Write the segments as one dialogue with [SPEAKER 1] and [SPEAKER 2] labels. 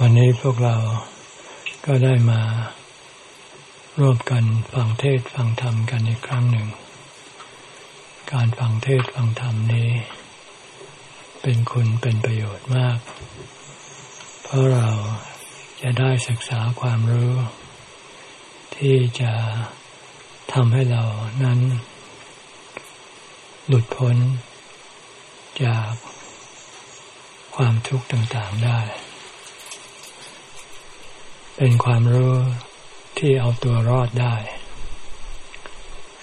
[SPEAKER 1] วันนี้พวกเราก็ได้มาร่วมกันฟังเทศฟังธรรมกันอีกครั้งหนึ่ง การฟังเทศฟังธรรมนี้ เป็นคุณเป็นประโยชน์มาก เพราะเราจะได้ศึกษาความรู้ ที่จะทำให้เรานั้น หลุดพ้น จากความทุกข์ต่างๆได้ เป็นความรู้ที่เอาตัวรอดได้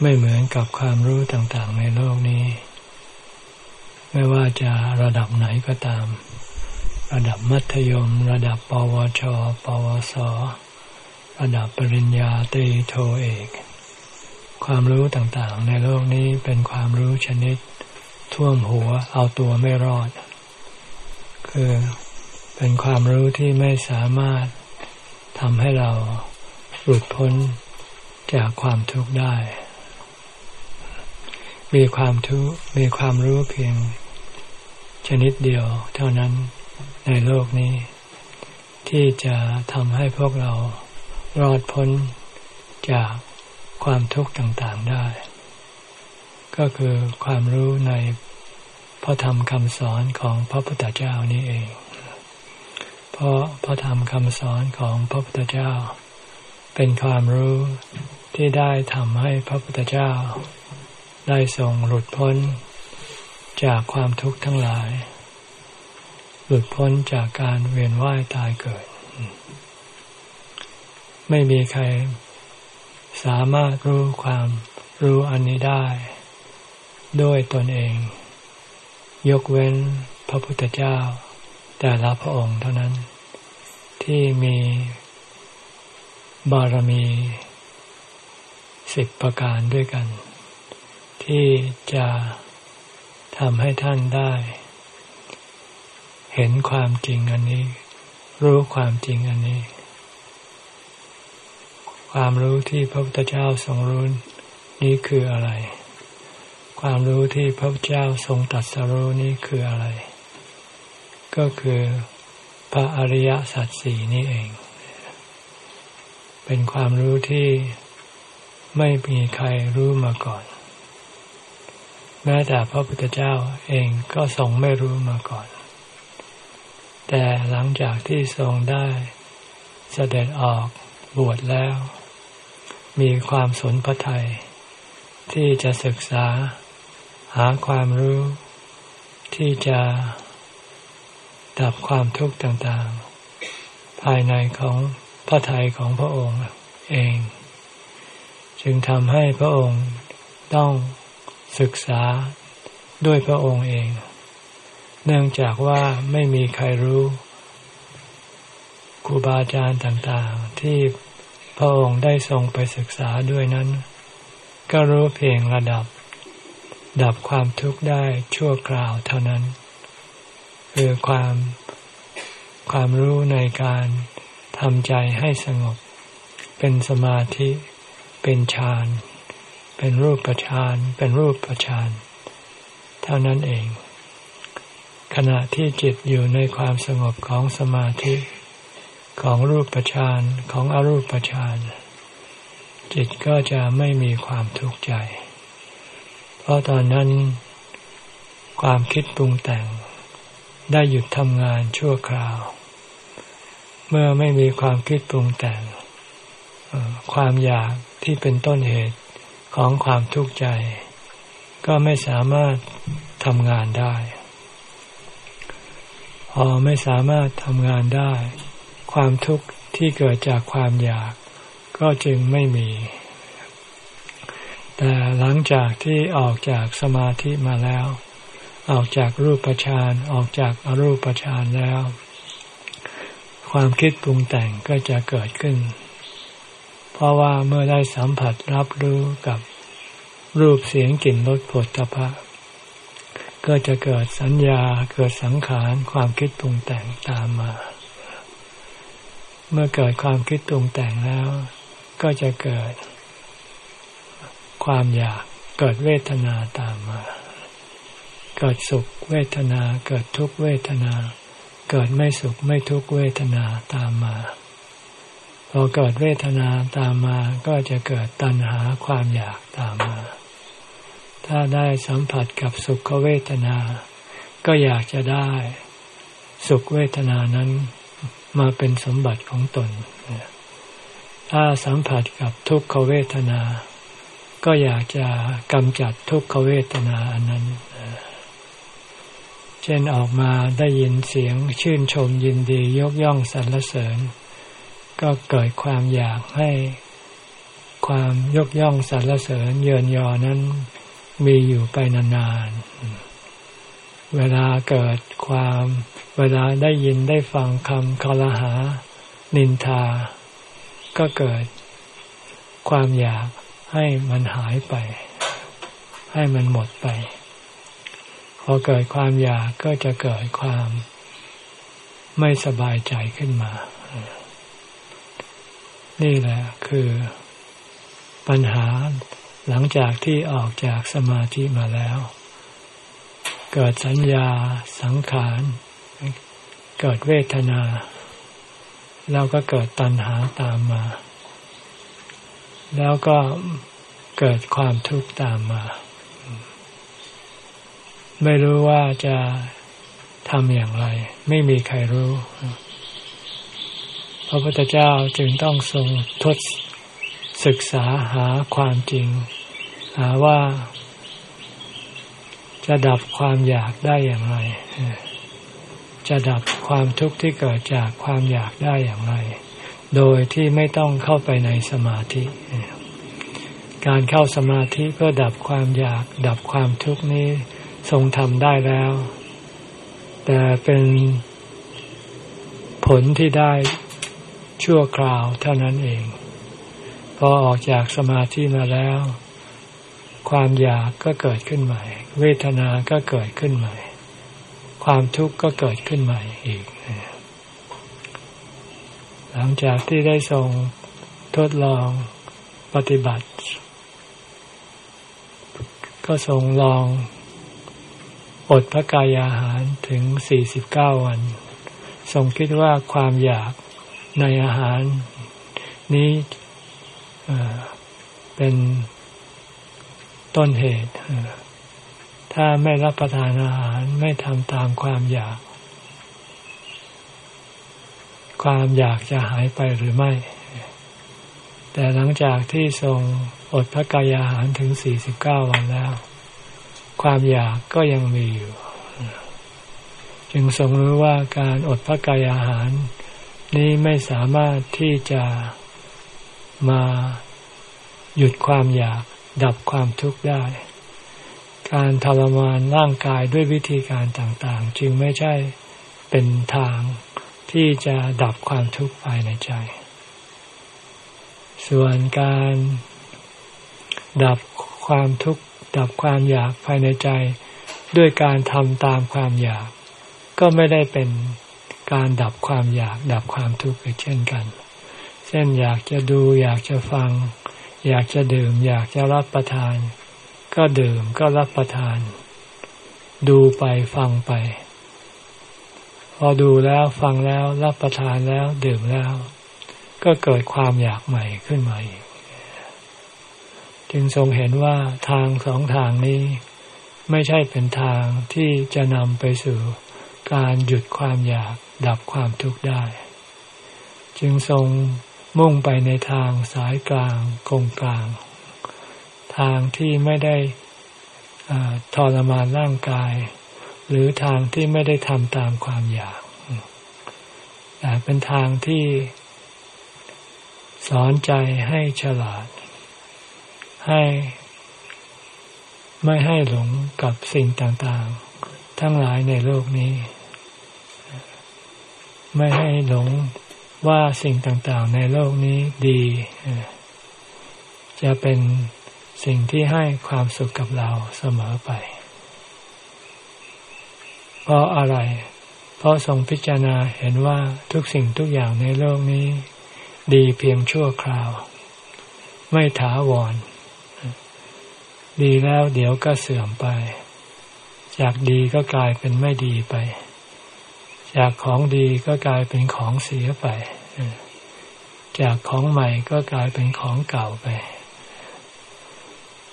[SPEAKER 1] ไม่เหมือนกับความรู้ต่างๆ ในโลกนี้ ไม่ว่าจะระดับไหนก็ตาม ระดับมัธยม ระดับปวช ปวส ระดับปริญญาตรีโทเอก ความรู้ต่างๆ ในโลกนี้เป็นความรู้ชนิด ท่วมหัวเอาตัวไม่รอด คือเป็นความรู้ที่ไม่สามารถ ทำให้เราหลุดพ้นจากความทุกข์ได้ มีความทุกข์มีความรู้เพียงชนิดเดียวเท่านั้นในโลกนี้ ที่จะทำให้พวกเรารอดพ้นจากความทุกข์ต่างๆได้ ก็คือความรู้ในพระธรรมคำสอนของพระพุทธเจ้านี้เอง เพราะพระธรรมคำสอนของพระพุทธเจ้า เป็นความรู้ที่ได้ทำให้พระพุทธเจ้า ได้ทรงหลุดพ้น จากความทุกข์ทั้งหลาย หลุดพ้นจากการเวียนว่ายตายเกิด ไม่มีใคร สามารถรู้ความรู้อันนี้ได้ ด้วยตนเอง ยกเว้นพระพุทธเจ้า แต่ละพระองค์เท่านั้น ที่มีบารมีสิบประการด้วยกัน ที่จะทำให้ท่านได้ เห็นความจริงอันนี้ รู้ความจริงอันนี้ ความรู้ที่พระพุทธเจ้าทรงรู้นี้คืออะไร ความรู้ที่พระพุทธเจ้าทรงตัดสรู้นี้คืออะไร ก็คือพระอริยสัจสี่นี่เอง เป็นความรู้ที่ไม่มีใครรู้มาก่อน แม้แต่พระพุทธเจ้าเองก็ทรงไม่รู้มาก่อน แต่หลังจากที่ทรงได้เสด็จออกบวชแล้ว มีความสนพระทัยที่จะศึกษาหาความรู้ที่จะ ดับความทุกข์ต่างๆ ภายในของพระทัยของพระองค์เอง จึงทำให้พระองค์ต้องศึกษาด้วยพระองค์เอง เนื่องจากว่าไม่มีใครรู้ครูบาอาจารย์ต่างๆ ที่พระองค์ได้ทรงไปศึกษาด้วยนั้น ก็รู้เพียงระดับ ดับความทุกข์ได้ชั่วคราวเท่านั้น คือความความรู้ในการทำใจให้สงบ เป็นสมาธิ เป็นฌาน เป็นรูปปฌาน เป็นรูปปฌาน เท่านั้นเอง ขณะที่จิตอยู่ในความสงบของสมาธิ ของรูปปฌาน ของอรูปฌาน จิตก็จะไม่มีความทุกข์ใจ เพราะตอนนั้น ความคิดปรุงแต่ง ได้หยุดทำงานชั่วคราว เมื่อไม่มีความคิดปรุงแต่งความอยากที่เป็นต้นเหตุของความทุกข์ใจ ก็ไม่สามารถทำงานได้ พอไม่สามารถทำงานได้ ความทุกข์ที่เกิดจากความอยาก ก็จึงไม่มี แต่หลังจากที่ออกจากสมาธิมาแล้ว ออกจากรูปฌานออกจากอรูปฌานแล้ว ความคิดปรุงแต่งก็จะเกิดขึ้น เพราะว่าเมื่อได้สัมผัสรับรู้กับรูปเสียงกลิ่นรสผลตภะก็จะเกิดสัญญาเกิดสังขารความคิดปรุงแต่งตามมา เมื่อเกิดความคิดปรุงแต่งแล้ว ก็จะเกิด ความอยากเกิดเวทนาตามมา กิดสุขเวทนา เกิดทุกเวทนา เกิดไม่สุขไม่ทุกเวทนาตามมา พอเกิดเวทนาตามมาก็จะเกิดตัณหาความอยากตามมา ถ้าได้สัมผัสกับสุขเวทนา ก็อยากจะได้ สุขเวทนานั้นมาเป็นสมบัติของตน ถ้าสัมผัสกับทุกขเวทนา ก็อยากจะกำจัดทุกขเวทนาอันนั้น เช่นออกมาได้ยินเสียงชื่นชมยินดียกย่องสรรเสริญ ก็เกิดความอยากให้ความยกย่องสรรเสริญเยินยอนั้นมีอยู่ไปนานๆ เวลาเกิดความเวลาได้ยินได้ฟังคำคารหา นินทา ก็เกิดความอยากให้มันหายไป ให้มันหมดไป พอเกิดความอยากก็จะเกิดความไม่สบายใจขึ้นมา นี่แหละคือปัญหาหลังจากที่ออกจากสมาธิมาแล้ว เกิดสัญญาสังขาร เกิดเวทนา แล้วก็เกิดตัณหาตามมา แล้วก็เกิดความทุกข์ตามมา ไม่รู้ว่าจะทำอย่างไร ไม่มีใครรู้ พระพุทธเจ้าจึงต้องทรงทดศึกษาหาความจริง หาว่า จะดับความอยากได้อย่างไร จะดับความทุกข์ที่เกิดจากความอยากได้อย่างไร โดยที่ไม่ต้องเข้าไปในสมาธิการเข้าสมาธิเพื่อดับความอยาก ดับความทุกข์นี้ ทรงทำได้แล้ว แต่เป็นผลที่ได้ชั่วคราวเท่านั้นเอง พอออกจากสมาธิมาแล้ว ความอยากก็เกิดขึ้นใหม่ เวทนาก็เกิดขึ้นใหม่ ความทุกข์ก็เกิดขึ้นใหม่อีก หลังจากที่ได้ทรงทดลองปฏิบัติ ก็ทรงลอง อดพระกายอาหารถึงสี่สิบเก้าวัน ทรงคิดว่าความอยากในอาหาร นี้เป็นต้นเหตุ ถ้าไม่รับประทานอาหารไม่ทำตามความอยาก ความอยากจะหายไปหรือไม่ แต่หลังจากที่ทรงอดพระกายอาหารถึงสี่สิบเก้าวันแล้ว ความอยากก็ยังมีอยู่ จึงทรงรู้ว่าการอดพระกายอาหาร นี้ไม่สามารถที่จะมาหยุดความอยากดับความทุกข์ได้ การทรมานร่างกายด้วยวิธีการต่างๆ จึงไม่ใช่เป็นทางที่จะดับความทุกข์ภายในใจ ส่วนการดับความทุกข์ ดับความอยากภายในใจ ด้วยการทำตามความอยาก ก็ไม่ได้เป็นการดับความอยากดับความทุกข์เช่นกัน เช่นอยากจะดูอยากจะฟัง อยากจะดื่ม อยากจะรับประทาน ก็ดื่มก็รับประทาน ดูไปฟังไป พอดูแล้วฟังแล้วรับประทานแล้วดื่มแล้ว ก็เกิดความอยากใหม่ขึ้นมาอีก จึงทรงเห็นว่าทางสองทางนี้ ไม่ใช่เป็นทางที่จะนำไปสู่การหยุดความอยากดับความทุกข์ได้ จึงทรงมุ่งไปในทางสายกลางกงกลาง ทางที่ไม่ได้ทรมานร่างกาย หรือทางที่ไม่ได้ทำตามความอยากแต่เป็นทางที่สอนใจให้ฉลาด ให้ไม่ให้หลงกับสิ่งต่างๆ ทั้งหลายในโลกนี้ ไม่ให้หลงว่าสิ่งต่างๆ ในโลกนี้ดี จะเป็นสิ่งที่ให้ความสุขกับเราเสมอไป เพราะอะไร เพราะทรงพิจารณาเห็นว่าทุกสิ่งทุกอย่างในโลกนี้ ดีเพียงชั่วคราว ไม่ถาวร ดีแล้วเดี๋ยวก็เสื่อมไป จากดีก็กลายเป็นไม่ดีไป จากของดีก็กลายเป็นของเสียไป จากของใหม่ก็กลายเป็นของเก่าไป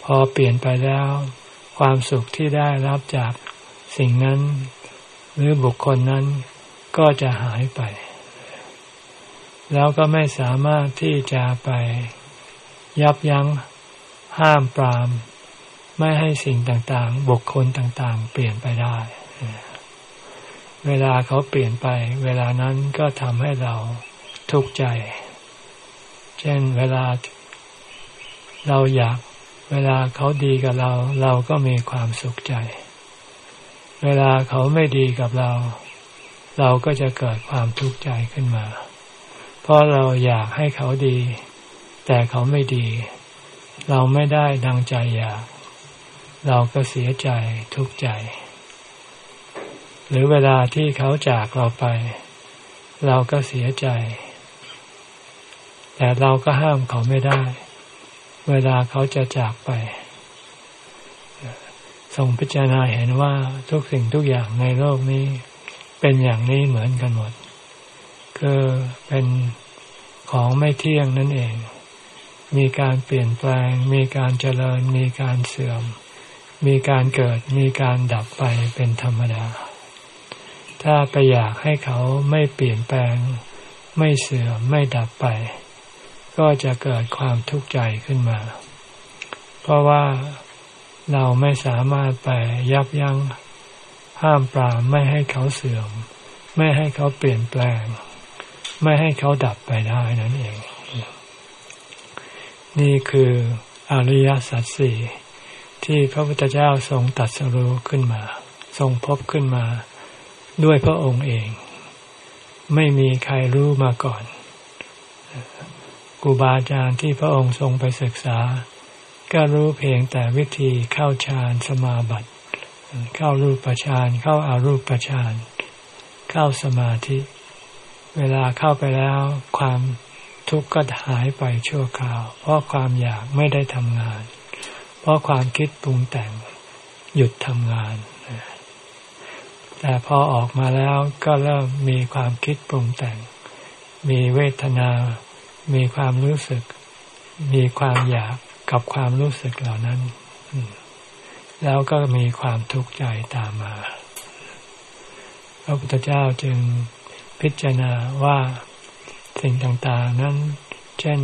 [SPEAKER 1] พอเปลี่ยนไปแล้ว ความสุขที่ได้รับจากสิ่งนั้น หรือบุคคลนั้นก็จะหายไป แล้วก็ไม่สามารถที่จะไปยับยั้งห้ามปราม ไม่ให้สิ่งต่างๆ บุคคลต่างๆ เปลี่ยนไปได้ เวลาเขาเปลี่ยนไป เวลานั้นก็ทำให้เราทุกข์ใจ เช่นเวลาเราอยาก เวลาเขาดีกับเรา เราก็มีความสุขใจ เวลาเขาไม่ดีกับเรา เราก็จะเกิดความทุกข์ใจขึ้นมา เพราะเราอยากให้เขาดี แต่เขาไม่ดี เราไม่ได้ดังใจอยาก เราก็เสียใจทุกข์ใจ หรือเวลาที่เขาจากเราไป เราก็เสียใจ แต่เราก็ห้ามเขาไม่ได้ เวลาเขาจะจากไปทรงพิจารณาเห็นว่าทุกสิ่งทุกอย่างในโลกนี้ เป็นอย่างนี้เหมือนกันหมดคือเป็นของไม่เที่ยงนั่นเอง มีการเปลี่ยนแปลง มีการเจริญ มีการเสื่อม มีการเกิดมีการดับไปเป็นธรรมดา ถ้าไปอยากให้เขาไม่เปลี่ยนแปลง ไม่เสื่อมไม่ดับไป ก็จะเกิดความทุกข์ใจขึ้นมา เพราะว่าเราไม่สามารถไปยับยัง้งห้ามปรามไม่ให้เขาเสื่อม ไม่ให้เขาเปลี่ยนแปลง ไม่ให้เขาดับไปได้นั่นเอง นี่คืออริยสัจสี่ ที่พระพุทธเจ้าทรงตัดสรู้ขึ้นมา ทรงพบขึ้นมา ด้วยพระองค์เอง ไม่มีใครรู้มาก่อนครูบาอาจารย์ที่พระองค์ทรงไปศึกษา ก็รู้เพียงแต่วิธีเข้าฌานสมาบัติ เข้ารูปฌานเข้าอารูปฌานเข้าสมาธิ เวลาเข้าไปแล้วความทุกข์ก็หายไปชั่วคราว เพราะความอยากไม่ได้ทำงาน เพราะความคิดปรุงแต่งหยุดทำงาน แต่พอออกมาแล้วก็เริ่มมีความคิดปรุงแต่ง มีเวทนา มีความรู้สึก มีความอยากกับความรู้สึกเหล่านั้น แล้วก็มีความทุกข์ใจตามมา พระพุทธเจ้าจึงพิจารณาว่าสิ่งต่างๆนั้น เช่น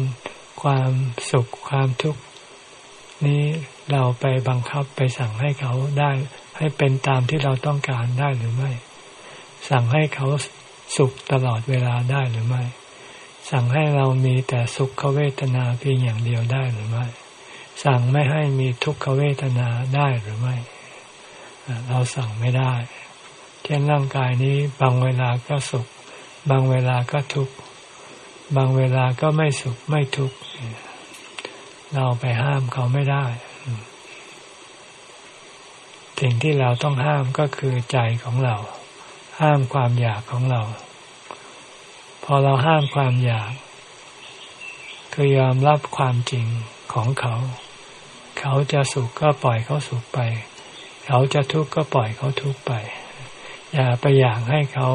[SPEAKER 1] ความสุข ความทุกข์ นี้เราไปบังคับไปสั่งให้เขาได้ ให้เป็นตามที่เราต้องการได้หรือไม่ สั่งให้เขาสุขตลอดเวลาได้หรือไม่ สั่งให้เรามีแต่สุขเวทนาเพียงอย่างเดียวได้หรือไม่ สั่งไม่ให้มีทุกขเวทนาได้หรือไม่ เราสั่งไม่ได้ เช่นร่างกายนี้บางเวลาก็สุข บางเวลาก็ทุกข์ บางเวลาก็ไม่สุขไม่ทุกข์ เราไปห้ามเขาไม่ได้ สิ่งที่เราต้องห้ามก็คือใจของเรา ห้ามความอยากของเรา พอเราห้ามความอยาก คือยอมรับความจริงของเขา เขาจะสุขก็ปล่อยเขาสุขไป เขาจะทุกข์ก็ปล่อยเขาทุกข์ไป อย่าไปอยากให้เขา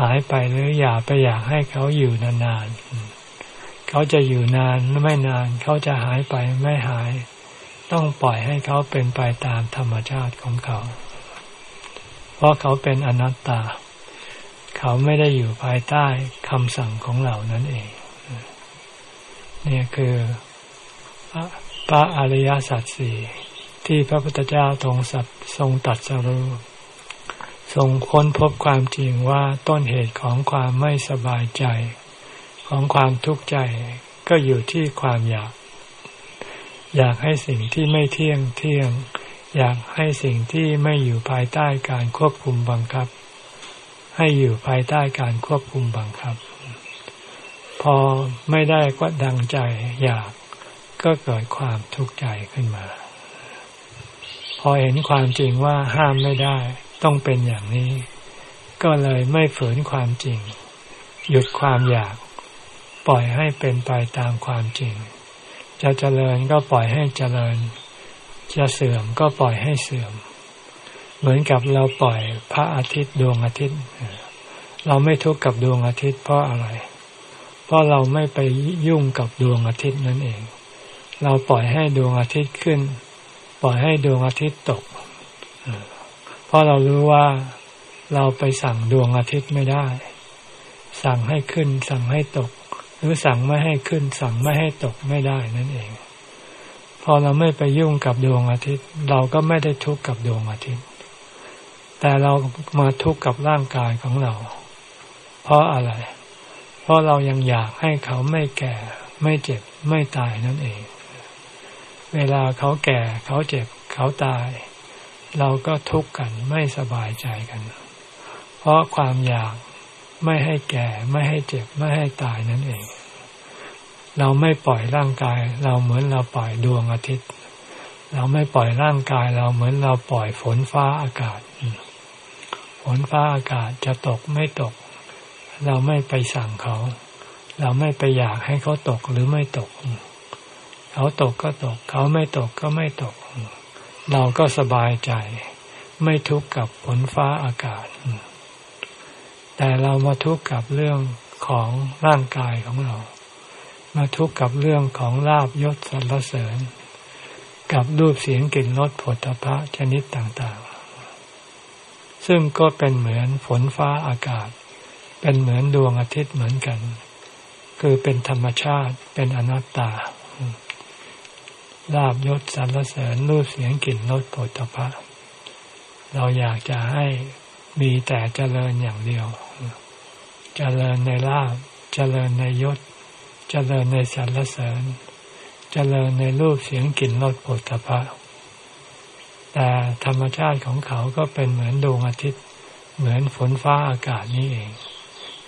[SPEAKER 1] หายไปหรืออย่าไปอยากให้เขาอยู่นานๆ เขาจะอยู่นานไม่นานเขาจะหายไปไม่หาย ต้องปล่อยให้เขาเป็นไปตามธรรมชาติของเขา เพราะเขาเป็นอนัตตา เขาไม่ได้อยู่ภายใต้คำสั่งของเรานั่นเองนี่คือพระอริยสัจสี่ที่พระพุทธเจ้าทรงสัตทรงตัดสรู้ทรงค้นพบความจริงว่าต้นเหตุของความไม่สบายใจ ของความทุกข์ใจก็อยู่ที่ความอยาก อยากให้สิ่งที่ไม่เที่ยงเที่ยง อยากให้สิ่งที่ไม่อยู่ภายใต้การควบคุมบังคับ ให้อยู่ภายใต้การควบคุมบังคับ พอไม่ได้ก็ดังใจอยากก็เกิดความทุกข์ใจขึ้นมา พอเห็นความจริงว่าห้ามไม่ได้ต้องเป็นอย่างนี้ ก็เลยไม่ฝืนความจริง หยุดความอยาก ปล่อยให้เป็นไปตามความจริง จะเจริญก็ปล่อยให้เจริญ จะเสื่อมก็ปล่อยให้เสื่อม เหมือนกับเราปล่อยพระอาทิตย์ดวงอาทิตย์ เราไม่ทุกข์กับดวงอาทิตย์เพราะอะไร เพราะเราไม่ไปยุ่งกับดวงอาทิตย์นั่นเอง เราปล่อยให้ดวงอาทิตย์ขึ้น ปล่อยให้ดวงอาทิตย์ตก เพราะเรารู้ว่าเราไปสั่งดวงอาทิตย์ไม่ได้ สั่งให้ขึ้น สั่งให้ตก หรือสั่งไม่ให้ขึ้น สั่งไม่ให้ตกไม่ได้นั่นเอง พอเราไม่ไปยุ่งกับดวงอาทิตย์ เราก็ไม่ได้ทุกข์กับดวงอาทิตย์ แต่เรามาทุกข์กับร่างกายของเรา เพราะอะไร เพราะเรายังอยากให้เขาไม่แก่ ไม่เจ็บไม่ตายนั่นเอง เวลาเขาแก่เขาเจ็บเขาตาย เราก็ทุกข์กันไม่สบายใจกัน เพราะความอยาก ไม่ให้แก่ ไม่ให้เจ็บ ไม่ให้ตายนั่นเอง เราไม่ปล่อยร่างกาย เราเหมือนเราปล่อยดวงอาทิตย์ เราไม่ปล่อยร่างกาย เราเหมือนเราปล่อยฝนฟ้าอากาศ ฝนฟ้าอากาศจะตกไม่ตก เราไม่ไปสั่งเขา เราไม่ไปอยากให้เขาตกหรือไม่ตก เขาตกก็ตก เขาไม่ตกก็ไม่ตก เราก็สบายใจ ไม่ทุกข์กับฝนฟ้าอากาศ แต่เรามาทุกข์กับเรื่องของร่างกายของเรา มาทุกข์กับเรื่องของลาบยศสรรเสริญ กับรูปเสียงกลิ่นรสผลพระชนิดต่างๆ ซึ่งก็เป็นเหมือนฝนฟ้าอากาศ เป็นเหมือนดวงอาทิตย์เหมือนกัน คือเป็นธรรมชาติเป็นอนัตตาลาบยศสรรเสริญรูปเสียงกลิ่นรสผลพระเราอยากจะให้ มีแต่เจริญอย่างเดียว เจริญในลาบเจริญในยศ เจริญในสรรเสริญ เจริญในรูปเสียงกลิ่นรสปุถะพะแต่ธรรมชาติของเขาก็เป็นเหมือนดวงอาทิตย์ เหมือนฝนฟ้าอากาศนี่เอง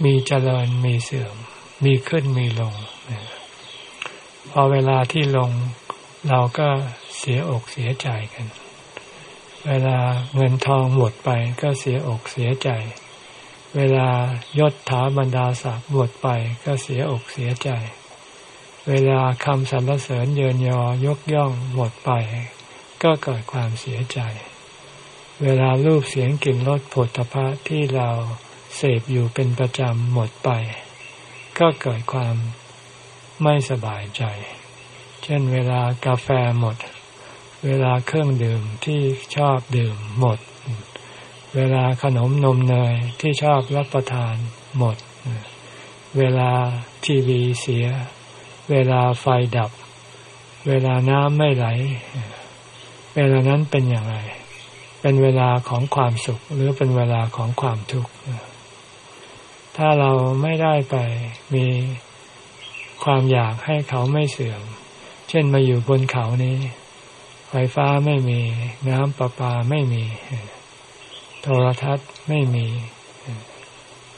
[SPEAKER 1] มีเจริญมีเสื่อม มีขึ้นมีลง พอเวลาที่ลงเราก็เสียอกเสียใจกัน เวลาเงินทองหมดไปก็เสียอกเสียใจ เวลายศถาบรรดาศักดิ์หมดไปก็เสียอกเสียใจ เวลาคำสรรเสริญเยินยอยกย่องหมดไป ก็เกิดความเสียใจ เวลารูปเสียงกลิ่นรสผลพะที่เราเสพอยู่เป็นประจำหมดไป ก็เกิดความไม่สบายใจ เช่นเวลากาแฟหมด เวลาเครื่องดื่มที่ชอบดื่มหมด เวลาขนมนมเนยที่ชอบรับประทานหมด เวลาทีวีเสีย เวลาไฟดับ เวลาน้ำไม่ไหล เวลานั้นเป็นอย่างไร เป็นเวลาของความสุขหรือเป็นเวลาของความทุกข์ถ้าเราไม่ได้ไปมีความอยากให้เขาไม่เสื่อม เช่นมาอยู่บนเขานี้ ไฟฟ้าไม่มี น้ำประปาไม่มี โทรทัศน์ไม่มี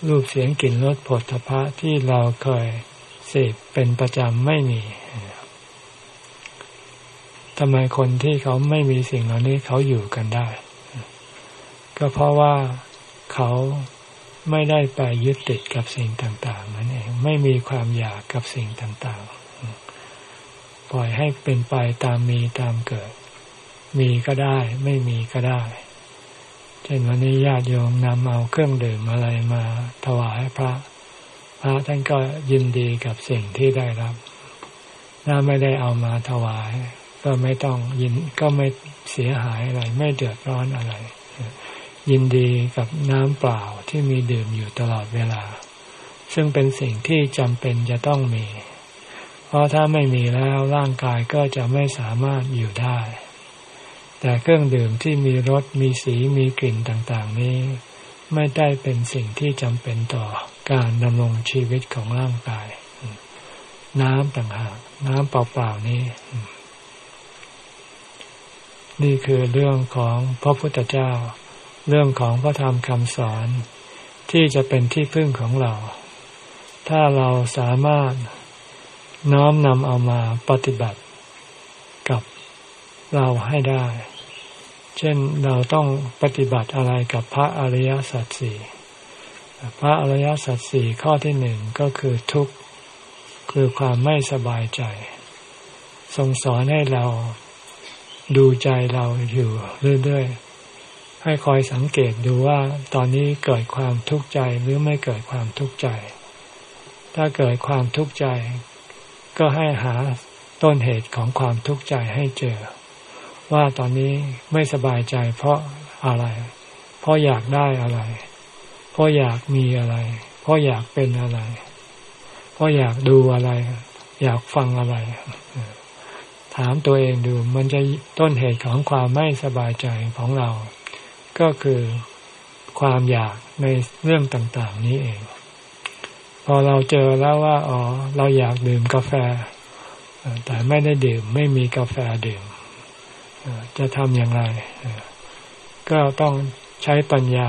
[SPEAKER 1] รูปเสียงกลิ่นรสผลทพะที่เราเคยเสพเป็นประจำไม่มีทำไมคนที่เขาไม่มีสิ่งเหล่านี้เขาอยู่กันได้ ก็เพราะว่าเขาไม่ได้ไปยึดติดกับสิ่งต่างๆนั่นเองไม่มีความอยากกับสิ่งต่างๆ ปล่อยให้เป็นไปตามมีตามเกิด มีก็ได้ ไม่มีก็ได้ เช่นวันนี้ญาติโยมนำเอาเครื่องดื่มอะไรมาถวายพระ พระท่านก็ยินดีกับสิ่งที่ได้รับถ้าไม่ได้เอามาถวาย ก็ไม่ต้องยินก็ไม่เสียหายอะไร ไม่เดือดร้อนอะไร ยินดีกับน้ำเปล่าที่มีดื่มอยู่ตลอดเวลา ซึ่งเป็นสิ่งที่จำเป็นจะต้องมี เพราะถ้าไม่มีแล้วร่างกายก็จะไม่สามารถอยู่ได้ แต่เครื่องดื่มที่มีรสมีสีมีกลิ่นต่างๆ นี้ ไม่ได้เป็นสิ่งที่จำเป็นต่อการดำรงชีวิตของร่างกาย น้ำต่างหากน้ำเปล่าๆนี้ นี่คือเรื่องของพระพุทธเจ้า เรื่องของพระธรรมคำสอน ที่จะเป็นที่พึ่งของเรา ถ้าเราสามารถน้อมนำเอามาปฏิบัติกับเราให้ได้ เช่นเราต้องปฏิบัติอะไรกับพระอริยสัจสี่พระอริยสัจสี่ข้อที่หนึ่งก็คือทุกข์คือความไม่สบายใจ ทรงสอนให้เราดูใจเราอยู่เรื่อยๆ ให้คอยสังเกตดูว่าตอนนี้เกิดความทุกข์ใจหรือไม่เกิดความทุกข์ใจ ถ้าเกิดความทุกข์ใจ ก็ให้หาต้นเหตุของความทุกข์ใจให้เจอ ว่าตอนนี้ไม่สบายใจเพราะอะไร เพราะอยากได้อะไร เพราะอยากมีอะไร เพราะอยากเป็นอะไร เพราะอยากดูอะไร อยากฟังอะไร ถามตัวเองดูมันจะต้นเหตุของความไม่สบายใจของเรา ก็คือความอยากในเรื่องต่าง ๆ นี้เอง พอเราเจอแล้วว่า อ๋อ เราอยากดื่มกาแฟ แต่ไม่ได้ดื่ม ไม่มีกาแฟดื่ม จะทำอย่างไร ก็ต้องใช้ปัญญา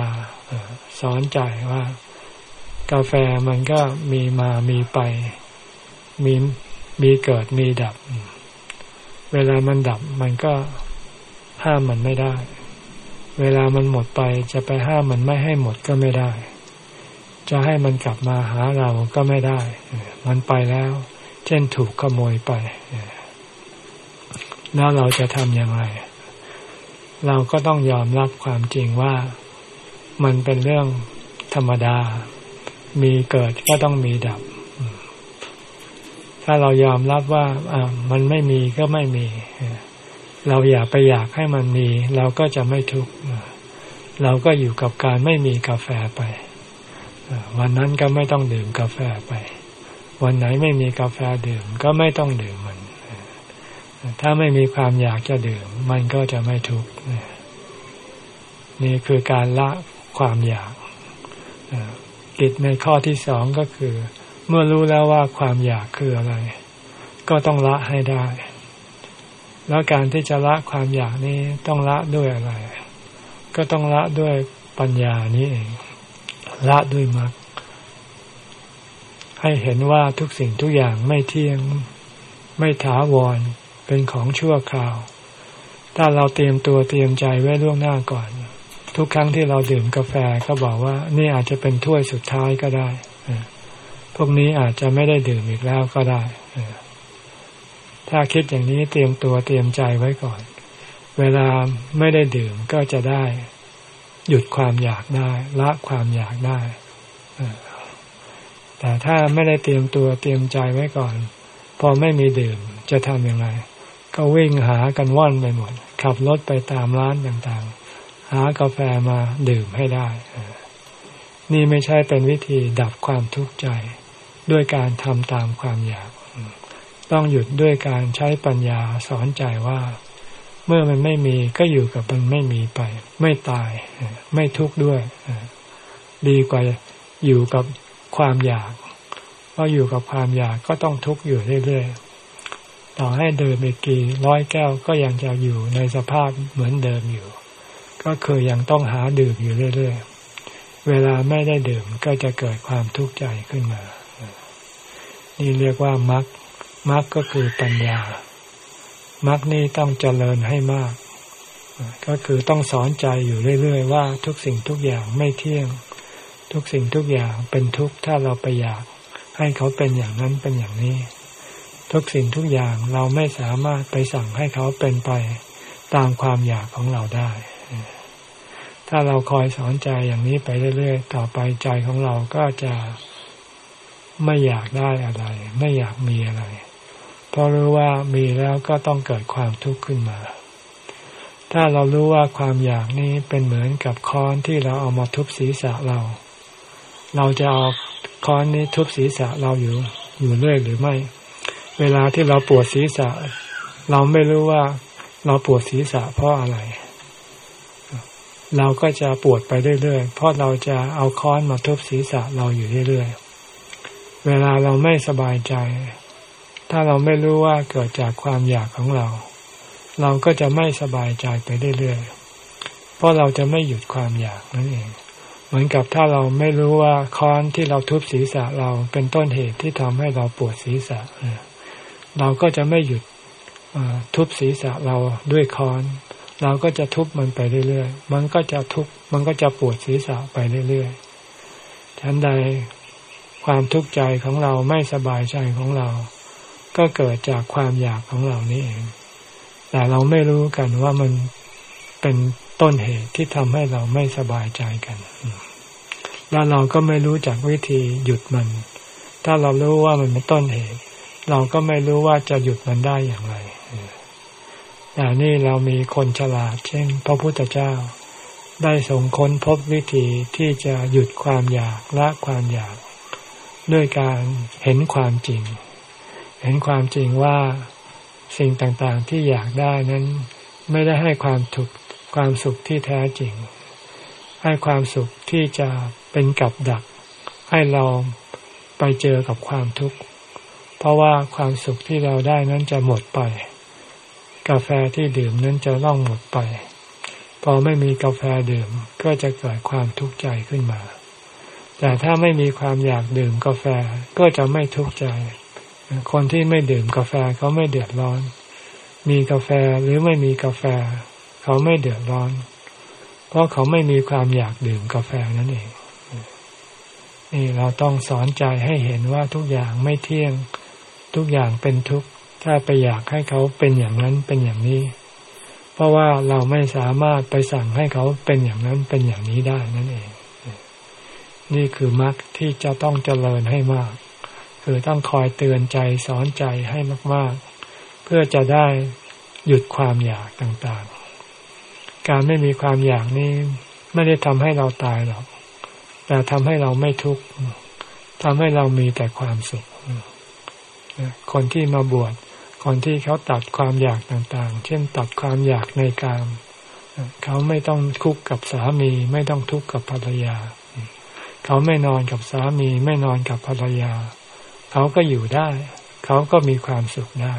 [SPEAKER 1] สอนใจว่า กาแฟมันก็มีมามีไป มีมีเกิดมีดับ เวลามันดับมันก็ห้ามมันไม่ได้ เวลามันหมดไปจะไปห้ามมันไม่ให้หมดก็ไม่ได้ จะให้มันกลับมาหาเราก็ไม่ได้ มันไปแล้ว เช่นถูกขโมยไป แล้วเราจะทำอย่างไร เราก็ต้องยอมรับความจริงว่ามันเป็นเรื่องธรรมดา มีเกิดก็ต้องมีดับ ถ้าเรายอมรับว่าอ่ามันไม่มีก็ไม่มี เราอยากไปอยากให้มันมี เราก็จะไม่ทุกข์เราก็อยู่กับการไม่มีกาแฟไป วันนั้นก็ไม่ต้องดื่มกาแฟไป วันไหนไม่มีกาแฟดื่มก็ไม่ต้องดื่มมัน ถ้าไม่มีความอยากจะดื่ม มันก็จะไม่ทุกข์นี่คือการละความอยากกิจในข้อที่สองก็คือ เมื่อรู้แล้วว่าความอยากคืออะไร ก็ต้องละให้ได้ แล้วการที่จะละความอยากนี้ต้องละด้วยอะไร ก็ต้องละด้วยปัญญานี้เองละด้วยมรรคให้เห็นว่าทุกสิ่งทุกอย่างไม่เที่ยงไม่ถาวร เป็นของชั่วคราว ถ้าเราเตรียมตัวเตรียมใจไว้ล่วงหน้าก่อน ทุกครั้งที่เราดื่มกาแฟก็บอกว่า นี่อาจจะเป็นถ้วยสุดท้ายก็ได้พวกนี้อาจจะไม่ได้ดื่มอีกแล้วก็ได้ถ้าคิดอย่างนี้เตรียมตัวเตรียมใจไว้ก่อน เวลาไม่ได้ดื่มก็จะได้ หยุดความอยากได้ ละความอยากได้แต่ถ้าไม่ได้เตรียมตัวเตรียมใจไว้ก่อน พอไม่มีดื่มจะทำอย่างไร ก็วิ่งหากันว่อนไปหมด ขับรถไปตามร้านต่างๆ หากาแฟมาดื่มให้ได้ นี่ไม่ใช่เป็นวิธีดับความทุกข์ใจด้วยการทำตามความอยาก ต้องหยุดด้วยการใช้ปัญญาสอนใจว่า เมื่อมันไม่มีก็อยู่กับมันไม่มีไป ไม่ตาย ไม่ทุกข์ด้วย ดีกว่าอยู่กับความอยาก เพราะอยู่กับความอยากก็ต้องทุกข์อยู่เรื่อยๆ ต่อให้เดิมอีกกี่ร้อยแก้วก็ยังจะอยู่ในสภาพเหมือนเดิมอยู่ ก็คือยังต้องหาดื่มอยู่เรื่อยๆ เวลาไม่ได้ดื่มก็จะเกิดความทุกข์ใจขึ้นมา นี่เรียกว่ามรรคมรรคก็คือปัญญามรรคนี่ต้องเจริญให้มาก ก็คือต้องสอนใจอยู่เรื่อยๆว่าทุกสิ่งทุกอย่างไม่เที่ยง ทุกสิ่งทุกอย่างเป็นทุกข์ถ้าเราไปอยากให้เขาเป็นอย่างนั้นเป็นอย่างนี้ ทุกสิ่งทุกอย่างเราไม่สามารถไปสั่งให้เขาเป็นไปตามความอยากของเราได้ ถ้าเราคอยสอนใจอย่างนี้ไปเรื่อยๆ ต่อไปใจของเราก็จะไม่อยากได้อะไร ไม่อยากมีอะไร เพราะรู้ว่ามีแล้วก็ต้องเกิดความทุกข์ขึ้นมา ถ้าเรารู้ว่าความอยากนี้เป็นเหมือนกับค้อนที่เราเอามาทุบศีรษะเรา เราจะเอาค้อนนี้ทุบศีรษะเราอยู่อยู่เรื่อยหรือไม่ เวลาที่เราปวดศีรษะ เราไม่รู้ว่าเราปวดศีรษะเพราะอะไร เราก็จะปวดไปเรื่อยๆ เพราะเราจะเอาค้อนมาทุบศีรษะเราอยู่เรื่อยๆ เวลาเราไม่สบายใจ ถ้าเราไม่รู้ว่าเกิดจากความอยากของเรา เราก็จะไม่สบายใจไปเรื่อยๆ เพราะเราจะไม่หยุดความอยากนั่นเอง เหมือนกับถ้าเราไม่รู้ว่าค้อนที่เราทุบศีรษะเราเป็นต้นเหตุที่ทำให้เราปวดศีรษะเเราก็จะไม่หยุดทุบศีรษะเราด้วยค้อน เราก็จะทุบมันไปเรื่อยๆ มันก็จะทุบมันก็จะปวดศีรษะไปเรื่อยๆฉันใดความทุกข์ใจของเราไม่สบายใจของเรา ก็เกิดจากความอยากของเรานี่เอง แต่เราไม่รู้กันว่ามันเป็นต้นเหตุที่ทำให้เราไม่สบายใจกัน แล้วเราก็ไม่รู้จักวิธีหยุดมัน ถ้าเรารู้ว่ามันเป็นต้นเหตุ เราก็ไม่รู้ว่าจะหยุดมันได้อย่างไรแต่นี่เรามีคนฉลาด เช่น พระพุทธเจ้า ได้สงค้นพบวิธีที่จะหยุดความอยากละความอยาก ด้วยการเห็นความจริง เห็นความจริงว่าสิ่งต่างๆที่อยากได้นั้นไม่ได้ให้ความถูกความสุขที่แท้จริง ให้ความสุขที่จะเป็นกับดัก ให้เราไปเจอกับความทุกข์ ราะว่าความสุขที่เราได้นั้นจะหมดไป กาแฟที่ดื่มนั้นจะล่องหมดไป พอไม่มีกาแฟดื่มก็จะเกิดความทุกข์ใจขึ้นมา แต่ถ้าไม่มีความอยากดื่มกาแฟก็จะไม่ทุกข์ใจ คนที่ไม่ดื่มกาแฟเขาไม่เดือดร้อน มีกาแฟหรือไม่มีกาแฟ เขาไม่เดือดร้อน เพราะเขาไม่มีความอยากดื่มกาแฟนั่นเอง นี่เราต้องสอนใจให้เห็นว่าทุกอย่างไม่เที่ยง ทุกอย่างเป็นทุกข์ถ้าไปอยากให้เขาเป็นอย่างนั้นเป็นอย่างนี้ เพราะว่าเราไม่สามารถไปสั่งให้เขาเป็นอย่างนั้นเป็นอย่างนี้ได้นั่นเอง นี่คือมรรคที่จะต้องเจริญให้มาก คือต้องคอยเตือนใจสอนใจให้มาก ๆ เพื่อจะได้หยุดความอยากต่างๆ การไม่มีความอยากนี้ไม่ได้ทำให้เราตายหรอก แต่ทำให้เราไม่ทุกข์ทำให้เรามีแต่ความสุข คนที่มาบวชคนที่เขาตัดความอยากต่างๆ เช่นตัดความอยากในกามเขาไม่ต้องคุกกับสามี ไม่ต้องทุกข์กับภรรยา เขาไม่นอนกับสามีไม่นอนกับภรรยา เขาก็อยู่ได้ เขาก็มีความสุขได้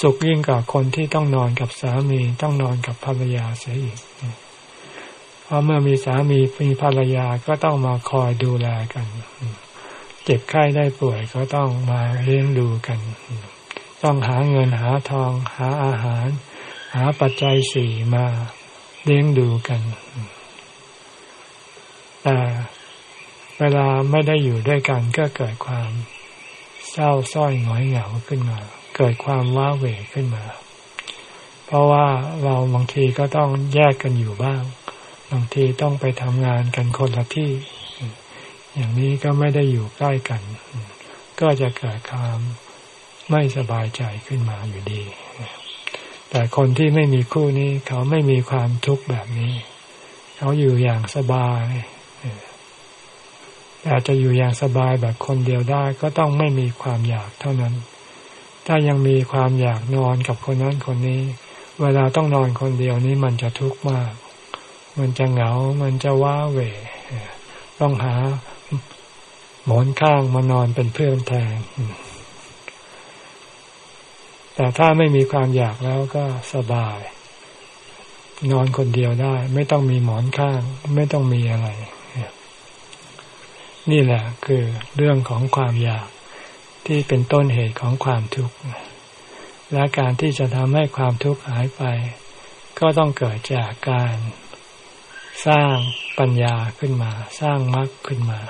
[SPEAKER 1] สุขยิ่งกว่าคนที่ต้องนอนกับสามีต้องนอนกับภรรยาเสียอีกเพราะเมื่อมีสามีมีภรรยาก็ต้องมาคอยดูแลกัน เจ็บไข้ได้ป่วยก็ต้องมาเลี้ยงดูกัน ต้องหาเงินหาทอง หาอาหาร หาปัจจัยสี่มาเลี้ยงดูกันแต่เวลาไม่ได้อยู่ด้วยกันก็เกิดความเศร้าส้อยหงอยเหงาขึ้นมา เกิดความว้าเหวขึ้นมา เพราะว่าเราบางทีก็ต้องแยกกันอยู่บ้าง บางทีต้องไปทำงานกันคนละที่ อย่างนี้ก็ไม่ได้อยู่ใกล้กัน ก็จะเกิดความไม่สบายใจขึ้นมาอยู่ดี แต่คนที่ไม่มีคู่นี้ เขาไม่มีความทุกข์แบบนี้ เขาอยู่อย่างสบายแต่จะอยู่อย่างสบายแบบคนเดียวได้ ก็ต้องไม่มีความอยากเท่านั้น ถ้ายังมีความอยากนอนกับคนนั้นคนนี้ เวลาต้องนอนคนเดียวนี้มันจะทุกข์มาก มันจะเหงา มันจะว้าเหวต้องหา หมอนข้างมานอนเป็นเพื่อนแทนแต่ถ้าไม่มีความอยากแล้วก็สบาย นอนคนเดียวได้ ไม่ต้องมีหมอนข้าง ไม่ต้องมีอะไรนี่แหละคือเรื่องของความอยากที่เป็นต้นเหตุของความทุกข์และการที่จะทำให้ความทุกข์หายไป ก็ต้องเกิดจากการ สร้างปัญญาขึ้นมา สร้างมรรคขึ้นมา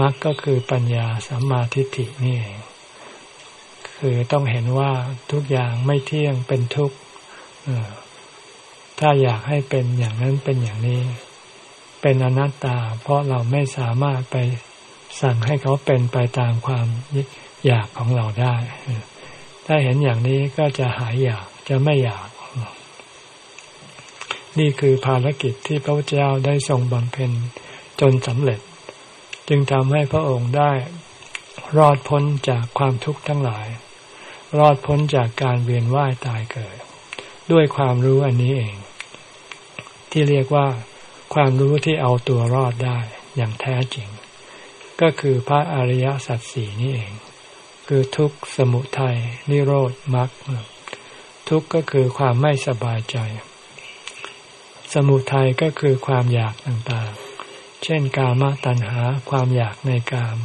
[SPEAKER 1] มรรคก็คือปัญญาสัมมาทิฏฐินี่เองคือต้องเห็นว่าทุกอย่างไม่เที่ยงเป็นทุกข์ถ้าอยากให้เป็นอย่างนั้นเป็นอย่างนี้ เป็นอนัตตา เพราะเราไม่สามารถไปสั่งให้เขาเป็นไปตามความอยากของเราได้ ถ้าเห็นอย่างนี้ก็จะหายอยากจะไม่อยาก นี่คือภารกิจที่พระเจ้าได้ทรงบำเพ็ญจนสำเร็จ จึงทำให้พระองค์ได้รอดพ้นจากความทุกข์ทั้งหลาย รอดพ้นจากการเวียนว่ายตายเกิด ด้วยความรู้อันนี้เอง ที่เรียกว่า ความรู้ที่เอาตัวรอดได้อย่างแท้จริง ก็คือพระอริยสัจสี่นี่เอง คือทุกข์สมุทัยนิโรธมรรคทุกข์ก็คือความไม่สบายใจ สมุทัยก็คือความอยากต่าง เช่นกามตัณหาความอยากในกาม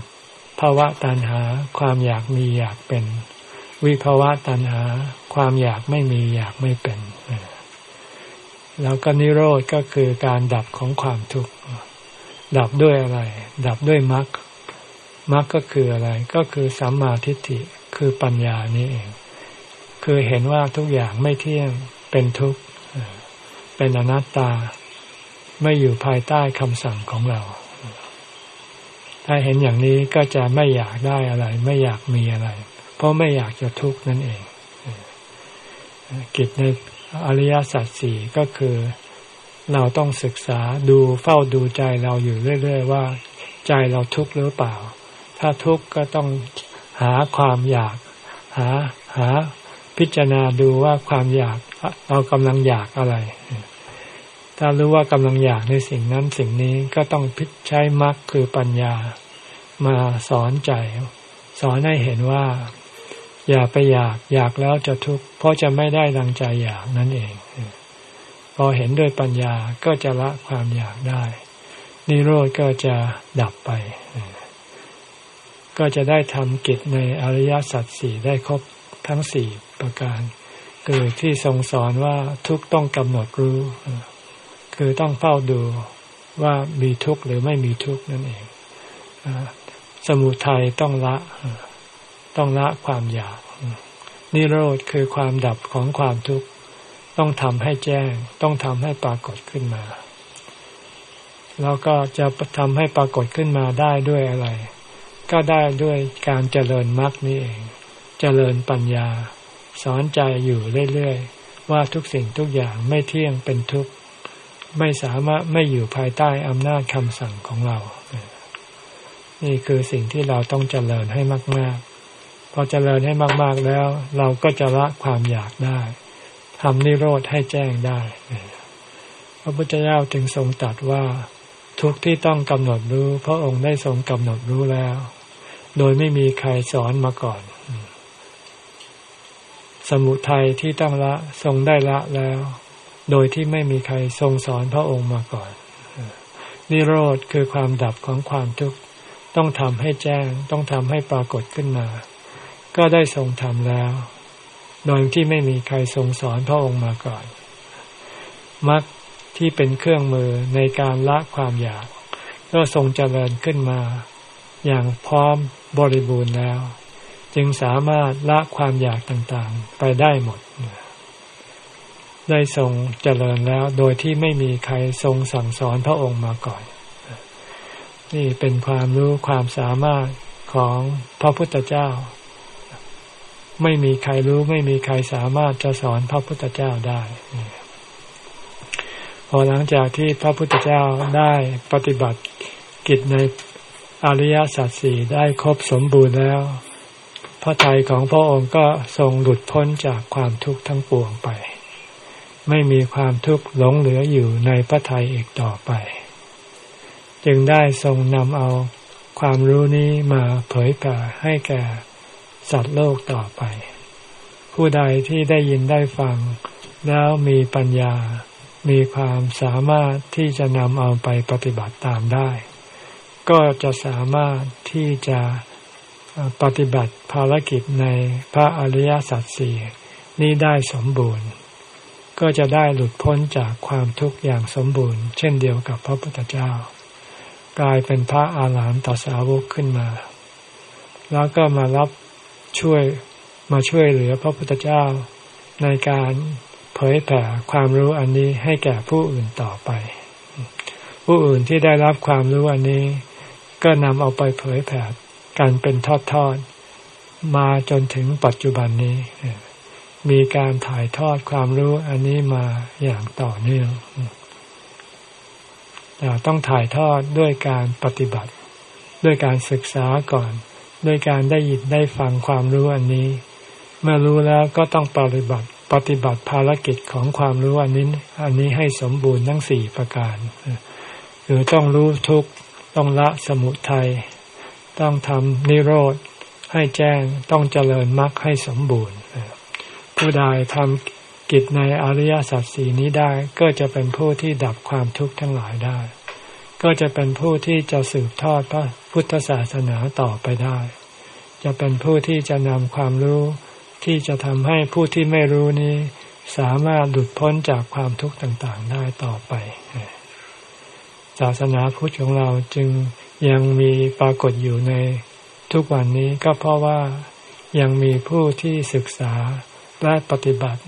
[SPEAKER 1] ภาวะตัณหาความอยากมีอยากเป็น วิภาวะตัณหาความอยากไม่มีอยากไม่เป็น แล้วก็นิโรธก็คือการดับของความทุกข์ดับด้วยอะไร ดับด้วยมรรคมรรคก็คืออะไร ก็คือสัมมาทิฏฐิคือปัญญานี่เอง คือเห็นว่าทุกอย่างไม่เที่ยงเป็นทุกข์เป็นอนัตตา ไม่อยู่ภายใต้คำสั่งของเรา ถ้าเห็นอย่างนี้ก็จะไม่อยากได้อะไร ไม่อยากมีอะไร เพราะไม่อยากจะทุกข์นั่นเอง กิจในอริยสัจสี่ก็คือเราต้องศึกษาดูเฝ้าดูใจเราอยู่เรื่อย ๆ ว่า ใจเราทุกข์หรือเปล่า ถ้าทุกข์ก็ต้องหาความอยาก หาหาพิจารณาดูว่าความอยากเรากำลังอยากอะไร ถ้ารู้ว่ากำลังอยากในสิ่งนั้นสิ่งนี้ก็ต้องพิใช้มรรคคือปัญญา มาสอนใจ สอนให้เห็นว่า อย่าไปอยากอยากแล้วจะทุกข์เพราะจะไม่ได้ดังใจอยากนั่นเอง พอเห็นด้วยปัญญาก็จะละความอยากได้ นิโรธก็จะดับไป ก็จะได้ทำกิจในอริยสัจสี่ได้ครบทั้งสี่ประการ คือที่ทรงสอนว่าทุกต้องกำหนดรู้ คือต้องเฝ้าดูว่ามีทุกข์หรือไม่มีทุกข์นั่นเองสมุทัยต้องละต้องละความอยาก นิโรธคือความดับของความทุกข์ต้องทำให้แจ้ง ต้องทำให้ปรากฏขึ้นมา แล้วก็จะทำให้ปรากฏขึ้นมาได้ด้วยอะไร ก็ได้ด้วยการเจริญมรรคนี่เอง เจริญปัญญา สอนใจอยู่เรื่อยๆว่าทุกสิ่งทุกอย่างไม่เที่ยงเป็นทุกข์ ไม่สามารถไม่อยู่ภายใต้อำนาจคำสั่งของเรา นี่คือสิ่งที่เราต้องเจริญให้มาก ๆ พอเจริญให้มาก ๆแล้ว เราก็จะละความอยากได้ทำนิโรธให้แจ้งได้ พระพุทธเจ้าจึงทรงตรัสว่า ทุกที่ต้องกำหนดรู้ พระองค์ได้ทรงกำหนดรู้แล้ว โดยไม่มีใครสอนมาก่อน สมุทัยที่ต้องละทรงได้ละแล้ว โดยที่ไม่มีใครทรงสอนพระองค์มาก่อน นิโรธคือความดับของความทุกข์ต้องทำให้แจ้งต้องทำให้ปรากฏขึ้นมา ก็ได้ทรงทำแล้ว โดยที่ไม่มีใครทรงสอนพระองค์มาก่อนมรรคที่เป็นเครื่องมือในการละความอยาก ก็ทรงเจริญขึ้นมา อย่างพร้อมบริบูรณ์แล้ว จึงสามารถละความอยากต่างๆ ไปได้หมด ได้ทรงเจริญแล้ว โดยที่ไม่มีใครทรงสั่งสอนพระองค์มาก่อน นี่เป็นความรู้ความสามารถของพระพุทธเจ้า ไม่มีใครรู้ไม่มีใครสามารถจะสอนพระพุทธเจ้าได้ พอหลังจากที่พระพุทธเจ้าได้ปฏิบัติกิจในอริยสัจสี่ได้ครบสมบูรณ์แล้ว พระทัยของพระองค์ก็ทรงหลุดพ้นจากความทุกข์ทั้งปวงไป ไม่มีความทุกข์หลงเหลืออยู่ในพระทัยอีกต่อไป จึงได้ทรงนำเอาความรู้นี้มาเผยแผ่ให้แก่สัตว์โลกต่อไป ผู้ใดที่ได้ยินได้ฟัง แล้วมีปัญญา มีความสามารถที่จะนำเอาไปปฏิบัติตามได้ ก็จะสามารถที่จะปฏิบัติภารกิจในพระอริยสัจสี่นี้ได้สมบูรณ์ ก็จะได้หลุดพ้นจากความทุกข์อย่างสมบูรณ์ เช่นเดียวกับพระพุทธเจ้า กลายเป็นพระอาหารหันตสาวกขึ้นมา แล้วก็มารับช่วยมาช่วยเหลือพระพุทธเจ้า ในการเผยแผ่ความรู้อันนี้ให้แก่ผู้อื่นต่อไป ผู้อื่นที่ได้รับความรู้อันนี้ ก็นำเอาไปเผยแผ่กันเป็นทอดๆมาจนถึงปัจจุบันนี้ มีการถ่ายทอดความรู้อันนี้มาอย่างต่อเนื่องแต่ต้องถ่ายทอดด้วยการปฏิบัติ ด้วยการศึกษาก่อน ด้วยการได้ยินได้ฟังความรู้อันนี้ เมื่อรู้แล้วก็ต้องปฏิบัติ ปฏิบัติภารกิจของความรู้อันนี้ อันนี้ให้สมบูรณ์ทั้งสี่ประการคือต้องรู้ทุกต้องละสมุทัยต้องทำนิโรธให้แจ้งต้องเจริญมรรคให้สมบูรณ์ ผู้ใดทำกิจในอริยสัจสีนี้ได้ ก็จะเป็นผู้ที่ดับความทุกข์ทั้งหลายได้ ก็จะเป็นผู้ที่จะสืบทอดพระพุทธศาสนาต่อไปได้ จะเป็นผู้ที่จะนำความรู้ที่จะทำให้ผู้ที่ไม่รู้นี้ สามารถหลุดพ้นจากความทุกข์ต่างๆได้ต่อไป ศาสนาพุทธของเราจึงยังมีปรากฏอยู่ในทุกวันนี้ก็เพราะว่ายังมีผู้ที่ศึกษา และปฏิบัติ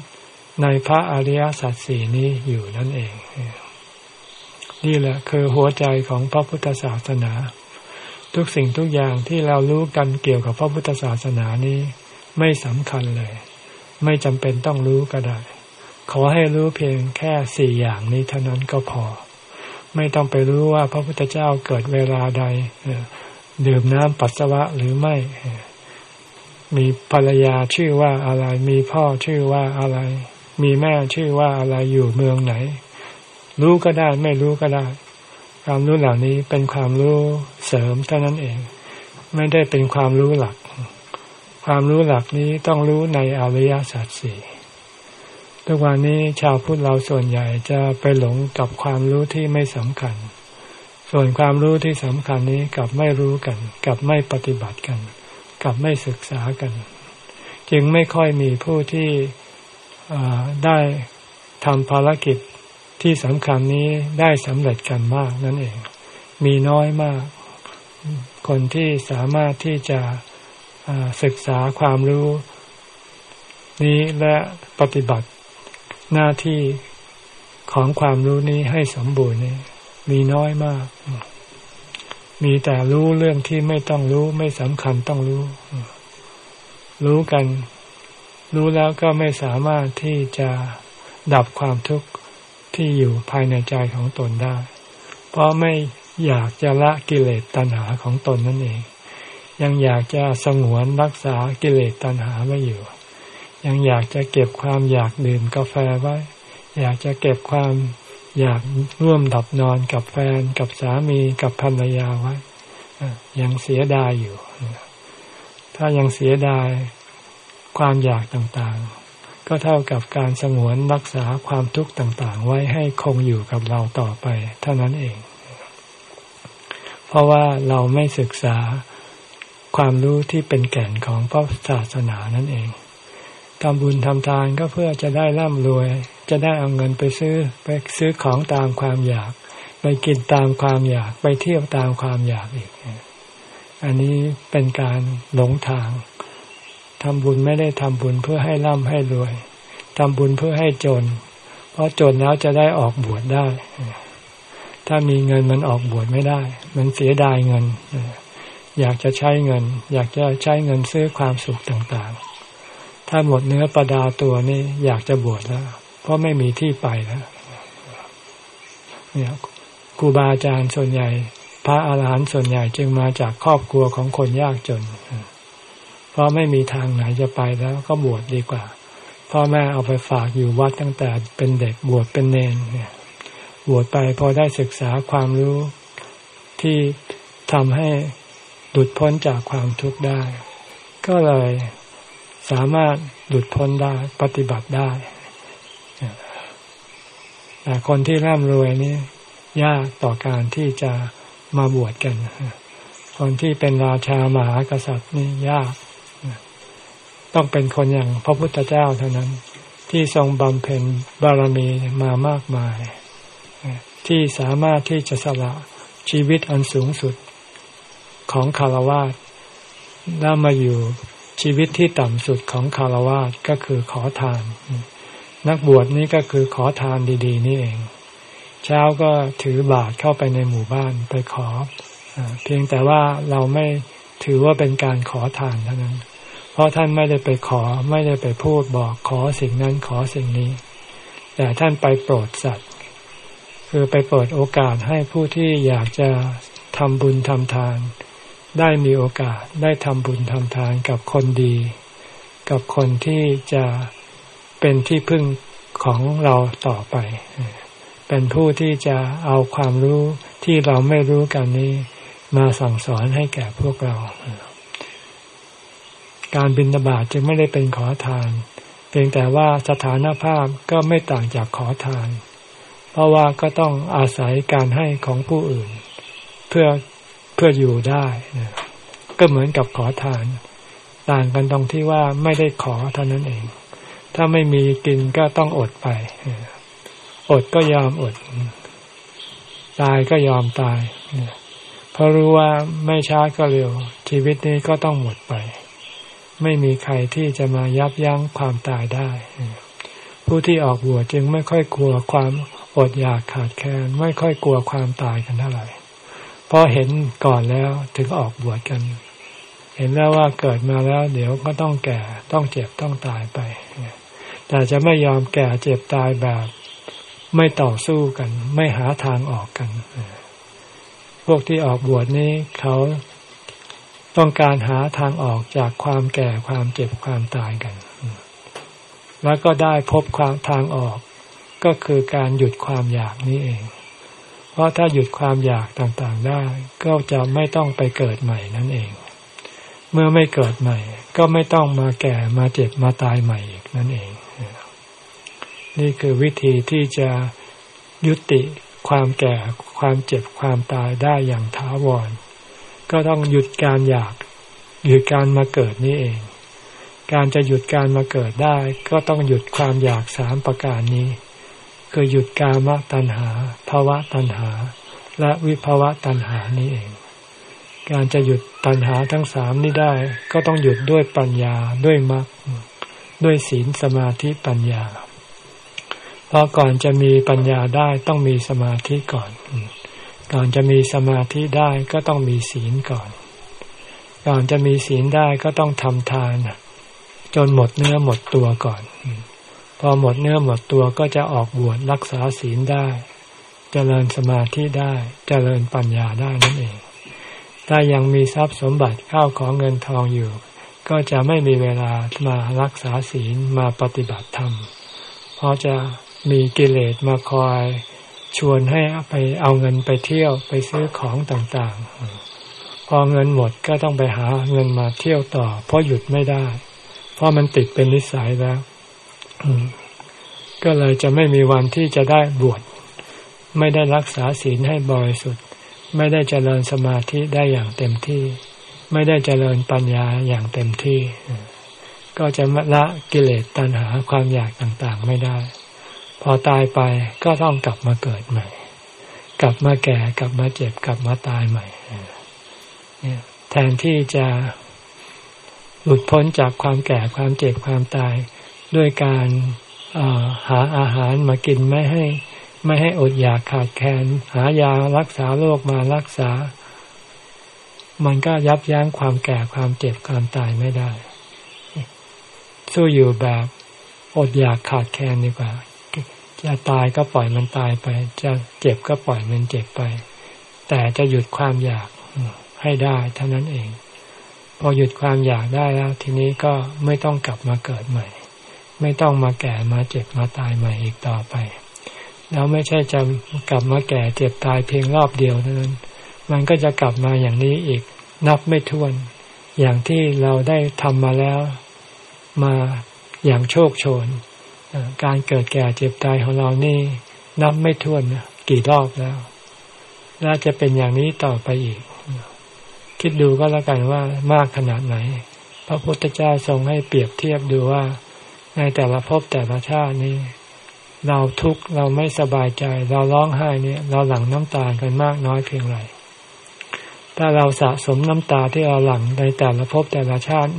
[SPEAKER 1] ในพระอริยสัจสี่นี้อยู่นั่นเอง นี่แหละคือหัวใจของพระพุทธศาสนา ทุกสิ่งทุกอย่างที่เรารู้กันเกี่ยวกับพระพุทธศาสนานี้ ไม่สำคัญเลย ไม่จำเป็นต้องรู้ก็ได้ ขอให้รู้เพียงแค่สี่อย่างนี้เท่านั้นก็พอ ไม่ต้องไปรู้ว่าพระพุทธเจ้าเกิดเวลาใดดื่มน้ำปัสสาวะหรือไม่ มีภรรยาชื่อว่าอะไร มีพ่อชื่อว่าอะไร มีแม่ชื่อว่าอะไรอยู่เมืองไหน รู้ก็ได้ไม่รู้ก็ได้ ความรู้เหล่านี้เป็นความรู้เสริมเท่านั้นเอง ไม่ได้เป็นความรู้หลัก ความรู้หลักนี้ต้องรู้ในอริยสัจสี่ทุกวันนี้ชาวพุทธเราส่วนใหญ่จะไปหลงกับความรู้ที่ไม่สำคัญ ส่วนความรู้ที่สำคัญนี้กับไม่รู้กัน กับไม่ปฏิบัติกัน กับไม่ศึกษากัน จึงไม่ค่อยมีผู้ที่ได้ทำภารกิจที่สำคัญนี้ได้สำเร็จกันมากนั่นเอง มีน้อยมาก คนที่สามารถที่จะศึกษาความรู้ นี้และปฏิบัติหน้าที่ของความรู้นี้ให้สมบูรณ์นี่มีน้อยมาก มีแต่รู้เรื่องที่ไม่ต้องรู้ไม่สำคัญต้องรู้ รู้กัน รู้แล้วก็ไม่สามารถที่จะดับความทุกข์ที่อยู่ภายในใจของตนได้ เพราะไม่อยากจะละกิเลสตัณหาของตนนั่นเอง ยังอยากจะสงวนรักษากิเลสตัณหาไว้อยู่ ยังอยากจะเก็บความอยากดื่มกาแฟไว้ อยากจะเก็บความ อยากร่วมดับนอนกับแฟนกับสามีกับภรรยาไว้ยังเสียดายอยู่ ถ้ายังเสียดายความอยากต่างๆ ก็เท่ากับการสงวนรักษาความทุกข์ต่างๆ ไว้ให้คงอยู่กับเราต่อไป เท่านั้นเอง เพราะว่าเราไม่ศึกษาความรู้ที่เป็นแก่นของพระศาสนานั่นเองทำบุญทำทานก็เพื่อจะได้ร่ำรวย จะได้เอาเงินไปซื้อไปซื้อของตามความอยาก ไปกินตามความอยาก ไปเที่ยวตามความอยากอีก อันนี้เป็นการหลงทางทำบุญไม่ได้ทำบุญเพื่อให้ร่ำให้รวยทำบุญเพื่อให้จน เพราะจนแล้วจะได้ออกบวชได้ ถ้ามีเงินมันออกบวชไม่ได้ มันเสียดายเงิน อยากจะใช้เงิน อยากจะใช้เงินซื้อความสุขต่างๆ ถ้าหมดเนื้อประดาตัวนี่อยากจะบวชแล้ว เพราะไม่มีที่ไปแล้วเนี่ยครูบาอาจารย์ส่วนใหญ่ พระอาหารหันต์ส่วนใหญ่จึงมาจากครอบครัวของคนยากจน เพราะไม่มีทางไหนจะไปแล้วก็บวชดดีกว่า พ่อแม่เอาไปฝากอยู่วัดตั้งแต่เป็นเด็กบวชเป็นเนนเนี่ยบวชไปพอได้ศึกษาความรู้ที่ทำให้หลุดพ้นจากความทุกข์ได้ ก็เลยสามารถหลุดพ้นได้ปฏิบัติได้ แต่คนที่ร่ำรวยนี่ยากต่อการที่จะมาบวชกัน คนที่เป็นราชามหากษัตริย์นี่ยาก ต้องเป็นคนอย่างพระพุทธเจ้าเท่านั้น ที่ทรงบำเพ็ญบารมีมามากมาย ที่สามารถที่จะสละชีวิตอันสูงสุดของคารวะแล้วมาอยู่ชีวิตที่ต่ำสุดของคารวะก็คือขอทาน นักบวชนี่ก็คือขอทานดี ๆ นี่เอง เช้าก็ถือบาตรเข้าไปในหมู่บ้านไปขอเพียงแต่ว่าเราไม่ถือว่าเป็นการขอทานเท่านั้น เพราะท่านไม่ได้ไปขอไม่ได้ไปพูดบอกขอสิ่งนั้นขอสิ่งนี้ แต่ท่านไปโปรดสัตว์ คือไปเปิดโอกาสให้ผู้ที่อยากจะทำบุญทำทาน ได้มีโอกาสได้ทำบุญทำทานกับคนดี กับคนที่จะ เป็นที่พึ่งของเราต่อไป เป็นผู้ที่จะเอาความรู้ที่เราไม่รู้กันนี้ มาสั่งสอนให้แก่พวกเรา การบินบาตจึงไม่ได้เป็นขอทาน เพียงแต่ว่าสถานภาพก็ไม่ต่างจากขอทาน เพราะว่าก็ต้องอาศัยการให้ของผู้อื่น เพื่อเพื่ออยู่ได้ก็เหมือนกับขอทาน ต่างกันตรงที่ว่าไม่ได้ขอเท่านั้นเอง ถ้าไม่มีกินก็ต้องอดไป อดก็ยอมอด ตายก็ยอมตาย เพราะรู้ว่าไม่ช้าก็เร็ว ชีวิตนี้ก็ต้องหมดไป ไม่มีใครที่จะมายับยั้งความตายได้ ผู้ที่ออกบวชจึงไม่ค่อยกลัวความอดอยากขาดแคลนไม่ค่อยกลัวความตายกันเท่าไหร่พราะเห็นก่อนแล้วถึงออกบวชกัน เห็นแล้วว่าเกิดมาแล้ว เดี๋ยวก็ต้องแก่ต้องเจ็บต้องตายไป แต่จะไม่ยอมแก่เจ็บตายแบบ ไม่ต่อสู้กัน ไม่หาทางออกกัน พวกที่ออกบวชนี้เขาต้องการหาทางออกจากความแก่ความเจ็บความตายกัน แล้วก็ได้พบความทางออกก็คือการหยุดความอยากนี้เอง เพราะถ้าหยุดความอยากต่างๆได้ ก็จะไม่ต้องไปเกิดใหม่นั่นเอง เมื่อไม่เกิดใหม่ ก็ไม่ต้องมาแก่มาเจ็บมาตายใหม่อีกนั่นเอง นี่คือวิธีที่จะยุติความแก่ความเจ็บความตายได้อย่างถาวร ก็ต้องหยุดการอยากหยุดการมาเกิดนี้เอง การจะหยุดการมาเกิดได้ ก็ต้องหยุดความอยากสามประการนี้ คือหยุดกามตัณหาภาวะตัณหา และวิภาวะตัณหานี้เอง การจะหยุดตัณหาทั้งสามนี้ได้ ก็ต้องหยุดด้วยปัญญาด้วยมรรคด้วยศีลสมาธิปัญญา เพราะก่อนจะมีปัญญาได้ต้องมีสมาธิก่อน ก่อนจะมีสมาธิได้ก็ต้องมีศีลก่อน ก่อนจะมีศีลได้ก็ต้องทำทาน จนหมดเนื้อหมดตัวก่อน พอหมดเนื้อหมดตัวก็จะออกบวชรักษาศีลได้จเจริญสมาธิได้จเจริญปัญญาได้นั่นเอง ถ้ายังมีทรัพย์สมบัติข้าวของเงินทองอยู่ ก็จะไม่มีเวลามารักษาศีลมาปฏิบัติธรรม เพราะจะ มีกิเลสมาคอย ชวนให้ไปเอาเงินไปเที่ยวไปซื้อของต่างๆ พอเงินหมดก็ต้องไปหาเงินมาเที่ยวต่อ เพราะหยุดไม่ได้ เพราะมันติดเป็นนิสัยแล้วก็เลยจะไม่มีวันที่จะได้บวชไม่ได้รักษาศีลให้บริสุทธิ์ ไม่ได้เจริญสมาธิได้อย่างเต็มที่ ไม่ได้เจริญปัญญาอย่างเต็มที่ ก็จะละกิเลสตัณหาความอยากต่างๆไม่ได้ พอตายไปก็ต้องกลับมาเกิดใหม่ กลับมาแก่กลับมาเจ็บกลับมาตายใหม่เนี่ยแทนที่จะหลุดพ้นจากความแก่ความเจ็บความตาย ด้วยการหาอาหารมากินไม่ให้ไม่ให้อดอยากขาดแคลนหายารักษาโรคมารักษา มันก็ยับยั้งความแก่ความเจ็บความตายไม่ได้ สู้อยู่แบบอดอยากขาดแคลนดีกว่า จะตายก็ปล่อยมันตายไป จะเจ็บก็ปล่อยมันเจ็บไป แต่จะหยุดความอยากให้ได้เท่านั้นเอง พอหยุดความอยากได้แล้ว ทีนี้ก็ไม่ต้องกลับมาเกิดใหม่ ไม่ต้องมาแก่มาเจ็บมาตายใหม่อีกต่อไป แล้วไม่ใช่จะกลับมาแก่เจ็บตายเพียงรอบเดียวเท่านั้น มันก็จะกลับมาอย่างนี้อีกนับไม่ถ้วน อย่างที่เราได้ทำมาแล้วมาอย่างโชคโชน การเกิดแก่เจ็บตายของเรานี่ นับไม่ถ้วนนะกี่รอบแล้ว น่าจะเป็นอย่างนี้ต่อไปอีก คิดดูก็แล้วกันว่ามากขนาดไหน พระพุทธเจ้าทรงให้เปรียบเทียบดูว่า ในแต่ละภพแต่ละชาตินี้ เราทุกข์เราไม่สบายใจ เราร้องไห้เนี่ย เราหลั่งน้ำตากันมากน้อยเพียงไรถ้าเราสะสมน้ำตาที่เราหลั่งในแต่ละภพแต่ละชาติ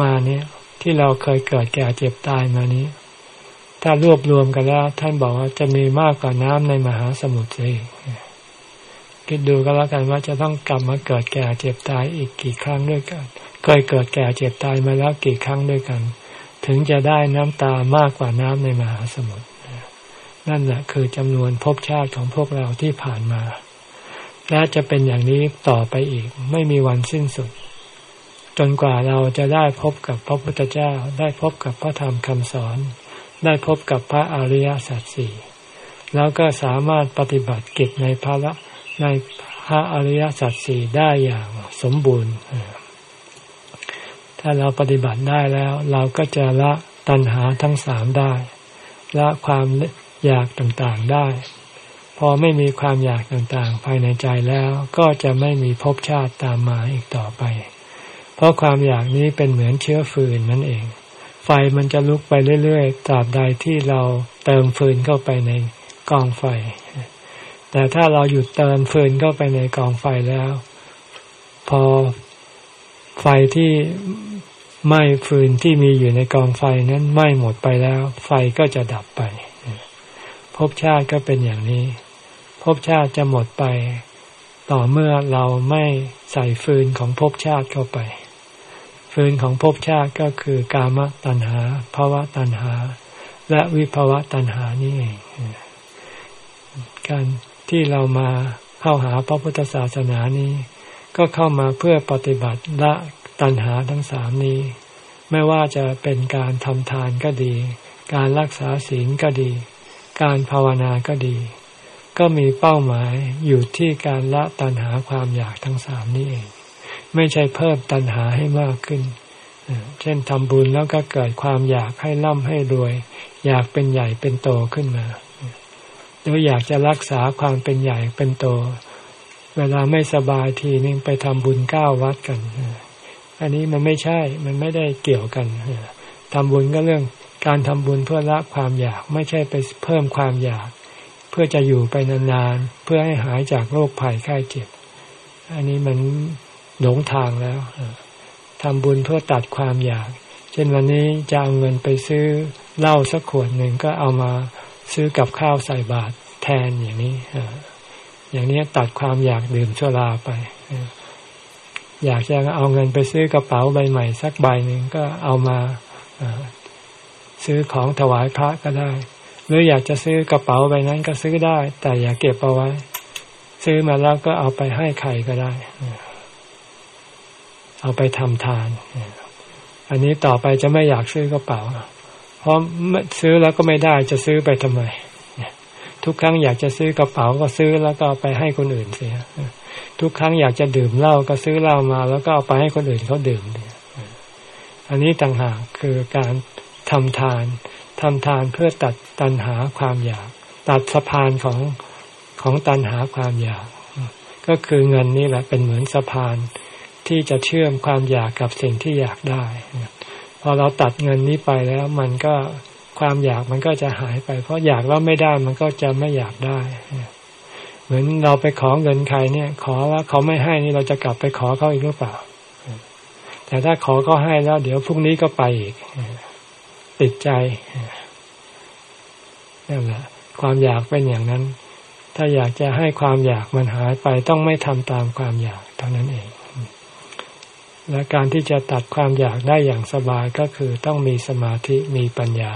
[SPEAKER 1] มาเนี่ย ที่เราเคยเกิดแก่เจ็บตายมานี้ ถ้ารวบรวมกันแล้ว ท่านบอกว่าจะมีมากกว่าน้ำในมหาสมุทรเลยคิดดูก็แล้วกันว่าจะต้องกลับมาเกิดแก่เจ็บตายอีกกี่ครั้งด้วยกัน เคยเกิดแก่เจ็บตายมาแล้วกี่ครั้งด้วยกัน ถึงจะได้น้ำตามากกว่าน้ำในมหาสมุทรนั่นแหละคือจำนวนภพชาติของพวกเราที่ผ่านมา และจะเป็นอย่างนี้ต่อไปอีก ไม่มีวันสิ้นสุด จนกว่าเราจะได้พบกับพระพุทธเจ้า ได้พบกับพระธรรมคำสอน ได้พบกับพระอริยสัจสี่แล้วก็สามารถปฏิบัติกิจในพระในพระอริยสัจสี่ได้อย่างสมบูรณ์ ถ้าเราปฏิบัติได้แล้ว เราก็จะละตัณหาทั้งสามได้ ละความอยากต่างๆได้ พอไม่มีความอยากต่างๆ ภายในใจแล้วก็จะไม่มีภพชาติตามมาอีกต่อไป เพราะความอยากนี้เป็นเหมือนเชื้อฟืนนั่นเอง ไฟมันจะลุกไปเรื่อยๆ ตราบใดที่เราเติมฟืนเข้าไปในกองไฟ แต่ถ้าเราหยุดเติมฟืนเข้าไปในกองไฟแล้ว พอไฟที่ไหม้ฟืนที่มีอยู่ในกองไฟนั้นไหม้หมดไปแล้ว ไฟก็จะดับไป ภพชาติก็เป็นอย่างนี้ ภพชาติจะหมดไป ต่อเมื่อเราไม่ใส่ฟืนของภพชาติเข้าไป ฟืนของภพชาติก็คือกามตัณหาภาวะตัณหา และวิภาวะตัณหานี่เองการที่เรามาเข้าหาพระพุทธศาสนานี้ ก็เข้ามาเพื่อปฏิบัติละตัณหาทั้งสามนี้ ไม่ว่าจะเป็นการทำทานก็ดี การรักษาศีลก็ดี การภาวนาก็ดี ก็มีเป้าหมายอยู่ที่การละตัณหาความอยากทั้งสามนี้เอง ไม่ใช่เพิ่มตัณหาให้มากขึ้น เช่นทำบุญแล้วก็เกิดความอยากให้ร่ำให้รวย อยากเป็นใหญ่เป็นโตขึ้นมาหรืออยากจะรักษาความเป็นใหญ่เป็นโต เวลาไม่สบายทีนึงไปทำบุญเก้าวัดกัน อันนี้มันไม่ใช่ มันไม่ได้เกี่ยวกันทำบุญก็เรื่องการทำบุญเพื่อละความอยากไม่ใช่ไปเพิ่มความอยาก เพื่อจะอยู่ไปนานๆเพื่อให้หายจากโรคภัยไข้เจ็บ อันนี้มัน หลงทางแล้วทำบุญเพื่อตัดความอยาก เช่นวันนี้จะเอาเงินไปซื้อเหล้าสักขวดหนึ่งก็เอามาซื้อกับข้าวใส่บาตรแทนอย่างนี้อย่างนี้ตัดความอยากดื่มสุราไปอยากจะเอาเงินไปซื้อกระเป๋าใบใหม่ สักใบหนึ่งก็เอามาซื้อของถวายพระก็ได้ หรืออยากจะซื้อกระเป๋าใบนั้นก็ซื้อได้ แต่อย่าเก็บเอาไว้ ซื้อมาแล้วก็เอาไปให้ใครก็ได้ เอาไปทำทาน อันนี้ต่อไปจะไม่อยากซื้อกระเป๋า เพราะซื้อแล้วก็ไม่ได้จะซื้อไปทำไม ทุกครั้งอยากจะซื้อกระเป๋าก็ซื้อแล้วก็ไปให้คนอื่นเสีย ทุกครั้งอยากจะดื่มเหล้าก็ซื้อเหล้ามา แล้วก็เอาไปให้คนอื่นเขาดื่มอันนี้ต่างหากคือการทำทานทำทานเพื่อตัดตัณหาความอยาก ตัดสะพานของของตัณหาความอยาก ก็คือเงินนี่แหละเป็นเหมือนสะพาน ที่จะเชื่อมความอยากกับสิ่งที่อยากได้ พอเราตัดเงินนี้ไปแล้วมันก็ความอยากมันก็จะหายไป เพราะอยากแล้วไม่ได้มันก็จะไม่อยากได้ เหมือนเราไปขอเงินใครเนี่ย ขอแล้วเขาไม่ให้นี่เราจะกลับไปขอเขาอีกหรือเปล่า แต่ถ้าขอเขาให้แล้ว เดี๋ยวพรุ่งนี้ก็ไปอีก ติดใจนั่นแหละความอยากเป็นอย่างนั้น ถ้าอยากจะให้ความอยากมันหายไป ต้องไม่ทำตามความอยากเท่านั้นเอง และการที่จะตัดความอยากได้อย่างสบายก็คือต้องมีสมาธิมีปัญญา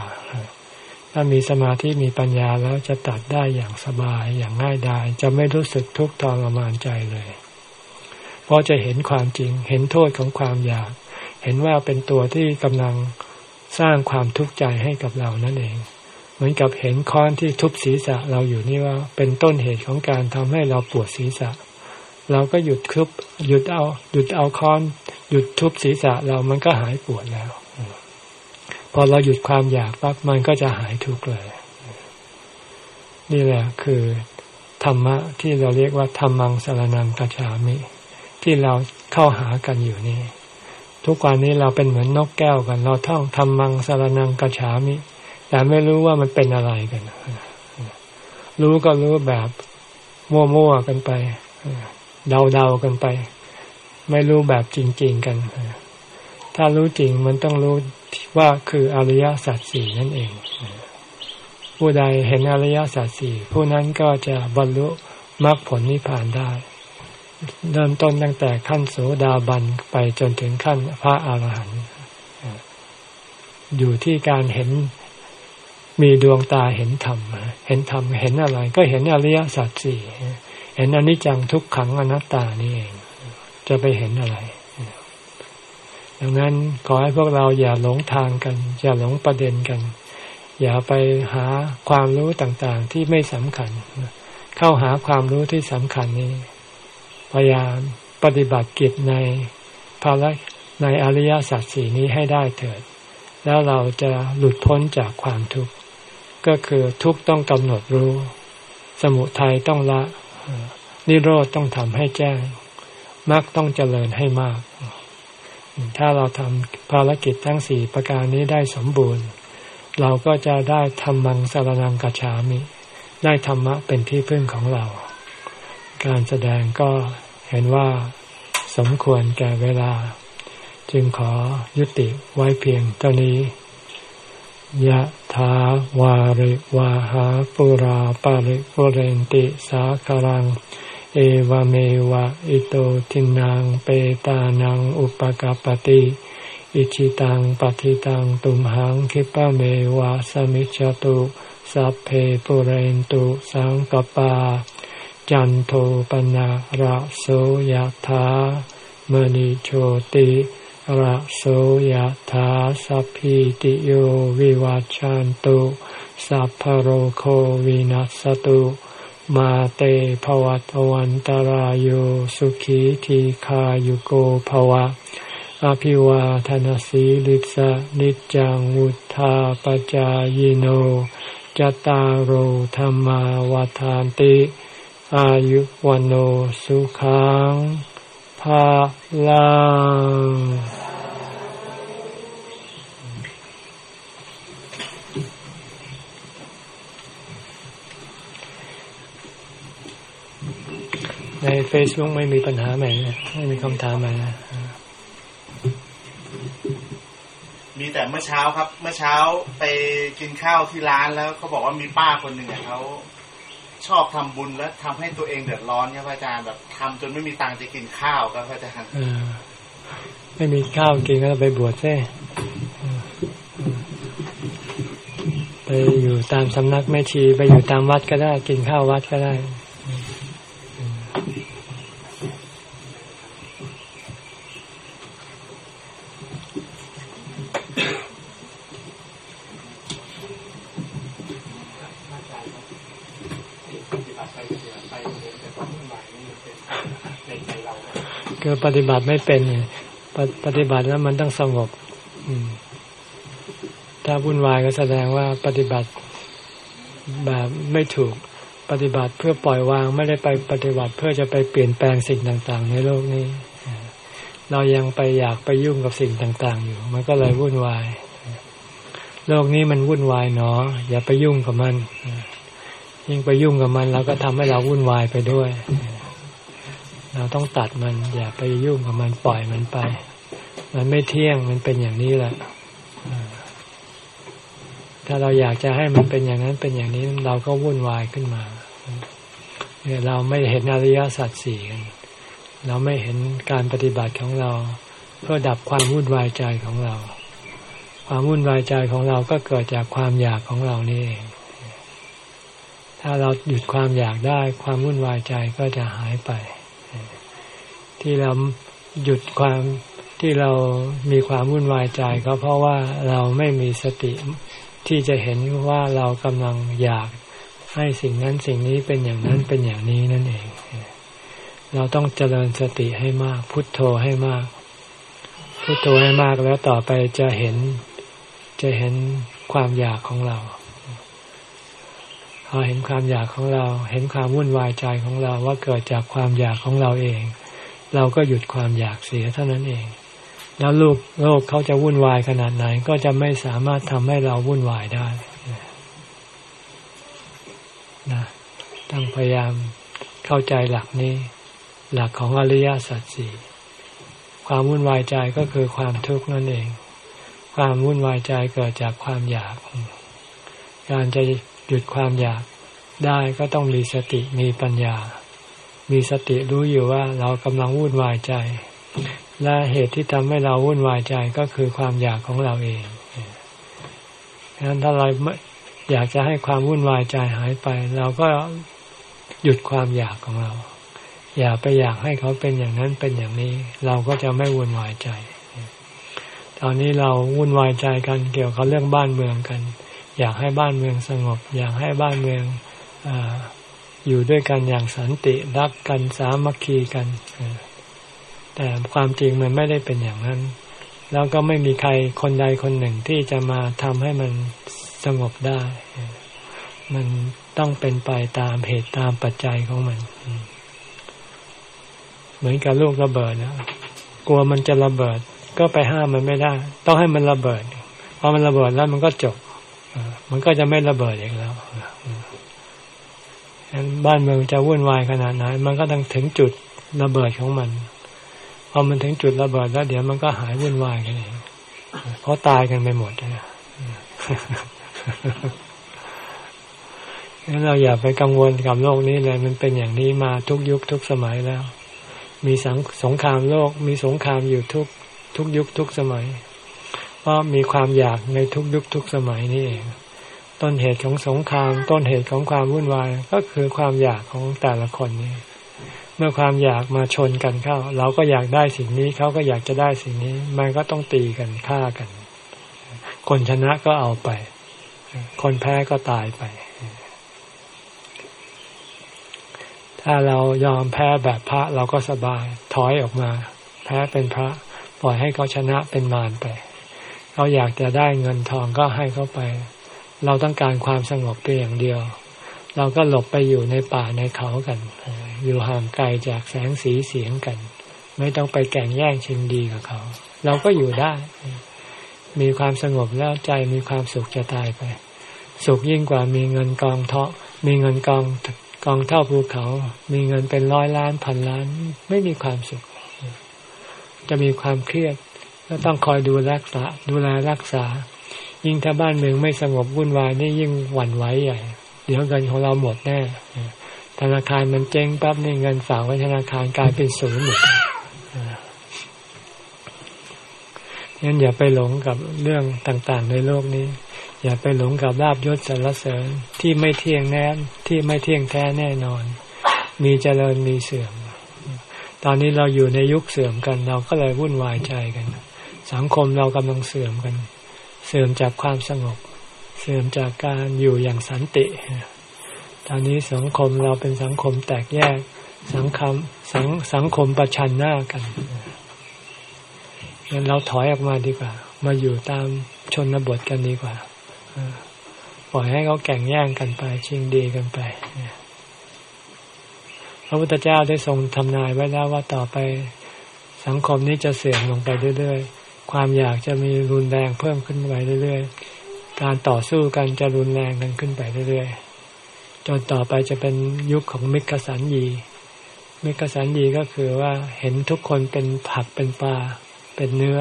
[SPEAKER 1] ถ้ามีสมาธิมีปัญญาแล้วจะตัดได้อย่างสบายอย่างง่ายดายจะไม่รู้สึกทุกข์ทรมานใจเลย เพราะจะเห็นความจริง เห็นโทษของความอยาก เห็นว่าเป็นตัวที่กำลังสร้างความทุกข์ใจให้กับเรานั่นเอง เหมือนกับเห็นค้อนที่ทุบศีรษะเราอยู่นี่ว่า เป็นต้นเหตุของการทำให้เราปวดศีรษะเเราก็หยุดทุบหยุดเอาหยุดเอาค้อน หยุดทุบศีรษะเรามันก็หายปวดแล้ว พอเราหยุดความอยากปั๊บมันก็จะหายทุกข์เลย นี่แหละคือธรรมะที่เราเรียกว่าธรรมังสารนังกัจฉามิ ที่เราเข้าหากันอยู่นี่ ทุกวันนี้เราเป็นเหมือนนกแก้วกัน เราท่องธรรมังสารนังกัจฉามิ แต่ไม่รู้ว่ามันเป็นอะไรกัน รู้ก็รู้แบบมั่วๆกันไป เดาๆกันไป ไม่รู้แบบจริง ๆกัน ถ้ารู้จริงมันต้องรู้ว่าคืออริยสัจสี่นั่นเอง ผู้ใดเห็นอริยสัจสี่ผู้นั้นก็จะบรรลุมรรคผลนิพพานได้ เริ่มต้นตั้งแต่ขั้นโสดาบันไปจนถึงขั้นพระอาหารหันต์อยู่ที่การเห็นมีดวงตาเห็นธรรม เห็นธรรม เห็นอะไร ก็เห็นอริยสัจสี่ ห็นอนิจจังทุกขังอนัตตานี่เอง จะไปเห็นอะไร ดังนั้นขอให้พวกเราอย่าหลงทางกัน อย่าหลงประเด็นกัน อย่าไปหาความรู้ต่างๆ ที่ไม่สำคัญ เข้าหาความรู้ที่สำคัญนี้พยายามปฏิบัติกิจในภาระในอริยสัจสี่นี้ให้ได้เถิด แล้วเราจะหลุดพ้นจากความทุกข์ ก็คือทุกข์ต้องกำหนดรู้ สมุทัยต้องละ นิโรธต้องทำให้แจ้งมรรคต้องเจริญให้มาก ถ้าเราทำภารกิจทั้งสี่ประการนี้ได้สมบูรณ์ เราก็จะได้ธรรมังสารนังกัจฉามิ ได้ธรรมะเป็นที่พึ่งของเรา การแสดงก็เห็นว่าสมควรแก่เวลา จึงขอยุติไว้เพียงเท่านี้ ยะถาวาริวาหาปุราปาริปุเรนติสาครัง เอวเมวะอิโตทินังเปตานังอุปกปติอิชิตังปฏิตังตุมหังคิปะเมวะสมิจจตุสัพเพปุเรนตุสังกปา จันโทปนะระโสยธามณิโชติ ระโสยธาสัพพิติโยวิวัจจันตุสัพพโรโควินัสตุ มาเตภวัตวันตารโยสุขีทีขายุโกภวะ อภิวาทนสีลิสะนิจังวุธาปจายโนจตารโหธรรมาวาทานติ อายุวันโอสุขังภาลัง ในเฟซบุ๊กไม่มีปัญหาไหมไม่มีคำถามไหม
[SPEAKER 2] มีแต่เมื่อเช้าครับ เมื่อเช้าไปกินข้าวที่ร้านแล้วเขาบอกว่ามีป้าคนหนึ่งเนี่ยเขาชอบทำบุญแล้วทำให้ตัวเองเดือดร้อนครับอาจารย์แบบทำจนไม่มีตังค์จะกินข้าวครับอาจารย์
[SPEAKER 1] ไม่มีข้าวกินก็ไปบวชใช่ไปอยู่ตามสำนักแม่ชีไปอยู่ตามวัดก็ได้ กินข้าววัดก็ได้ คือปฏิบัติไม่เป็นปฏิบัติแล้วมันต้องสงบถ้าวุ่นวายก็แสดงว่าปฏิบัติแบบไม่ถูก ปฏิบัติเพื่อปล่อยวางไม่ได้ไปปฏิบัติเพื่อจะไปเปลี่ยนแปลงสิ่งต่างๆ ในโลกนี้ เรายังไปอยากไปยุ่งกับสิ่งต่างๆ อยู่ มันก็เลยวุ่นวาย โลกนี้มันวุ่นวายเนาะอย่าไปยุ่งกับมัน ยิ่งไปยุ่งกับมันเราก็ทำให้เราวุ่นวายไปด้วย เราต้องตัดมัน อย่าไปยุ่งกับมันปล่อยมันไป มันไม่เที่ยงมันเป็นอย่างนี้แหละถ้าเราอยากจะให้มันเป็นอย่างนั้นเป็นอย่างนี้เราก็วุ่นวายขึ้นมา เนี่ยเราไม่เห็นอริยสัจสี่กัน เราไม่เห็นการปฏิบัติของเรา เพื่อดับความวุ่นวายใจของเรา ความวุ่นวายใจของเราก็เกิดจากความอยากของเรานี่เอง ถ้าเราหยุดความอยากได้ความวุ่นวายใจก็จะหายไป ที่เราหยุดความที่เรามีความวุ่นวายใจก็เพราะว่าเราไม่มีสติที่จะเห็นว่าเรากำลังอยาก ให้สิ่งนั้นสิ่งนี้เป็นอย่างนั้นเป็นอย่างนี้นั่นเอง เราต้องเจริญสติให้มาก พุทโธให้มาก พุทโธให้มากแล้วต่อไปจะเห็นจะเห็นความอยากของเราพอเห็นความอยากของเรา เห็นความวุ่นวายใจของเราว่าเกิดจากความอยากของเราเอง เราก็หยุดความอยากเสียเท่านั้นเอง แล้วโลกโลกเขาจะวุ่นวายขนาดไหนก็จะไม่สามารถทำให้เราวุ่นวายได้ นะต้องพยายามเข้าใจหลักนี้ หลักของอริยสัจสี่ความวุ่นวายใจก็คือความทุกข์นั่นเอง ความวุ่นวายใจเกิดจากความอยาก การจะหยุดความอยากได้ก็ต้องมีสติมีปัญญา มีสติรู้อยู่ว่าเรากำลังวุ่นวายใจ และเหตุที่ทำให้เราวุ่นวายใจก็คือความอยากของเราเองดังนั้นถ้าเรา อยากจะให้ความวุ่นวายใจหายไป เราก็หยุดความอยากของเรา อย่าไปอยากให้เขาเป็นอย่างนั้นเป็นอย่างนี้ เราก็จะไม่วุ่นวายใจ ตอนนี้เราวุ่นวายใจกันเกี่ยวกับเรื่องบ้านเมืองกัน อยากให้บ้านเมืองสงบ อยากให้บ้านเมืองออยู่ด้วยกันอย่างสันติรักกันสามัคคีกันแต่ความจริงมันไม่ได้เป็นอย่างนั้น แล้วก็ไม่มีใครคนใดคนหนึ่งที่จะมาทำให้มัน สงบได้ มันต้องเป็นไปตามเหตุตามปัจจัยของมัน เหมือนกับลูกระเบิดนะกลัวมันจะระเบิด ก็ไปห้ามมันไม่ได้ ต้องให้มันระเบิดพอมันระเบิดแล้วมันก็จบมันก็จะไม่ระเบิดอีกแล้วบ้านเมืองจะวุ่นวายขนาดไหนมันก็ต้องถึงจุดระเบิดของมัน พอมันถึงจุดระเบิดแล้ว เดี๋ยวมันก็หายวุ่นวายกันเองเพราะตายกันไปหมดนะงั้น เราอย่าไปกังวลกับโลกนี้เลย มันเป็นอย่างนี้มาทุกยุคทุกสมัยแล้ว มีสังสงครามโลก มีสงครามอยู่ทุกทุกยุคทุกสมัย เพราะมีความอยากในทุกยุคทุกสมัยนี่เองต้นเหตุของสงคราม ต้นเหตุของความวุ่นวายก็คือความอยากของแต่ละคนนี่เมื่อความอยากมาชนกันเข้า เราก็อยากได้สิ่งนี้เขาก็อยากจะได้สิ่งนี้ มันก็ต้องตีกันฆ่ากัน คนชนะก็เอาไป คนแพ้ก็ตายไป ถ้าเรายอมแพ้แบบพระเราก็สบาย ถอยออกมา แพ้เป็นพระ ปล่อยให้เขาชนะเป็นมารไปเขาอยากจะได้เงินทองก็ให้เขาไป เราต้องการความสงบเพียงอย่างเดียว เราก็หลบไปอยู่ในป่าในเขากัน อยู่ห่างไกลจากแสงสีเสียงกัน ไม่ต้องไปแก่งแย่งชิงดีกับเขา เราก็อยู่ได้ มีความสงบแล้วใจมีความสุขจะตายไป สุขยิ่งกว่ามีเงินกองเทาะ มีเงินกองกองเท่าภูเขา มีเงินเป็นร้อยล้านพันล้าน ไม่มีความสุข จะมีความเครียดก็ต้องคอยดูรักษา ดูแลรักษา ยิ่งถ้าบ้านเมืองไม่สงบวุ่นวายนี่ยิ่งหวั่นไหวใหญ่ เดี๋ยวเงินของเราหมดแน่ธนาคารมันเจ๊งปั๊บนี่เงินฝากไว้ธนาคารกลายเป็นศูนย์หมด งั้นอย่าไปหลงกับเรื่องต่างๆ ในโลกนี้ อย่าไปหลงกับลาบยศสรรเสริญที่ไม่เที่ยงแน่ที่ไม่เที่ยงแท้แน่นอน มีเจริญมีเสื่อม ตอนนี้เราอยู่ในยุคเสื่อมกัน เราก็เลยวุ่นวายใจกัน สังคมเรากำลังเสื่อมกัน เสื่อมจากความสงบ เสื่อมจากการอยู่อย่างสันติ ตอนนี้สังคมเราเป็นสังคมแตกแยกสังคมสังสังคมประชันหน้ากัน งั้นเราถอยออกมาดีกว่า มาอยู่ตามชนบทกันดีกว่าปล่อยให้เขาแข่งแย่งกันไป ชิงดีกันไปพระพุทธเจ้าได้ทรงทำนายไว้แล้วว่าต่อไปสังคมนี้จะเสื่อมลงไปเรื่อยๆ ความอยากจะมีรุนแรงเพิ่มขึ้นไปเรื่อยๆ การต่อสู้กันจะรุนแรงกันขึ้นไปเรื่อยๆ จนต่อไปจะเป็นยุคของมิกสันยีมิกสันยีก็คือว่าเห็นทุกคนเป็นผักเป็นปลา เป็นเนื้อ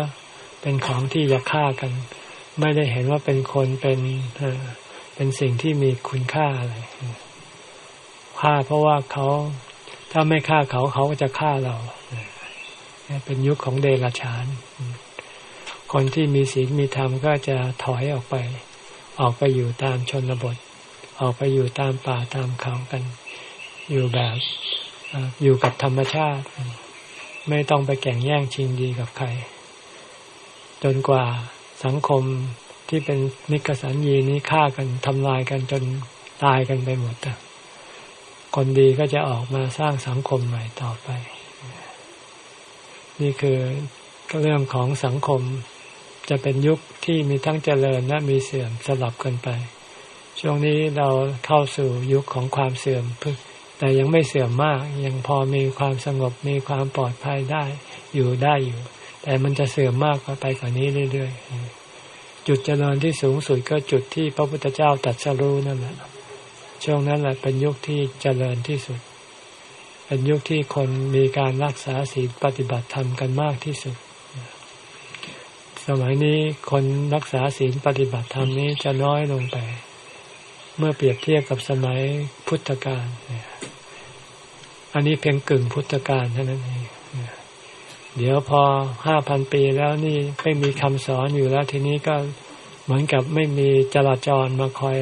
[SPEAKER 1] เป็นของที่จะฆ่ากัน ไม่ได้เห็นว่าเป็นคนเป็นเป็นสิ่งที่มีคุณค่าอะไรฆ่าเพราะว่าเขาถ้าไม่ฆ่าเขาเขาก็จะฆ่าเราเป็นยุคของเดรัจฉาน คนที่มีศีลมีธรรมก็จะถอยออกไป ออกไปอยู่ตามชนบท ออกไปอยู่ตามป่าตามเขากัน อยู่แบบอยู่กับธรรมชาติ ไม่ต้องไปแข่งแย่งชิงดีกับใคร จนกว่าสังคมที่เป็นมิกสันยีนี้ฆ่ากันทำลายกันจนตายกันไปหมดคนดีก็จะออกมาสร้างสังคมใหม่ต่อไป นี่คือเรื่องของสังคมจะเป็นยุคที่มีทั้งเจริญและมีเสื่อมสลับกันไป ช่วงนี้เราเข้าสู่ยุคของความเสื่อม แต่ยังไม่เสื่อมมาก ยังพอมีความสงบมีความปลอดภัยได้อยู่ได้อยู่ แต่มันจะเสื่อมมากไปกว่านี้เรื่อยๆ จุดเจริญที่สูงสุดก็จุดที่พระพุทธเจ้าตัดสรู้นั่นแหละช่วงนั้นแหละเป็นยุคที่เจริญที่สุด เป็นยุคที่คนมีการรักษาศีลปฏิบัติธรรมกันมากที่สุด สมัยนี้คนรักษาศีลปฏิบัติธรรมนี้จะน้อยลงไป เมื่อเปรียบเทียบกับสมัยพุทธกาลอันนี้เพียงกึ่งพุทธกาลเท่านั้นเองเดี๋ยวพอห้าพันปีแล้วนี่ไม่มีคำสอนอยู่แล้ว ทีนี้ก็เหมือนกับไม่มีจราจรมาคอย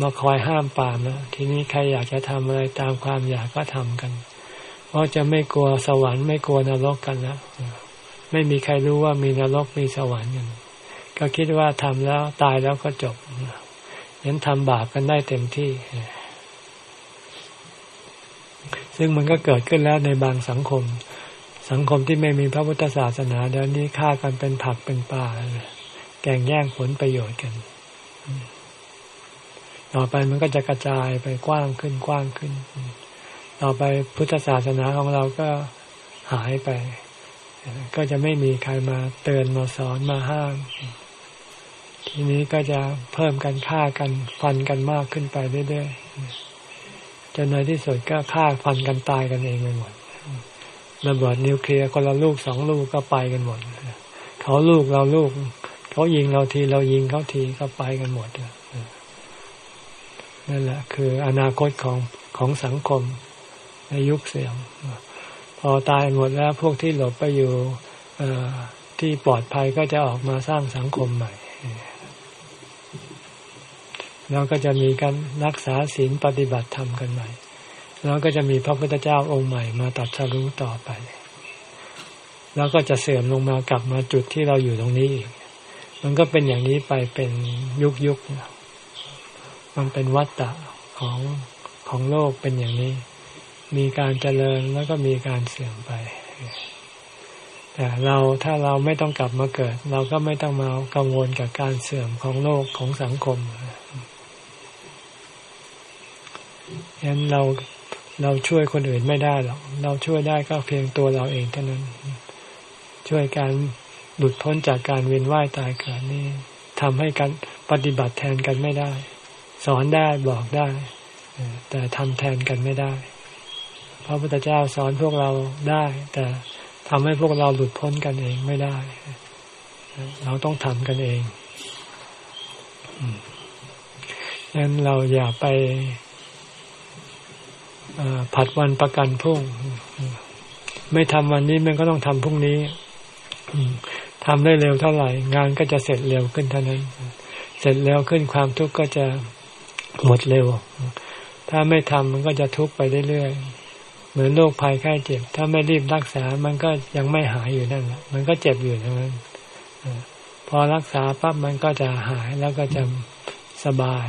[SPEAKER 1] มาคอยห้ามปามแล้วทีนี้ใครอยากจะทำอะไรตามความอยากก็ทำกันเพราะจะไม่กลัวสวรรค์ไม่กลัวนรกกันแล้วไม่มีใครรู้ว่ามีนรกมีสวรรค์กันก็คิดว่าทำแล้วตายแล้วก็จบ ยันทำบาปกันได้เต็มที่ ซึ่งมันก็เกิดขึ้นแล้วในบางสังคม สังคมที่ไม่มีพระพุทธศาสนาเดี๋ยวนี้ฆ่ากันเป็นผักเป็นปลาแก่งแย่งผลประโยชน์กัน ต่อไปมันก็จะกระจายไปกว้างขึ้นกว้างขึ้น ต่อไปพุทธศาสนาของเราก็หายไป ก็จะไม่มีใครมาเตือนมาสอนมาห้าม ทีนี้ก็จะเพิ่มกันฆ่ากันฟันกันมากขึ้นไปเรื่อยๆจนในที่สุดก็ฆ่าฟันกันตายกันเองไปหมดระเบิดนิวเคลียร์คนละลูกสองลูกก็ไปกันหมดเขาลูกเราลูก เขายิงเราทีเรายิงเขาทีก็ไปกันหมดนั่นแหละ คืออนาคตของของสังคมในยุคเสี่ยง พอตายหมดแล้วพวกที่หลบไปอยู่ที่ปลอดภัยก็จะออกมาสร้างสังคมใหม่ แล้วก็จะมีการรักษาศีลปฏิบัติธรรมกันใหม่ แล้วก็จะมีพระพุทธเจ้าองค์ใหม่มาตัดสรู้ต่อไป แล้วก็จะเสื่อมลงมากลับมาจุดที่เราอยู่ตรงนี้อีกมันก็เป็นอย่างนี้ไปเป็นยุคยุคมันเป็นวัฏฏะของของโลกเป็นอย่างนี้ มีการเจริญแล้วก็มีการเสื่อมไป แต่เราถ้าเราไม่ต้องกลับมาเกิด เราก็ไม่ต้องมากังวลกับการเสื่อมของโลกของสังคม ฉะนั้นเราเราช่วยคนอื่นไม่ได้หรอกเราช่วยได้ก็เพียงตัวเราเองเท่านั้น ช่วยการหลุดพ้นจากการเวียนว่ายตายเกิดนี่ทำให้การปฏิบัติแทนกันไม่ได้ สอนได้บอกได้ แต่ทำแทนกันไม่ได้พระพุทธเจ้าสอนพวกเราได้ แต่ทำให้พวกเราหลุดพ้นกันเองไม่ได้ เราต้องทำกันเองดังนั้นเราอย่าไป ผัดวันประกันพรุ่ง ไม่ทำวันนี้มันก็ต้องทำพรุ่งนี้ทำได้เร็วเท่าไหร่ งานก็จะเสร็จเร็วขึ้นเท่านั้น เสร็จเร็วขึ้นความทุกข์ก็จะหมดเร็ว ถ้าไม่ทำมันก็จะทุกข์ไปเรื่อยๆ เหมือนโรคภัยไข้เจ็บ ถ้าไม่รีบรักษา มันก็ยังไม่หายอยู่นั่นแหละมันก็เจ็บอยู่ทั้งนั้นพอรักษาปั๊บมันก็จะหายแล้วก็จะสบาย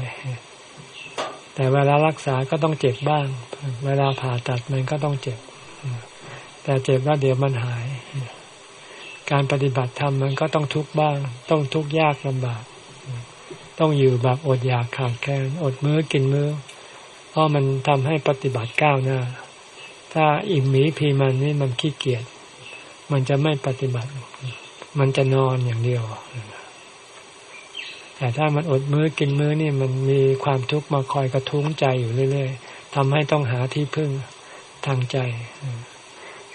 [SPEAKER 1] แต่เวลารักษาก็ต้องเจ็บบ้าง เวลาผ่าตัดมันก็ต้องเจ็บ แต่เจ็บแล้วเดี๋ยวมันหาย การปฏิบัติธรรมมันก็ต้องทุกข์บ้าง ต้องทุกข์ยากลำบาก ต้องอยู่แบบอดอยากขาดแคลนอดมื้อกินมื้อ เพราะมันทำให้ปฏิบัติก้าวหน้า ถ้าอิ่มหมีพีมันนี่มันขี้เกียจ มันจะไม่ปฏิบัติ มันจะนอนอย่างเดียว แต่ถ้ามันอดมื้อกินมื้อนี่มันมีความทุกข์มาคอยกระทุ้งใจอยู่เรื่อยๆทำให้ต้องหาที่พึ่งทางใจ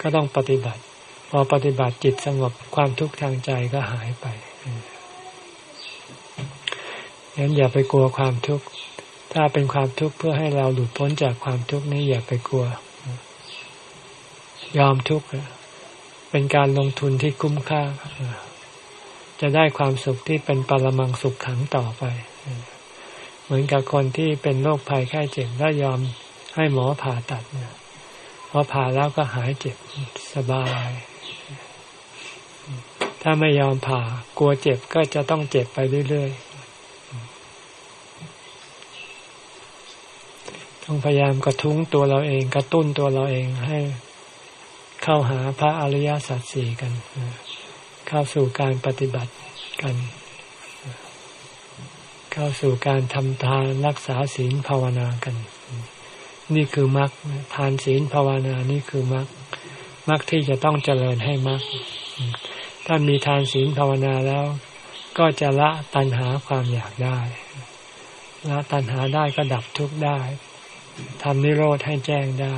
[SPEAKER 1] ก็ต้องปฏิบัติ พอปฏิบัติจิตสงบความทุกข์ทางใจก็หายไปงั้นอย่าไปกลัวความทุกข์ถ้าเป็นความทุกข์เพื่อให้เราหลุดพ้นจากความทุกข์นี้อย่าไปกลัว ยอมทุกข์เป็นการลงทุนที่คุ้มค่า จะได้ความสุขที่เป็นปรมังสุขขังต่อไป เหมือนกับคนที่เป็นโรคภัยไข้เจ็บแล้วยอมให้หมอผ่าตัดเนี่ยพอผ่าแล้วก็หายเจ็บสบาย ถ้าไม่ยอมผ่ากลัวเจ็บก็จะต้องเจ็บไปเรื่อยๆ ต้องพยายามกระทุ้งตัวเราเองกระตุ้นตัวเราเองให้เข้าหาพระอริยสัจสี่กัน เข้าสู่การปฏิบัติกัน เข้าสู่การทำทานรักษาศีลภาวนากัน นี่คือมรรคทานศีลภาวนานี่คือมรรคมรรคที่จะต้องเจริญให้มรรคถ้ามีทานศีลภาวนาแล้ว ก็จะละตัณหาความอยากได้ละตัณหาได้ก็ดับทุกข์ได้ทำนิโรธให้แจ้งได้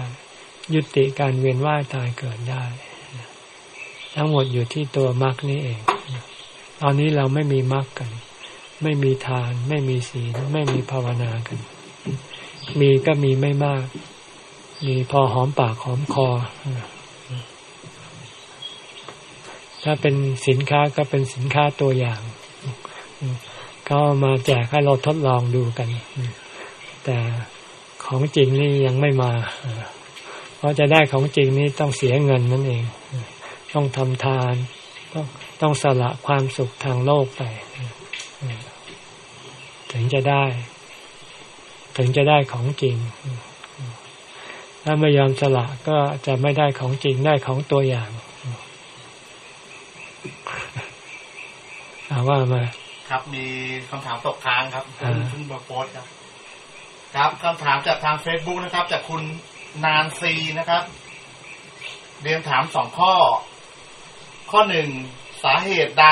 [SPEAKER 1] ยุติการเวียนว่ายตายเกิดได้ ทั้งหมดอยู่ที่ตัวมรรคนี่เอง ตอนนี้เราไม่มีมรรคกัน ไม่มีทาน ไม่มีศีล ไม่มีภาวนากัน มีก็มีไม่มาก มีพอหอมปากหอมคอ ถ้าเป็นสินค้าก็เป็นสินค้าตัวอย่างก็มาแจกให้เราทดลองดูกัน แต่ของจริงนี่ยังไม่มา เพราะจะได้ของจริงนี่ต้องเสียเงินนั่นเอง ต้องทำทาน ต้องต้องสละความสุขทางโลกไป ถึงจะได้ ถึงจะได้ของจริง ถ้าไม่ยอมสละก็จะไม่ได้ของจริงได้ของตัวอย่างอาว่ามา
[SPEAKER 2] ครับมีคำถามตกค้างครับคุณบาโพสครับ ครับคำถามจากทางเฟซบุ๊กนะครับ จากคุณนานซีนะครับ เรียนถามสองข้อ ข้อหนึ่งสาเหตุใด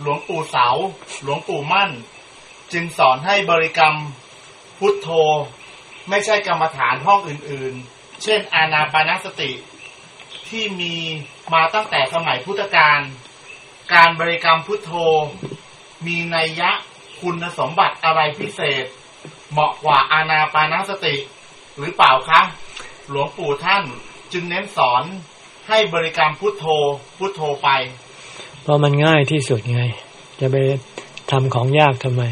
[SPEAKER 2] หลวงปู่เสา หลวงปู่มั่น จึงสอนให้บริกรรมพุทโธ ไม่ใช่กรรมฐานห้องอื่นๆ เช่น อานาปานสติ ที่มีมาตั้งแต่สมัยพุทธกาลการบริกรรมพุทโธ มีนัยยะคุณสมบัติอะไรพิเศษ เหมาะกว่าอานาปานสติ หรือเปล่าคะ หลวงปู่ท่านจึงเน้นสอน ให้บริกรรมพุทโธ พุทโธไป
[SPEAKER 1] เพราะมันง่ายที่สุดไง จะไปทำของยากทำไม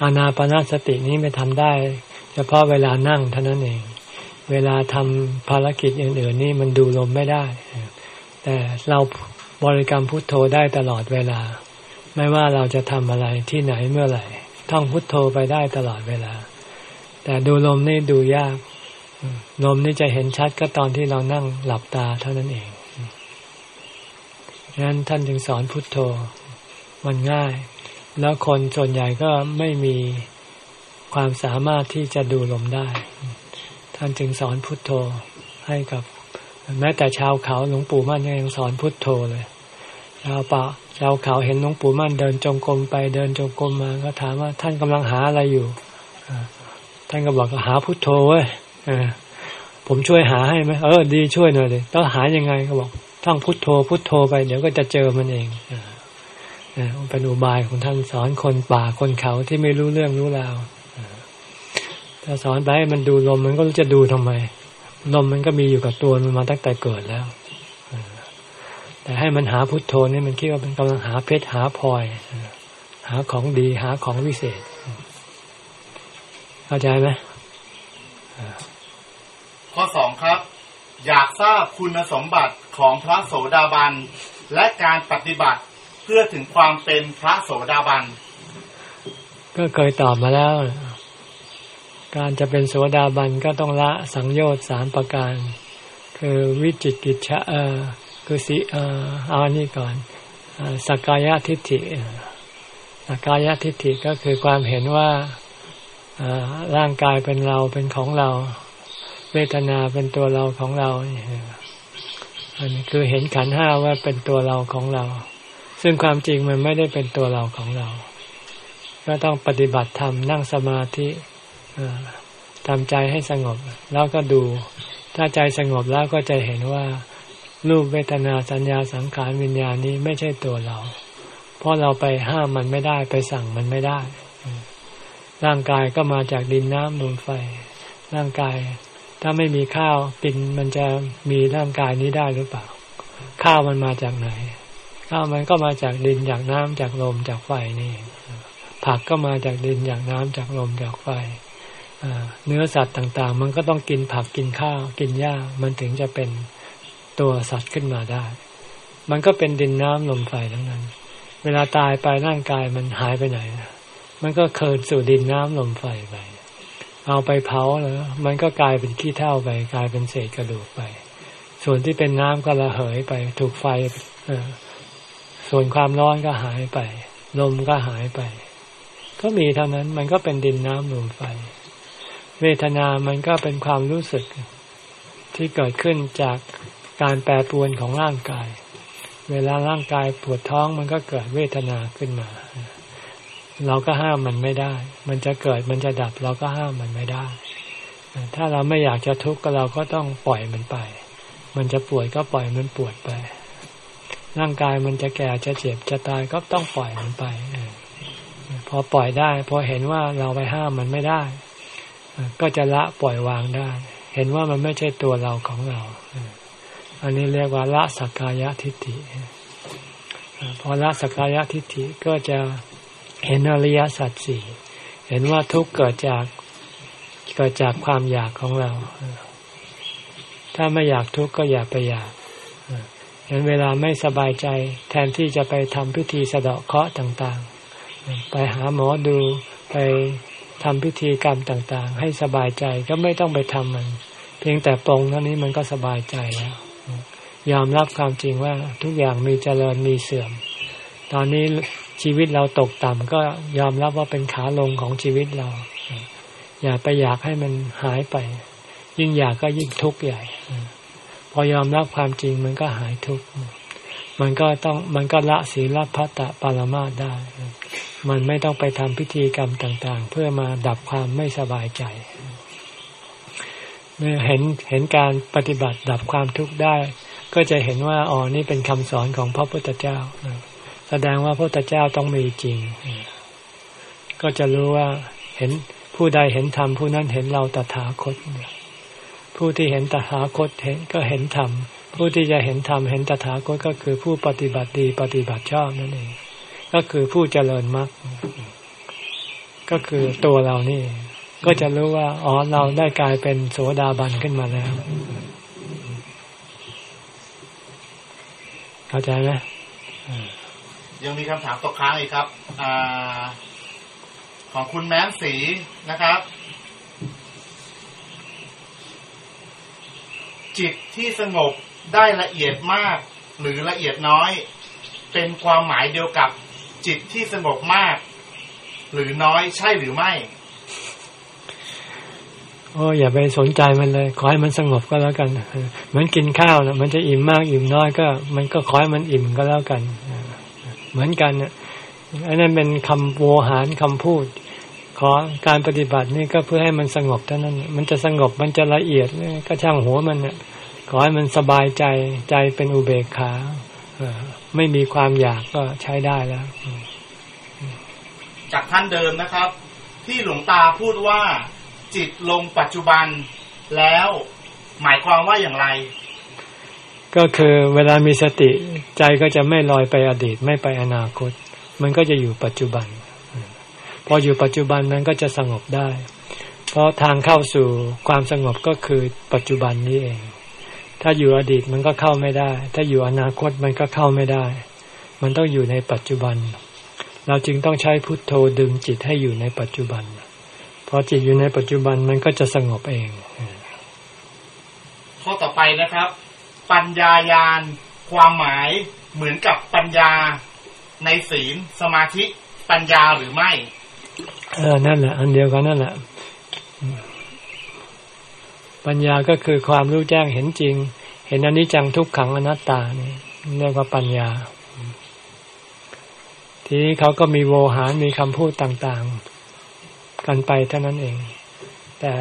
[SPEAKER 1] อานาปนาสตินี้ไม่ทำได้ เฉพาะเวลานั่งเท่านั้นเอง เวลาทำภารกิจอื่นๆนี่มันดูลมไม่ได้ แต่เราบริกรรมพุทโธได้ตลอดเวลา ไม่ว่าเราจะทำอะไรที่ไหนเมื่อไหร่ท่องพุทโธไปได้ตลอดเวลา แต่ดูลมนี่ดูยาก ลมนี่จะเห็นชัดก็ตอนที่เรานั่งหลับตาเท่านั้นเองฉะนั้นท่านจึงสอนพุทโธ มันง่าย แล้วคนส่วนใหญ่ก็ไม่มีความสามารถที่จะดูลมได้ ท่านจึงสอนพุทโธให้กับ แม้แต่ชาวเขาหลวงปู่มั่นยังสอนพุทโธเลยชาวป่าชาวเขาเห็นหลวงปู่มั่นเดินจงกรมไปเดินจงกรมมา ก็ถามว่าท่านกำลังหาอะไรอยู่ท่านก็บอกก็หาพุทโธเว้ย ผมช่วยหาให้ไหมเออ ดีช่วยหน่อยเลยต้องหายังไงเขาบอกท่องพุทโธ พุทโธไปเดี๋ยวก็จะเจอมันเองเป็นอุบายของท่านสอนคนป่าคนเขาที่ไม่รู้เรื่องรู้ราวถ้าสอนไปให้มันดูลมมันก็จะดูทำไม ลมมันก็มีอยู่กับตัวมันมาตั้งแต่เกิดแล้วแต่ให้มันหาพุทโธนี่มันคิดว่าเป็นกำลังหาเพชรหาพลอยหาของดีหาของวิเศษ เข้าใจไหม
[SPEAKER 2] ข้อสองครับ อยากทราบคุณสมบัติของพระโสดาบัน และการปฏิบัติเพื่อถึงความเป็นพระโสดาบัน
[SPEAKER 1] ก็เคยตอบมาแล้ว การจะเป็นโสดาบันก็ต้องละสังโยชน์สามประการ คือวิจิกิจฉะเออคือสิเออเอาอันนี้ก่อนสกายทิฏฐิสกกายทิฏฐิก็คือความเห็นว่า ร่างกายเป็นเราเป็นของเรา เวทนาเป็นตัวเราของเราอันนี้คือเห็นขันห้าว่าเป็นตัวเราของเรา ซึ่งความจริงมันไม่ได้เป็นตัวเราของเรา ก็ต้องปฏิบัติธรรมนั่งสมาธิทำใจให้สงบ แล้วก็ดู ถ้าใจสงบแล้วก็จะเห็นว่ารูปเวทนาสัญญาสังขารวิญญาณนี้ไม่ใช่ตัวเรา เพราะเราไปห้ามมันไม่ได้ไปสั่งมันไม่ได้ ร่างกายก็มาจากดินน้ำลมไฟ ร่างกาย ถ้าไม่มีข้าวกินมันจะมีร่างกายนี้ได้หรือเปล่า ข้าวมันมาจากไหน ข้าวมันก็มาจากดินจากน้ำจากลมจากไฟนี่ ผักก็มาจากดินจากน้ำจากลมจากไฟเนื้อสัตว์ต่างๆ มันก็ต้องกินผักกินข้าว กินหญ้ามันถึงจะเป็นตัวสัตว์ขึ้นมาได้ มันก็เป็นดินน้ำลมไฟทั้งนั้น เวลาตายไปร่างกายมันหายไปไหน มันก็เคินสู่ดินน้ำลมไฟไป เอาไปเผาแล้ว มันก็กลายเป็นขี้เถ้าไป กลายเป็นเศษกระดูกไป ส่วนที่เป็นน้ำก็ระเหยไป ถูกไฟส่วนความร้อนก็หายไป ลมก็หายไป ก็มีเท่านั้น มันก็เป็นดินน้ำลมไฟ เวทนามันก็เป็นความรู้สึกที่เกิดขึ้นจากการแปรปรวนของร่างกาย เวลาร่างกายปวดท้องมันก็เกิดเวทนาขึ้นมา เราก็ห้ามมันไม่ได้ มันจะเกิดมันจะดับ เราก็ห้ามมันไม่ได้ ถ้าเราไม่อยากจะทุกข์ก็เราก็ต้องปล่อยมันไป มันจะปวดก็ปล่อยมันปวดไป ร่างกายมันจะแก่จะเจ็บจะตายก็ต้องปล่อยมันไป พอปล่อยได้ พอเห็นว่าเราไปห้ามมันไม่ได้ ก็จะละปล่อยวางได้ เห็นว่ามันไม่ใช่ตัวเราของเรา อันนี้เรียกว่าละสักกายทิฏฐิ พอละสักกายทิฏฐิก็จะ เห็นอริยสัจสี่เห็นว่าทุกเกิดจากเกิดจากความอยากของเรา ถ้าไม่อยากทุกข์ก็อย่าไปอยากเห็นเวลาไม่สบายใจ แทนที่จะไปทำพิธีสะเดาะเคราะห์ต่างๆ ไปหาหมอดูไปทำพิธีกรรมต่างๆ ให้สบายใจก็ไม่ต้องไปทำมัน เพียงแต่ปรงเท่านี้มันก็สบายใจแล้ว ยอมรับความจริงว่าทุกอย่างมีเจริญมีเสื่อม ตอนนี้ ชีวิตเราตกต่ำก็ยอมรับว่าเป็นขาลงของชีวิตเรา อย่าไปอยากให้มันหายไป ยิ่งอยากก็ยิ่งทุกข์ใหญ่ พอยอมรับความจริงมันก็หายทุกข์มันก็ต้องมันก็ละศีลพัตตปารมาได้ มันไม่ต้องไปทำพิธีกรรมต่าง ๆ เพื่อมาดับความไม่สบายใจเมื่อเห็นเห็นการปฏิบัติดับความทุกข์ได้ ก็จะเห็นว่าอ๋อนี่เป็นคำสอนของพระพุทธเจ้า แสดงว่าพระพุทธเจ้าต้องมีจริง ก็จะรู้ว่าเห็นผู้ใดเห็นธรรมผู้นั้นเห็นเราตถาคต ผู้ที่เห็นตถาคตเห็นก็เห็นธรรมผู้ที่จะเห็นธรรมเห็นตถาคตก็คือผู้ปฏิบัติดีปฏิบัติชอบนั่นเอง ก็คือผู้เจริญมรรคก็คือตัวเรานี่ ก็จะรู้ว่าอ๋อเราได้กลายเป็นโสดาบันขึ้นมาแล้วเข้าใจไหม
[SPEAKER 2] ยังมีคำถามตกค้างอีกครับอของคุณแม้นสีนะครับ จิตที่สงบได้ละเอียดมาก หรือละเอียดน้อย เป็นความหมายเดียวกับจิตที่สงบมาก หรือน้อยใช่หรือไม่
[SPEAKER 1] โอ้อย่าไปสนใจมันเลย ขอให้มันสงบก็แล้วกันเหมือนกินข้าวนะมันจะอิ่มมากอิ่มน้อยก็ มันก็ขอให้มันอิ่มก็แล้วกัน เหมือนกันเนี่ยอันนั้นเป็นคำโวหารคำพูด ขอการปฏิบัตินี่ก็เพื่อให้มันสงบเท่านั้น มันจะสงบมันจะละเอียดก็ช่างหัวมันเนี่ยขอให้มันสบายใจใจเป็นอุเบกขาไม่มีความอยากก็ใช้ได้แล้ว
[SPEAKER 2] จากท่านเดิมนะครับ ที่หลวงตาพูดว่าจิตลงปัจจุบันแล้วหมายความว่าอย่างไร
[SPEAKER 1] ก็คือเวลามีสติใจก็จะไม่ลอยไปอดีตไม่ไปอนาคต มันก็จะอยู่ปัจจุบัน พออยู่ปัจจุบันนั้นก็จะสงบได้ เพราะทางเข้าสู่ความสงบก็คือปัจจุบันนี้เอง ถ้าอยู่อดีตมันก็เข้าไม่ได้ ถ้าอยู่อนาคตมันก็เข้าไม่ได้ มันต้องอยู่ในปัจจุบัน เราจึงต้องใช้พุทโธดึงจิตให้อยู่ในปัจจุบันพอจิตอยู่ในปัจจุบันมันก็จะสงบเอง
[SPEAKER 2] ข้อต่อไปนะครับ ปัญญายาน ความหมายเหมือนกับปัญญาในศีลสมาธิปัญญาหรือไม่
[SPEAKER 1] เออนั่นแหละ อันเดียวกันนั่นแหละ ปัญญาก็คือความรู้แจ้งเห็นจริง เห็นอนิจจังทุกขังอนัตตานี่เรียกว่าปัญญา ทีนี้เขาก็มีโวหารมีคำพูดต่างๆ กันไปเท่านั้นเอง แต่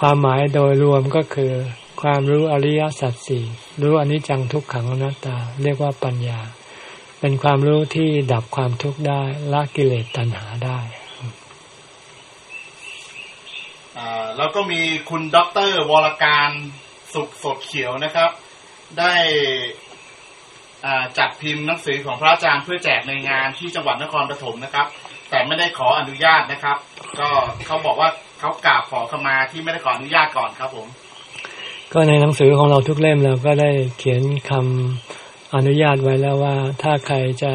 [SPEAKER 1] ความหมายโดยรวมก็คือ ความรู้อริยสัจสี่รู้อนิจจังทุกขังอนัตตา เรียกว่าปัญญา เป็นความรู้ที่ดับความทุกข์ได้ละกิเลสตัณหาได้
[SPEAKER 2] แล้วก็มีคุณด็อกเตอร์วรการสุขสดเขียวนะครับ ได้จัดพิมพ์หนังสือของพระอาจารย์เพื่อแจกในงานที่จังหวัดนครปฐมนะครับ แต่ไม่ได้ขออนุญาตนะครับ ก็เขาบอกว่าเขากราบขอขมาที่ไม่ได้ขออนุญาตก่อนครับผม
[SPEAKER 1] ก็ในหนังสือของเราทุกเล่มเราก็ได้เขียนคำอนุญาตไว้แล้วว่า ถ้าใครจะ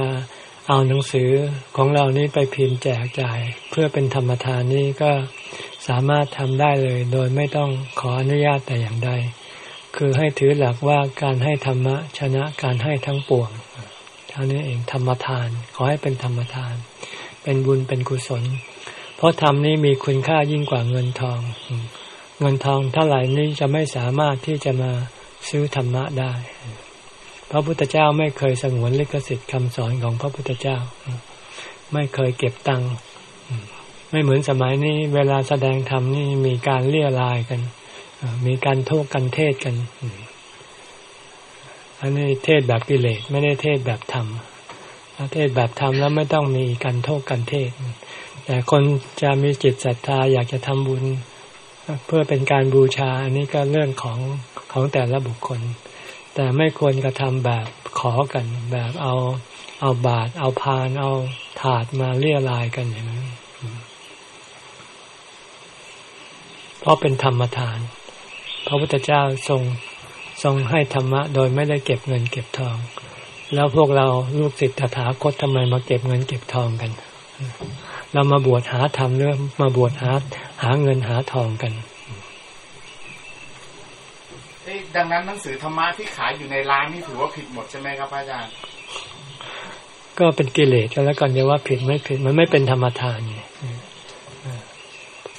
[SPEAKER 1] เอาหนังสือของเรานี้ไปพิมพ์แจกจ่าย เพื่อเป็นธรรมทานนี้ก็สามารถทำได้เลย โดยไม่ต้องขออนุญาตแต่อย่างใด คือให้ถือหลักว่าการให้ธรรมะชนะการให้ทั้งปวงเท่านี้เองธรรมทาน ขอให้เป็นธรรมทาน เป็นบุญเป็นกุศล เพราะธรรมนี้มีคุณค่ายิ่งกว่าเงินทอง เงินทองเท่าไหร่นี้จะไม่สามารถที่จะมาซื้อธรรมะได้ พระพุทธเจ้าไม่เคยสงวนลิขสิทธิ์คำสอนของพระพุทธเจ้า ไม่เคยเก็บตังค์ไม่เหมือนสมัยนี้ เวลาแสดงธรรมนี่มีการเลี่ยลายกันมีการโทษกันเทศกัน อันนี้เทศแบบกิเลสไม่ได้เทศแบบธรรมเทศแบบธรรมแล้วไม่ต้องมีการโทษกันเทศ แต่คนจะมีจิตศรัทธาอยากจะทำบุญ เพื่อเป็นการบูชาอันนี้ก็เรื่องของของแต่ละบุคคล แต่ไม่ควรกระทำแบบขอกันแบบเอาเอาบาตรเอาพาน เอาถาดมาเลี่ยลายกันอย่างนี้เพราะเป็นธรรมทาน พระพุทธเจ้าทรงทรงให้ธรรมะ โดยไม่ได้เก็บเงินเก็บทอง แล้วพวกเราลูกศิษย์ตถาคตทำไมมาเก็บเงินเก็บทองกัน เรามาบวชหาธรรมหรือมาบวชหาหาเงินหาทองกัน
[SPEAKER 2] ดังนั้นหนังสือธรรมะที่ขายอยู่ในร้านนี่ถือว่าผิดหมดใช่ไหมครับอาจารย์
[SPEAKER 1] ก็เป็นกิเลสกันแล้วกันจะว่าผิดไม่ผิดมันไม่เป็นธรรมทานไง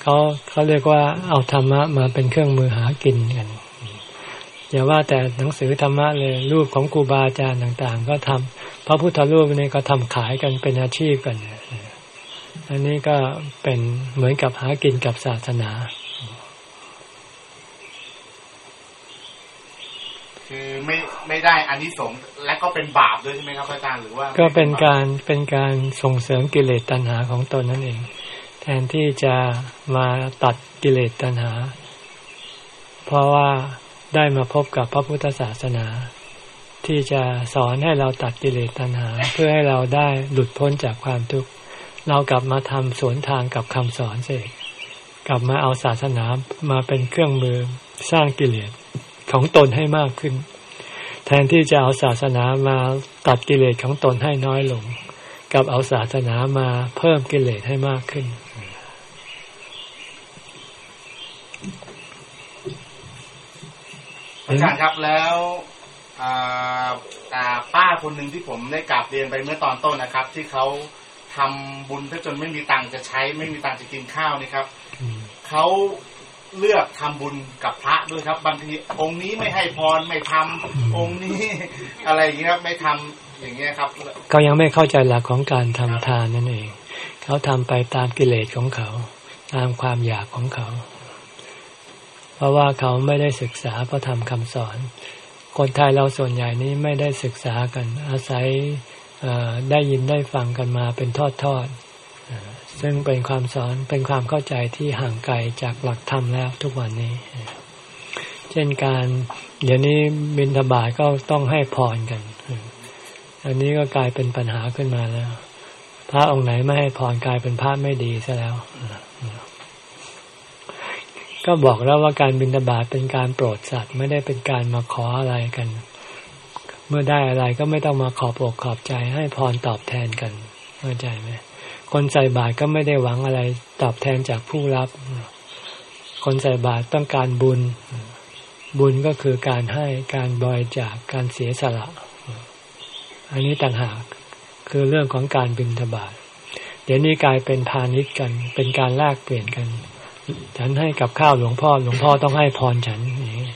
[SPEAKER 1] เขาเขาเรียกว่าเอาธรรมะมาเป็นเครื่องมือหากินกันอย่าว่าแต่หนังสือธรรมะเลยรูปของครูบาอาจารย์ต่าง ๆ ก็ทำพระพุทธรูปนี่ก็ทำขายกันเป็นอาชีพกัน อันนี้ก็เป็นเหมือนกับหากินกับศาสนา
[SPEAKER 2] คือไม่ไม่ได้อานิสงส์และก็เป็นบาปด้วยใช่ไหมครับอาจารย์หรือว่า
[SPEAKER 1] ก็เป็นการเป็นการส่งเสริมกิเลสตัณหาของตนนั่นเอง แทนที่จะมาตัดกิเลสตัณหา เพราะว่าได้มาพบกับพระพุทธศาสนา ที่จะสอนให้เราตัดกิเลสตัณหา เพื่อให้เราได้หลุดพ้นจากความทุกข์ เรากลับมาทำสวนทางกับคำสอนเสกกลับมาเอาศาสนามาเป็นเครื่องมือสร้างกิเลสของตนให้มากขึ้น แทนที่จะเอาศาสนามาตัดกิเลสของตนให้น้อยลง กับเอาศาสนามาเพิ่มกิเลสให้มากขึ้น
[SPEAKER 2] อาจารย์ครับแล้วป้าคนหนึ่งที่ผมได้กราบเรียนไปเมื่อตอนต้นนะครับ ที่เขา ทำบุญถ้าจนไม่มีตังค์จะใช้ ไม่มีตังค์จะกินข้าวนี่ครับ
[SPEAKER 1] อืม
[SPEAKER 2] เขาเลือกทำบุญกับพระด้วยครับ บางทีองค์นี้ไม่ให้พรไม่ทำองค์นี้อะไรอย่างเงี้ยครับไม่ทำอย่างเงี้ยครับ
[SPEAKER 1] เขายังไม่เข้าใจหลักของการทำทานนั่นเอง เขาทำไปตามกิเลสของเขา ตามความอยากของเขา เพราะว่าเขาไม่ได้ศึกษาพระธรรมคำสอน คนไทยเราส่วนใหญ่นี้ไม่ได้ศึกษากันอาศัยเอ่อ ได้ยินได้ฟังกันมาเป็นทอดทอดๆซึ่งเป็นความสอนเป็นความเข้าใจที่ห่างไกลจากหลักธรรมแล้วทุกวันนี้ เช่นการเดี๋ยวนี้บิณฑบาตก็ต้องให้พรกัน อันนี้ก็กลายเป็นปัญหาขึ้นมาแล้ว พระองค์ไหนไม่ให้พรกลายเป็นพระไม่ดีซะแล้ว ก็บอกแล้วว่าการบิณฑบาตเป็นการโปรดสัตว์ไม่ได้เป็นการมาขออะไรกัน เมื่อได้อะไรก็ไม่ต้องมาขอบอกขอบใจให้พรตอบแทนกันเข้าใจไหมคนใส่บาตรก็ไม่ได้หวังอะไรตอบแทนจากผู้รับ คนใส่บาตรต้องการบุญ บุญก็คือการให้การบริจาคการเสียสละ อันนี้ต่างหากคือเรื่องของการบินทบาทเดี๋ยวนี้กลายเป็นพาณิชย์กัน เป็นการแลกเปลี่ยนกัน ฉันให้กับข้าวหลวงพ่อ หลวงพ่อต้องให้พรฉันอย่างนี้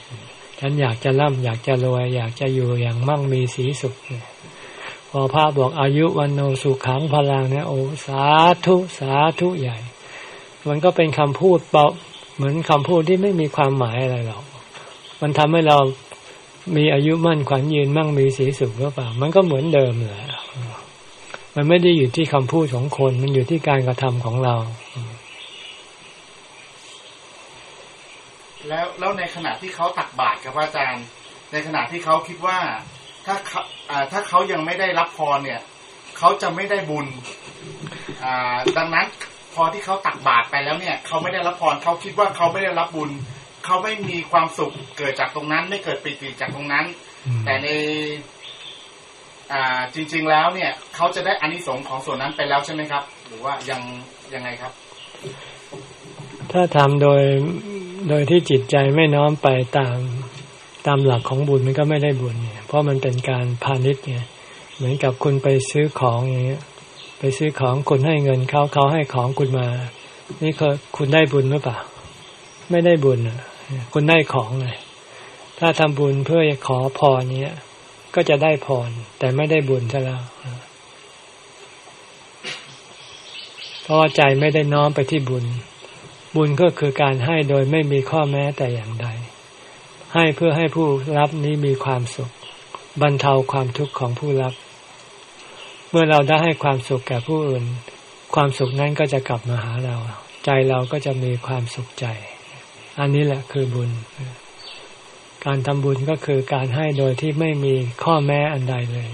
[SPEAKER 1] ฉันอยากจะร่ำอยากจะรวย อยากจะอยู่อย่างมั่งมีสีสุขเนี่ยพอพระบอกอายุวันโนสุขังพลังเนี่ยโอ้สาธุสาธุใหญ่ มันก็เป็นคำพูดเปล่าเหมือนคำพูดที่ไม่มีความหมายอะไรหรอก มันทำให้เรามีอายุมั่นขวัญยืนมั่งมีสีสุขหรือเปล่า มันก็เหมือนเดิมแหละมันไม่ได้อยู่ที่คำพูดของคน มันอยู่ที่การกระทำของเรา
[SPEAKER 2] แล้วแล้วในขณะที่เขาตักบาตรครับพระอาจารย์ ในขณะที่เขาคิดว่าถ้าเขาอ่าถ้าเขายังไม่ได้รับพรเนี่ยเขาจะไม่ได้บุญอ่าดังนั้นพอที่เขาตักบาตรไปแล้วเนี่ยเขาไม่ได้รับพรเขาคิดว่าเขาไม่ได้รับบุญเขาไม่มีความสุขเกิดจากตรงนั้น ไม่เกิดปิติจากตรงนั้น
[SPEAKER 1] อืม
[SPEAKER 2] แต่ในอ่าจริง ๆแล้วเนี่ยเขาจะได้อานิสงส์ของส่วนนั้นไปแล้วใช่ไหมครับ หรือว่ายังยังไงครับ
[SPEAKER 1] ถ้าทำโดยโดยที่จิตใจไม่น้อมไปตามตามหลักของบุญมันก็ไม่ได้บุญเนี่ยเพราะมันเป็นการพาณิชย์ไงเหมือนกับคุณไปซื้อของอย่างเงี้ยไปซื้อของคุณให้เงินเขาเขาให้ของคุณมา นี่คือคุณได้บุญหรือเปล่า ไม่ได้บุญอะคุณได้ของไงถ้าทำบุญเพื่อขอพรเนี้ยก็จะได้พรแต่ไม่ได้บุญซะแล้วเพราะว่าใจไม่ได้น้อมไปที่บุญ บุญก็คือการให้โดยไม่มีข้อแม้แต่อย่างใด ให้เพื่อให้ผู้รับนี้มีความสุข บรรเทาความทุกข์ของผู้รับ เมื่อเราได้ให้ความสุขแก่ผู้อื่น ความสุขนั้นก็จะกลับมาหาเรา ใจเราก็จะมีความสุขใจ อันนี้แหละคือบุญ การทำบุญก็คือการให้โดยที่ไม่มีข้อแม้อันใดเลย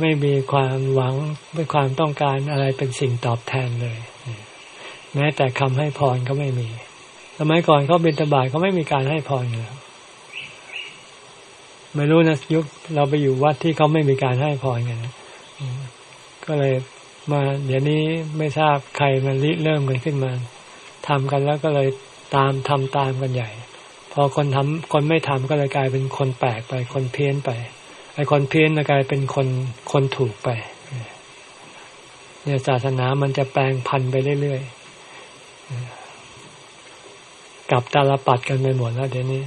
[SPEAKER 1] ไม่มีความหวังไม่ความต้องการอะไรเป็นสิ่งตอบแทนเลย แม้แต่คำให้พรก็ไม่มี สมัยก่อนเขาบิณฑบาตเขาไม่มีการให้พรเลยไม่รู้นะยุคเราไปอยู่วัดที่เขาไม่มีการให้พรกันนะก็เลยมาเดี๋ยวนี้ไม่ทราบใครมันริเริ่มกันขึ้นมาทำกันแล้วก็เลยตามทำตามกันใหญ่ พอคนทำคนไม่ทำก็เลยกลายเป็นคนแปลกไปคนเพี้ยนไปไอ้คนเพี้ยนก็กลายเป็นคนคนถูกไปเนี่ยศาสนามันจะแปลงพันไปเรื่อยๆ กลับตาลปัดกันไปหมดแล้วเดี๋ยวนี้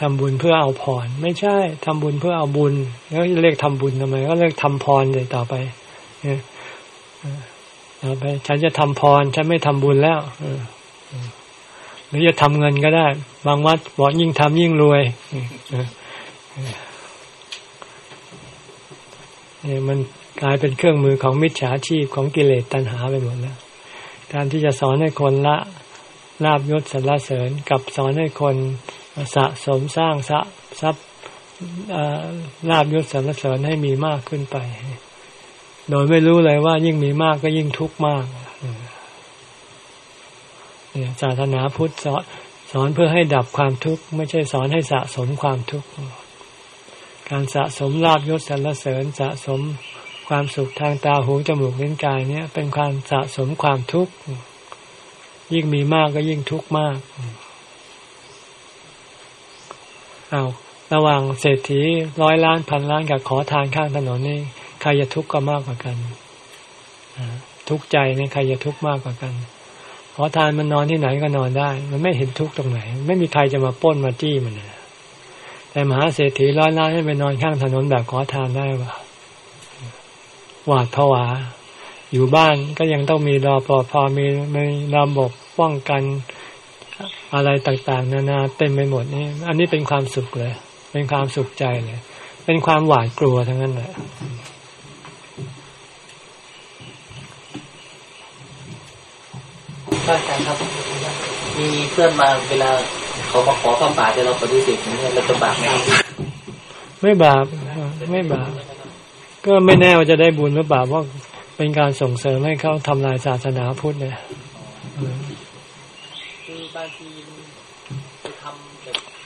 [SPEAKER 1] ทำบุญเพื่อเอาพร ไม่ใช่ทำบุญเพื่อเอาบุญ แล้วเรียกทำบุญทำไม ก็เรียกทำพรเลยต่อไปต่อไป ฉันจะทำพร ฉันไม่ทำบุญแล้วหรือจะทำเงินก็ได้ บางวัดบอกยิ่งทำยิ่งรวยเนี่ยมันกลายเป็นเครื่องมือของมิจฉาชีพของกิเลสตัณหาไปหมดแล้ว การที่จะสอนให้คนละลาบยศสรรเสริญกับสอนให้คนสะสมสร้างสะทรัพย์ลาบยศสรรเสริญให้มีมากขึ้นไป โดยไม่รู้เลยว่ายิ่งมีมากก็ยิ่งทุกข์มากเนี่ยศาสนาพุทธสอนสอนเพื่อให้ดับความทุกข์ไม่ใช่สอนให้สะสมความทุกข์การสะสมลาบยศสรรเสริญสะสม ความสุขทางตาหูจมูกลิ้นกายเนี่ย เป็นความสะสมความทุกข์ ยิ่งมีมากก็ยิ่งทุกข์มากเอาระหว่างเศรษฐีร้อยล้านพันล้านกับขอทานข้างถนนนี่ใครจะทุกข์ก็มากกว่ากันทุกข์ใจนี่ใครจะทุกข์มากกว่ากัน ขอทานมันนอนที่ไหนก็นอนได้ มันไม่เห็นทุกข์ตรงไหน ไม่มีใครจะมาป้นมาจี้มันแต่มหาเศรษฐีร้อยล้านให้ไปนอนข้างถนนแบบขอทานได้ปะ หวาดผวา อยู่บ้านก็ยังต้องมีรอปภมีมีระบบป้องกันอะไรต่างๆ นานาเต็มไปหมดนี่อันนี้เป็นความสุขเลย เป็นความสุขใจเลย เป็นความหวาดกลัวทั้งนั้นแหละ
[SPEAKER 3] อาจารย์ครับ มีเพื่อนมาเวลาเขามาขอข้าวป่าแต่เราปฏิเสธอย่างนี้เราจะบาปไหม
[SPEAKER 1] ไม่บาปไม่บาป ก็ไม่แน่ว่าจะได้บุญหรือเปล่าเพราะเป็นการส่งเสริมให้เขาทำลายศาสนาพุทธเนี่ยคือบางที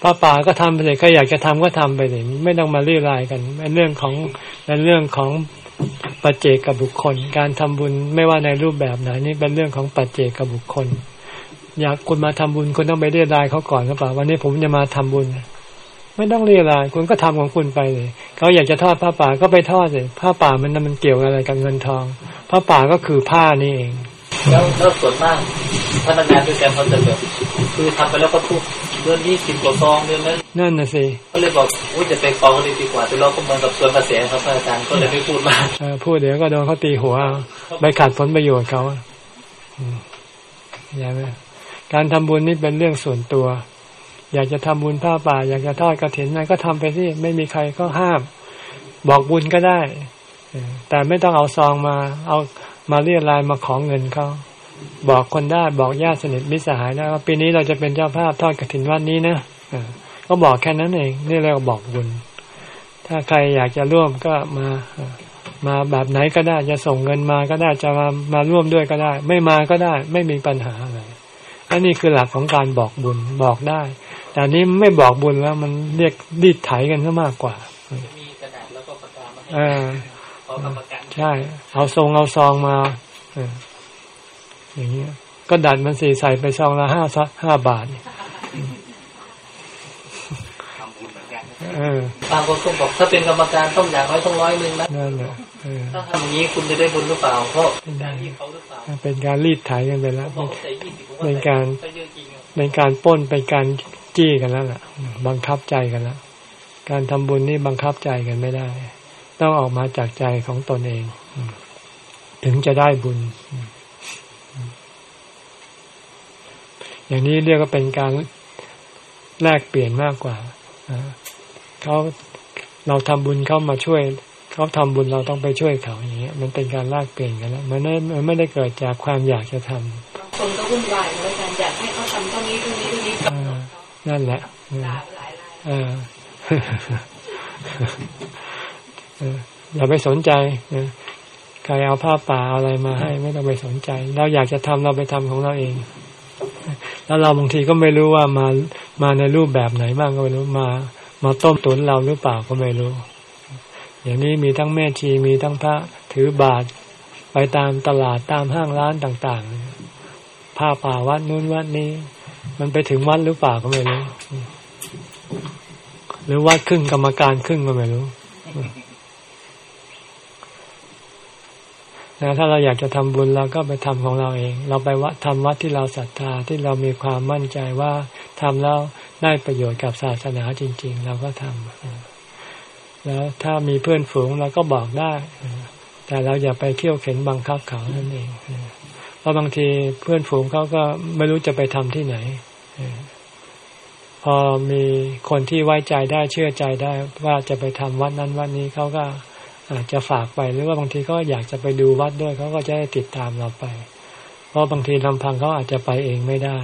[SPEAKER 1] พระป่าก็ทำไปเลยใครอยากจะทำก็ทำไปเลยไม่ต้องมาเรียรายกันเป็นเรื่องของเป็นเรื่องของปัจเจกกับบุคคล การทำบุญไม่ว่าในรูปแบบไหนนี่เป็นเรื่องของปัจเจกกับบุคคล อยากคุณมาทำบุญคุณต้องไปเรียรายเขาก่อนหรือเปล่าวันนี้ผมจะมาทำบุญ ไม่ต้องเรียรายคุณก็ทำของคุณไปเลยเขาอยากจะทอดผ้าป่าก็ไปทอดเลยผ้าป่ามันมันเกี่ยวอะไรกับเงินทองผ้าป่าก็คือผ้านี่เอง
[SPEAKER 3] แล้วแล้วส่วนมากพนักงานด้วยกันเขาจะแบบคือทำไปแล้วก็ทุกเดือนนี้สิบกว่าซองเดือนนั้น
[SPEAKER 1] นั่นน่ะสิ
[SPEAKER 3] ก็เลยบอกว่าจะไปกองเลยดีกว่าแต่เราก็เหมือนกับส่วนกระแสครับอาจารย์ก็เลยไม่พูดมา
[SPEAKER 1] พูดเดี๋ยวก็โดนเขาตีหัวไปขาดผลประโยชน์เขาอย่าไหมการทำบุญนี่เป็นเรื่องส่วนตัว อยากจะทำบุญผ้าป่า อยากจะทอดกระถินอะไรก็ทำไปที่ไม่มีใครก็ห้าม บอกบุญก็ได้ แต่ไม่ต้องเอาซองมา เอามาเรียรายมาของเงินเขาบอกคนได้บอกญาติสนิทมิสหายได้ว่าปีนี้เราจะเป็นเจ้าภาพทอดกระถินวันนี้นะก็บอกแค่นั้นเอง นี่เรียกว่าบอกบุญ ถ้าใครอยากจะร่วมก็มามาแบบไหนก็ได้จะส่งเงินมาก็ได้จะมามาร่วมด้วยก็ได้ ไม่มาก็ได้ ไม่มีปัญหาอะไรอันนี้คือหลักของการบอกบุญบอกได้ แต่นี้ไม่บอกบุญแล้ว มันเรียกดีดไถกันซะมากกว่ามีกระดาษแล้วก็ปากกามาให้ใช่ เอาทรงเอาซองมาอย่างเงี้ยก็ดันมันสีใส่ไปซองละห้าห้าบาท
[SPEAKER 3] บางคนก็บอกถ้าเป็นกรรมการต้องอย่างน้อยต้องร้อยหนึ่งนะนั่นแหละถ้าทำอย่างนี้คุณจะได้บุญหรือเปล่าเพราะเป็นการที่เขาหรือเปล่า
[SPEAKER 1] เป็นการรีดถ่ายกันไปแล้วเป็นการเป็นการป้นเป็นการ จี้กันแล้วล่ะ บังคับใจกันแล้วการทำบุญนี่บังคับใจกันไม่ได้ ต้องออกมาจากใจของตนเอง ถึงจะได้บุญ อย่างนี้เรียกว่าเป็นการแลกเปลี่ยนมากกว่าเขาเราทำบุญเขามาช่วยเขาทำบุญเราต้องไปช่วยเขาอย่างเงี้ย มันเป็นการแลกเปลี่ยนกันแล้วมันไม่มันไม่ได้เกิดจากความอยากจะทำ
[SPEAKER 4] บางคนก็วุ่นวายในการอย นั่น
[SPEAKER 1] แหละอ่าอย่าไปสนใจใครเอาผ้าป่าอะไรมาให้ ไม่ต้องไปสนใจ เราอยากจะทำเราไปทำของเราเอง แล้วเราบางทีก็ไม่รู้ว่ามามาในรูปแบบไหนบ้างก็ไม่รู้มา มาต้มตุนเราหรือเปล่าก็ไม่รู้ อย่างนี้มีทั้งแม่ชีมีทั้งพระถือบาตรไปตามตลาดตามห้างร้านต่าง ๆ ผ้าป่าวัดนู้นวัดนี้ มันไปถึงวัดหรือเปล่าก็ไม่รู้ หรือวัดครึ่งกรรมการครึ่งก็ไม่รู้นะถ้าเราอยากจะทำบุญเราก็ไปทำของเราเอง เราไปวัดทำวัดที่เราศรัทธาที่เรามีความมั่นใจว่าทำแล้วได้ประโยชน์กับศาสนาจริง ๆ เราก็ทำแล้วถ้ามีเพื่อนฝูงเราก็บอกได้ แต่เราอย่าไปเที่ยวเข็นบังคับเขานั่นเอง เพราะบางทีเพื่อนฝูงเขาก็ไม่รู้จะไปทำที่ไหน พอมีคนที่ไว้ใจได้เชื่อใจได้ ว่าจะไปทำวัดนั้นวัดนี้เขาก็อาจจะฝากไปหรือว่าบางทีก็อยากจะไปดูวัดด้วยเขาก็จะได้ติดตามเราไป เพราะบางทีลำพังเขาอาจจะไปเองไม่ได้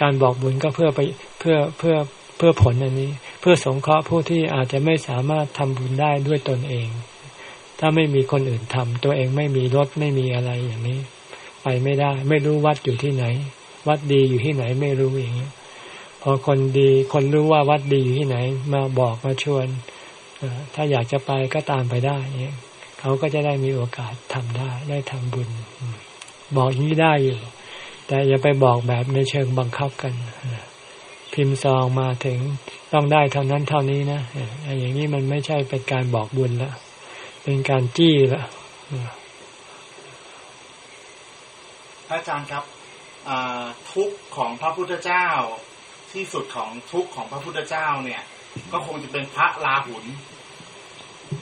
[SPEAKER 1] การบอกบุญก็เพื่อไปเพื่อเพื่อเพื่อผลอันนี้ เพื่อสงเคราะห์ผู้ที่อาจจะไม่สามารถทำบุญได้ด้วยตนเอง ถ้าไม่มีคนอื่นทำตัวเองไม่มีรถไม่มีอะไรอย่างนี้ ไปไม่ได้ ไม่รู้วัดอยู่ที่ไหน วัดดีอยู่ที่ไหนไม่รู้อย่างนี้พอคนดีคนรู้ว่าวัดดีอยู่ที่ไหน มาบอกมาชวนถ้าอยากจะไปก็ตามไปได้เนี่ยเขาก็จะได้มีโอกาสทำได้ ได้ทำบุญ บอกอย่างนี้ได้อยู่ แต่อย่าไปบอกแบบในเชิงบังคับกันพิมพ์ซองมาถึงต้องได้เท่านั้นเท่านี้นะอย่างนี้มันไม่ใช่เป็นการบอกบุญละเป็นการจี้ละ
[SPEAKER 2] พระอาจารย์ครับทุกของพระพุทธเจ้า ที่สุดของทุกของพระพุทธเจ้าเนี่ย ก็คงจะเป็นพระลาหุน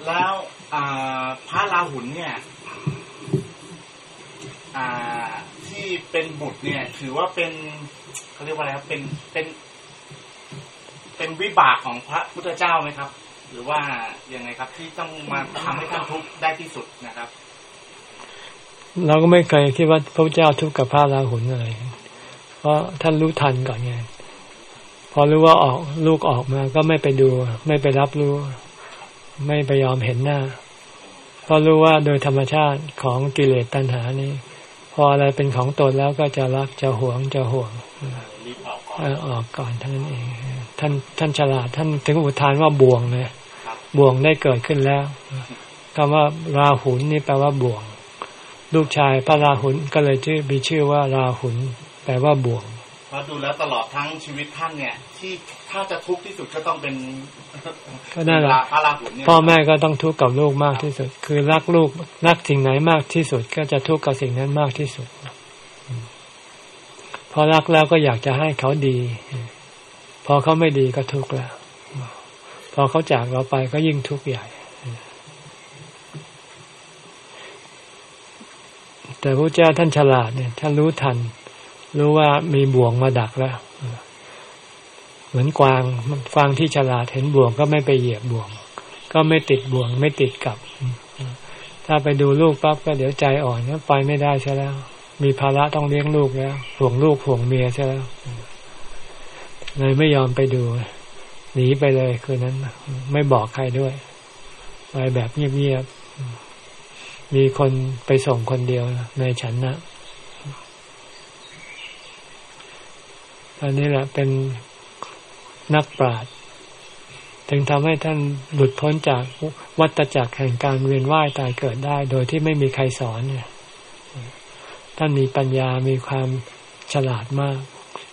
[SPEAKER 2] แล้วพระลาหุนเนี่ยที่เป็นบุตรเนี่ย ถือว่าเป็นเขาเรียกว่าอะไรครับเป็นเป็น เป็นวิบากของพระพุทธเจ้าไหมครับ หรือว่ายังไงครับที่ต้องมาทำให้ท่านทุกข์ได้ที่สุดนะครับ
[SPEAKER 1] เราก็ไม่เคยคิดว่าพระเจ้าทุกข์กับพระราหุลอะไร เพราะท่านรู้ทันก่อนไง พอรู้ว่าออกลูกออกมาก็ไม่ไปดู ไม่ไปรับรู้ ไม่ไปยอมเห็นหน้า เพราะรู้ว่าโดยธรรมชาติของกิเลสตัณหานี้ พออะไรเป็นของตนแล้วก็จะรักจะหวงจะห่วงออกก่อนท่านเอง ท่านท่านฉลาดท่านถึงอุทานว่าบ่วงเลยบ่วงได้เกิดขึ้นแล้วคำว่าราหุนนี่แปลว่าบ่วง ลูกชายพระราหุนก็เลยชื่อมีชื่อว่าราหุนแปลว่าบ่วง
[SPEAKER 2] พราะดูแล้วตลอดทั้งชีวิตท่านเนี่ย ที่ถ้าจะทุกข์ที่สุดก็ต้องเป็น
[SPEAKER 1] ก็นั่นแหละ
[SPEAKER 2] พระราหุลเนี่ย
[SPEAKER 1] พ่อแม่ก็ต้องทุกข์กับลูกมากที่สุด คือรักลูกรักสิ่งไหนมากที่สุด ก็จะทุกข์กับสิ่งนั้นมากที่สุดพอรักแล้วก็อยากจะให้เขาดี พอเขาไม่ดีก็ทุกข์แล้ว พอเขาจากเราไปก็ยิ่งทุกข์ใหญ่ แต่พระเจ้าท่านฉลาดเนี่ยท่านรู้ทัน รู้ว่ามีบ่วงมาดักแล้ว เหมือนกวางฟางที่ฉลาดเห็นบ่วงก็ไม่ไปเหยียบบ่วง ก็ไม่ติดบ่วง ไม่ติดกับ ถ้าไปดูลูกปั๊บก็เดี๋ยวใจอ่อนก็ไปไม่ได้ใช่แล้ว มีภาระต้องเลี้ยงลูกแล้วห่วงลูกห่วงเมียใช่แล้วเลยไม่ยอมไปดูหนีไปเลยคืนนั้น ไม่บอกใครด้วย ไปแบบเงียบๆ มีคนไปส่งคนเดียวในฉันนะอันนี้แหละเป็นนักปราชญ์ถึงทำให้ท่านหลุดพ้นจากวัฏจักรแห่งการเวียนว่ายตายเกิดได้ โดยที่ไม่มีใครสอนเนี่ย ท่านมีปัญญามีความฉลาดมาก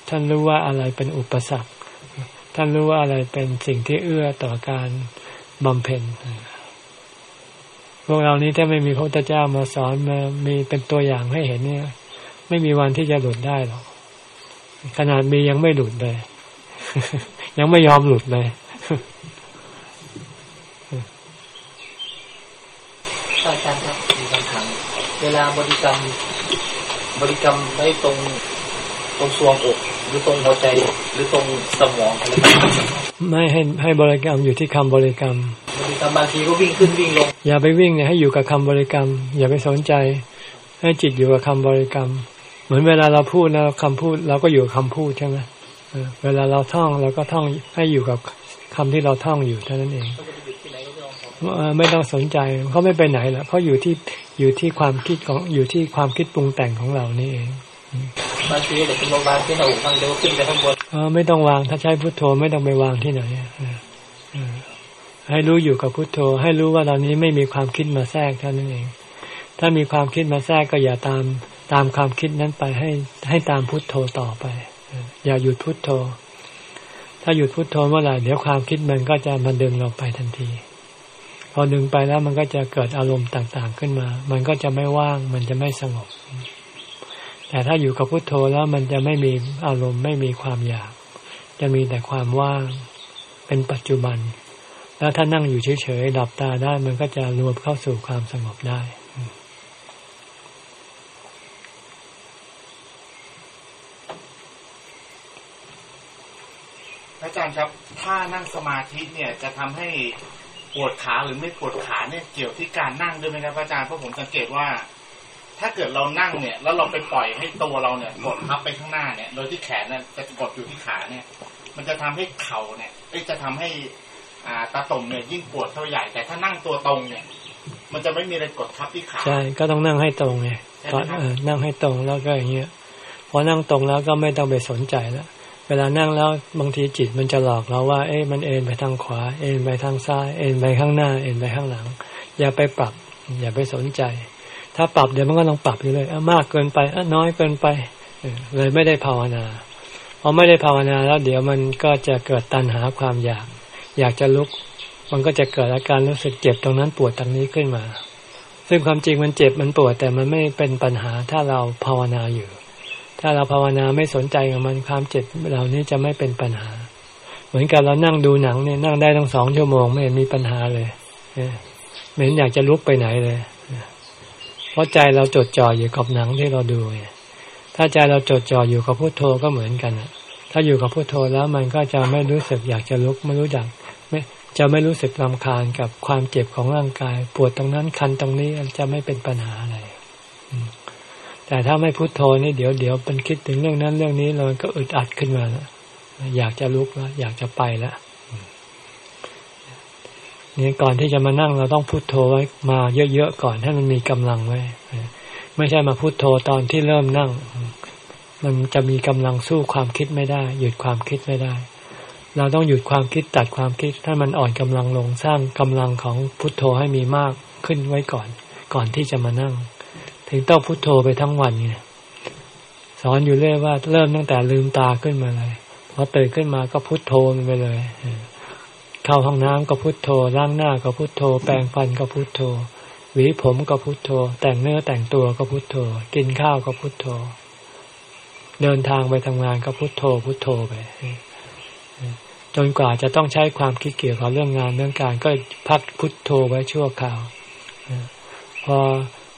[SPEAKER 1] ท่านรู้ว่าอะไรเป็นอุปสรรค ท่านรู้ว่าอะไรเป็นสิ่งที่เอื้อต่อการบำเพ็ญ พวกเรานี้ถ้าไม่มีพระพุทธเจ้ามาสอนมามีเป็นตัวอย่างให้เห็นเนี่ย ไม่มีวันที่จะหลุดได้หรอกขนาดมียังไม่หลุดเลย ยังไม่ยอมหลุดเลย
[SPEAKER 3] อาจารย์ครับมีคำถามเวลาบริกรรม บริกรรมไม่ตรงตรงสวงอกหรือตรงหัวใจหรือตรงสมองอะไร
[SPEAKER 1] ไม่ให้ให้บริกรรมอยู่ที่คำบริกรรม
[SPEAKER 3] บริกรรมบางทีก็วิ่งขึ้นวิ่งลง
[SPEAKER 1] อย่าไปวิ่งเนี่ยให้อยู่กับคำบริกรรม อย่าไปสนใจ ให้จิตอยู่กับคำบริกรรม เหมือนเวลาเราพูดนะคำพูดเราก็อยู่กับคำพูดใช่ไหมเวลาเราท่องเราก็ท่องให้อยู่กับคำที่เราท่องอยู่เท่านั้นเองไม่ต้องสนใจเขาไม่ไปไหนหรอกเขาอยู่ที่อยู่ที่ความคิดของอยู่ที่ความคิดปรุงแต่งของเรานี่เอง
[SPEAKER 3] บางทีเด็กเป็นวางที่เราบางเดี๋ยวขึ้นไปข้างบน
[SPEAKER 1] อไม่ต้องวางถ้าใช้พุทโธไม่ต้องไปวางที่ไหน ให้รู้อยู่กับพุทโธ ให้รู้ว่าตอนนี้ไม่มีความคิดมาแทรกเท่านั้นเอง ถ้ามีความคิดมาแทรกก็อย่าตามตามความคิดนั้นไปให้ให้ตามพุทโธต่อไป อย่าหยุดพุทโธ ถ้าหยุดพุทโธเมื่อไหร่เดี๋ยวความคิดมันก็จะมันดึงเราไปทันที พอดึงไปแล้วมันก็จะเกิดอารมณ์ต่างๆขึ้นมา มันก็จะไม่ว่าง มันจะไม่สงบ แต่ถ้าอยู่กับพุทโธแล้วมันจะไม่มีอารมณ์ไม่มีความอยาก จะมีแต่ความว่างเป็นปัจจุบัน แล้วถ้านั่งอยู่เฉยๆหลับตาได้มันก็จะรวมเข้าสู่ความสงบได้
[SPEAKER 2] ระอาจารย์ครับ ถ้านั่งสมาธิเนี่ยจะทำให้ปวดขาหรือไม่ปวดขาเนี่ยเกี่ยวที่การนั่งด้วยไหมครับพระอาจารย์เพราะผมสังเกตว่า ถ้าเกิดเรานั่งเนี่ย แล้วเราไปปล่อยให้ตัวเราเนี่ยกดทับไปข้างหน้าเนี่ย โดยที่แขนเนี่ยจะกดอยู่ที่ขาเนี่ย มันจะทำให้เข่าเนี่ยจะทำให้ ตาตุ่มเนี่ยยิ่งปวดเท่าใหญ่แต่ถ้านั่งตัวตรงเนี่ย มันจะไม่มีอะไรกดทับที่ขา
[SPEAKER 1] ใช่ก็ต้องนั่งให้ตรงไง
[SPEAKER 2] ใช่ไหม
[SPEAKER 1] ตอน
[SPEAKER 2] ครับ
[SPEAKER 1] เออนั่งให้ตรงแล้วก็อย่างเงี้ยพอนั่งตรงแล้วก็ไม่ต้องไปสนใจแล้วเวลานั่งแล้วบางทีจิตมันจะหลอกเราว่า เอ๊ะมันเอ็นไปทางขวา เอ็นไปทางซ้าย เอ็นไปข้างหน้า เอ็นไปข้างหลัง อย่าไปปรับ อย่าไปสนใจ ถ้าปรับเดี๋ยวมันก็ต้องปรับอยู่เลยอะมากเกินไปอะน้อยเกินไปเออเลยไม่ได้ภาวนาพอไม่ได้ภาวนาแล้วเดี๋ยวมันก็จะเกิดตัณหาความอยาก อยากจะลุก มันก็จะเกิดอาการรู้สึกเจ็บตรงนั้นปวดตรงนี้ขึ้นมา ซึ่งความจริงมันเจ็บมันปวด แต่มันไม่เป็นปัญหาถ้าเราภาวนาอยู่ ถ้าเราภาวนาไม่สนใจกับมันความเจ็บเหล่านี้จะไม่เป็นปัญหา เหมือนกับเรานั่งดูหนังเนี่ยนั่งได้ทั้งสองชั่วโมงไม่เห็นมีปัญหาเลยเออไม่เห็นอยากจะลุกไปไหนเลยเพราะใจเราจดจ่ออยู่กับหนังที่เราดูถ้าใจเราจดจ่ออยู่กับพุโทโธก็เหมือนกันถ้าอยู่กับพุโทโธแล้วมันก็จะไม่รู้สึกอยากจะลุกไม่รู้จัก จะไม่รู้สึกรำคาญกับความเจ็บของร่างกาย ปวดตรงนั้นคันตรงนี้จะไม่เป็นปัญหาอะไรแต่ถ้าไม่พุโทโธนี่เดี๋ยวเดี๋ยวเป็นคิดถึงเรื่องนั้นเรื่องนี้เราก็อึดอัดขึ้นมาแล้วอยากจะลุกแล้วอยากจะไปแล้วนี่ก่อนที่จะมานั่งเราต้องพุโทโธไว้มาเยอะๆก่อนให้มันมีกำลังไว้ไม่ใช่มาพุโทโธตอนที่เริ่มนั่ง มันจะมีกำลังสู้ความคิดไม่ได้ หยุดความคิดไม่ได้ เราต้องหยุดความคิดตัดความคิดให้มันอ่อนกำลังลงสร้างกำลังของพุทโธให้มีมากขึ้นไว้ก่อน ก่อนที่จะมานั่ง ถึงต้องพุทโธไปทั้งวันไงสอนอยู่เรื่อยว่าเริ่มตั้งแต่ลืมตาขึ้นมาเลยพอตื่นขึ้นมาก็พุทโธไปเลยเออเข้าห้องน้ำก็พุทโธล้างหน้าก็พุทโธ แปรงฟันก็พุทโธ หวีผมก็พุทโธ แต่งเนื้อแต่งตัวก็พุทโธ กินข้าวก็พุทโธ เดินทางไปทำงานก็พุทโธพุทโธไป จนกว่าจะต้องใช้ความคิดเกี่ยวกับเรื่องงานเรื่องการก็พักพุทโธไว้ชั่วคราวพอ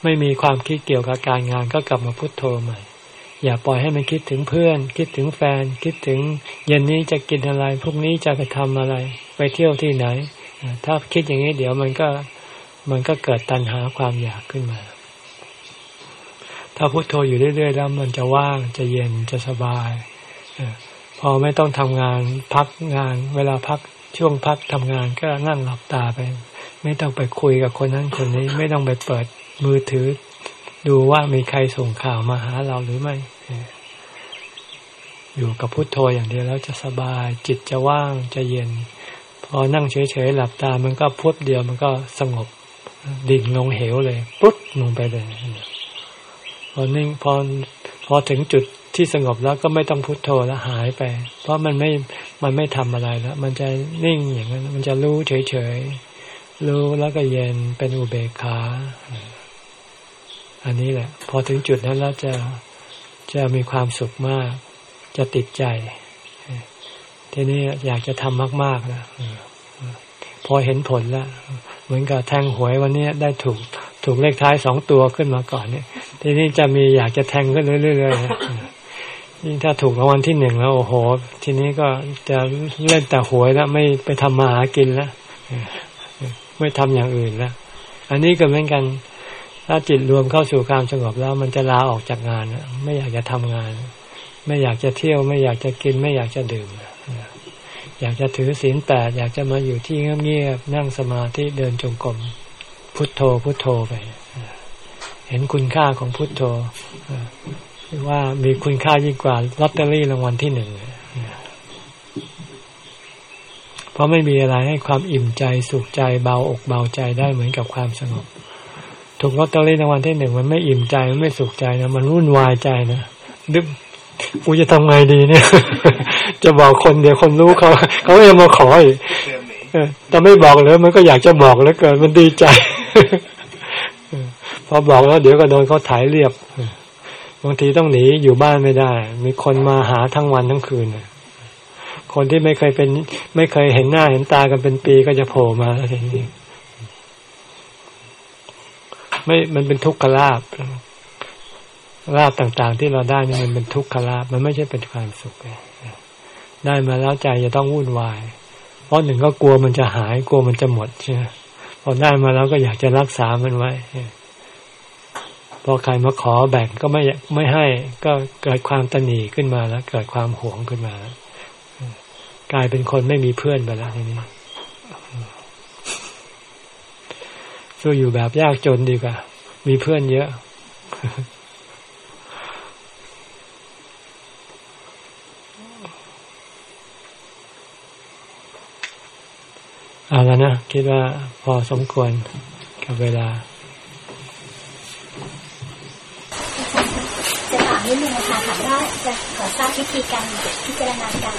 [SPEAKER 1] ไม่มีความคิดเกี่ยวกับการงานก็กลับมาพุทโธใหม่ อย่าปล่อยให้มันคิดถึงเพื่อน คิดถึงแฟน คิดถึง เย็นนี้จะกินอะไรพรุ่งนี้จะไปทำอะไร ไปเที่ยวที่ไหน ถ้าคิดอย่างนี้เดี๋ยวมันก็มันก็เกิดตัณหาความอยากขึ้นมา ถ้าพุโทโธอยู่เรื่อยๆแล้วมันจะว่างจะเย็นจะสบายอ พอไม่ต้องทำงานพักงาน เวลาพักช่วงพักทำงานก็นั่งหลับตาไป ไม่ต้องไปคุยกับคนนั้นคนนี้ ไม่ต้องไปเปิดมือถือ ดูว่ามีใครส่งข่าวมาหาเราหรือไม่อออยู่กับพุโทโธอย่างเดียวแล้วจะสบายจิตจะว่างจะเย็น พอนั่งเฉยๆหลับตามันก็พุบเดียวมันก็สงบดิ่งลงเหวเลย ปุ๊บลงไปเลยพอนิ่งพอ พอถึงจุดที่สงบแล้วก็ไม่ต้องพุโทโธแล้วหายไป เพราะมันไม่มันไม่ทำอะไรแล้ว มันจะนิ่งอย่างนั้น มันจะรู้เฉยๆ รู้แล้วก็เย็นเป็นอุเบกขา อันนี้แหละ พอถึงจุดนั้นแล้วจะจะมีความสุขมาก จะติดใจ ทีนี้อยากจะทำมากๆแล้วพอเห็นผลแล้ว เหมือนกับแทงหวยวันนี้ได้ถูกถูกเลขท้ายสองตัวขึ้นมาก่อนเนี่ย ทีนี้จะมีอยากจะแทงขึ้นเรื่อยๆนะยิ่ถ้าถูกรางวัลที่หนึ่งแล้วโอ้โห ทีนี้ก็จะเล่นแต่หวยแล้วไม่ไปทำมาหากินแล้วไม่ทำอย่างอื่นแล้ว อันนี้ก็เหมือนกัน ถ้าจิตรวมเข้าสู่ความสงบแล้ว มันจะลาออกจากงานไม่อยากจะทำงาน ไม่อยากจะเที่ยวไม่อยากจะกินไม่อยากจะดื่มอยากจะถือศีลแปดอยากจะมาอยู่ที่เงียบๆนั่งสมาธิเดินจงกรม พุทโธพุทโธไป เห็นคุณค่าของพุทโธว่ามีคุณค่ายิ่งกว่าลอตเตอรี่รางวัลที่หนึ่งเพราะไม่มีอะไรให้ความอิ่มใจสุขใจเบาอกเบาใจได้เหมือนกับความสงบถูกลอตเตอรี่รางวัลที่หนึ่งมันไม่อิ่มใจมันไม่สุขใจนะมันวุ่นวายใจนะดึบกูจะทำไงดีเนี่ย จะบอกคนเดี๋ยวคนรู้เขาเขาจะมาขออีกแต่ไม่บอกเลยมันก็อยากจะบอกแล้วเกินมันดีใจ พอบอกแล้วเดี๋ยวก็โดนเขาถ่ายเรียบบางทีต้องหนีอยู่บ้านไม่ได้ มีคนมาหาทั้งวันทั้งคืนคนที่ไม่เคยเป็น ไม่เคยเห็นหน้าเห็นตากันเป็นปีก็จะโผล่มาแล้วทีนี้ไม่ มันเป็นทุกขลาบลาบต่างๆ ที่เราได้นี่มันเป็นทุกขลาบมันไม่ใช่เป็นความสุขได้มาแล้วใจจะต้องวุ่นวาย เพราะหนึ่งก็กลัวมันจะหายกลัวมันจะหมดใช่ไหม อได้มาแล้วก็อยากจะรักษามันไว้พอใครมาขอแบ่งก็ไม่ไม่ให้ ก็เกิดความตนีขึ้นมาแล้ว เกิดความหวงขึ้นมา กลายเป็นคนไม่มีเพื่อนไปแล้วทีนี้สู้อยู่แบบยากจนดีกว่า มีเพื่อนเยอะ เอาแล้วนะคิดว่าพอสมควรกับเวลา
[SPEAKER 5] จะถามนิดนึงนะคะถามว่าจะขอทราบวิธีการพิจารณากาย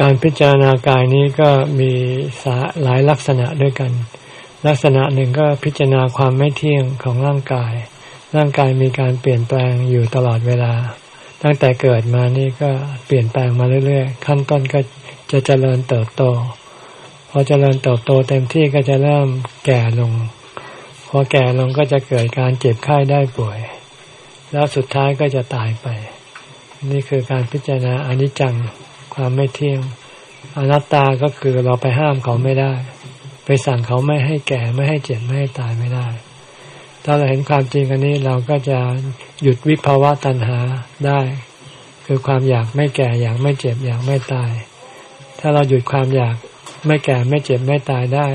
[SPEAKER 1] การพิจารณากายนี้ก็มีสาหลายลักษณะด้วยกัน ลักษณะหนึ่งก็พิจารณาความไม่เที่ยงของร่างกาย ร่างกายมีการเปลี่ยนแปลงอยู่ตลอดเวลา ตั้งแต่เกิดมานี่ก็เปลี่ยนแปลงมาเรื่อยๆ ขั้นต้นก็จะเจริญเติบโต พอเจริญเติบโตเต็มที่ก็จะเริ่มแก่ลง พอแก่ลงก็จะเกิดการเจ็บไข้ได้ป่วย แล้วสุดท้ายก็จะตายไป นี่คือการพิจารณาอนิจจังความไม่เที่ยง อนัตตาก็คือเราไปห้ามเขาไม่ได้ ไปสั่งเขาไม่ให้แก่ไม่ให้เจ็บไม่ให้ตายไม่ได้ ถ้าเราเห็นความจริงอันนี้เราก็จะหยุดวิภาวะตัณหาได้ คือความอยากไม่แก่อยากไม่เจ็บอยากไม่ตาย ถ้าเราหยุดความอยากไม่แก่ไม่เจ็บไม่ตายได้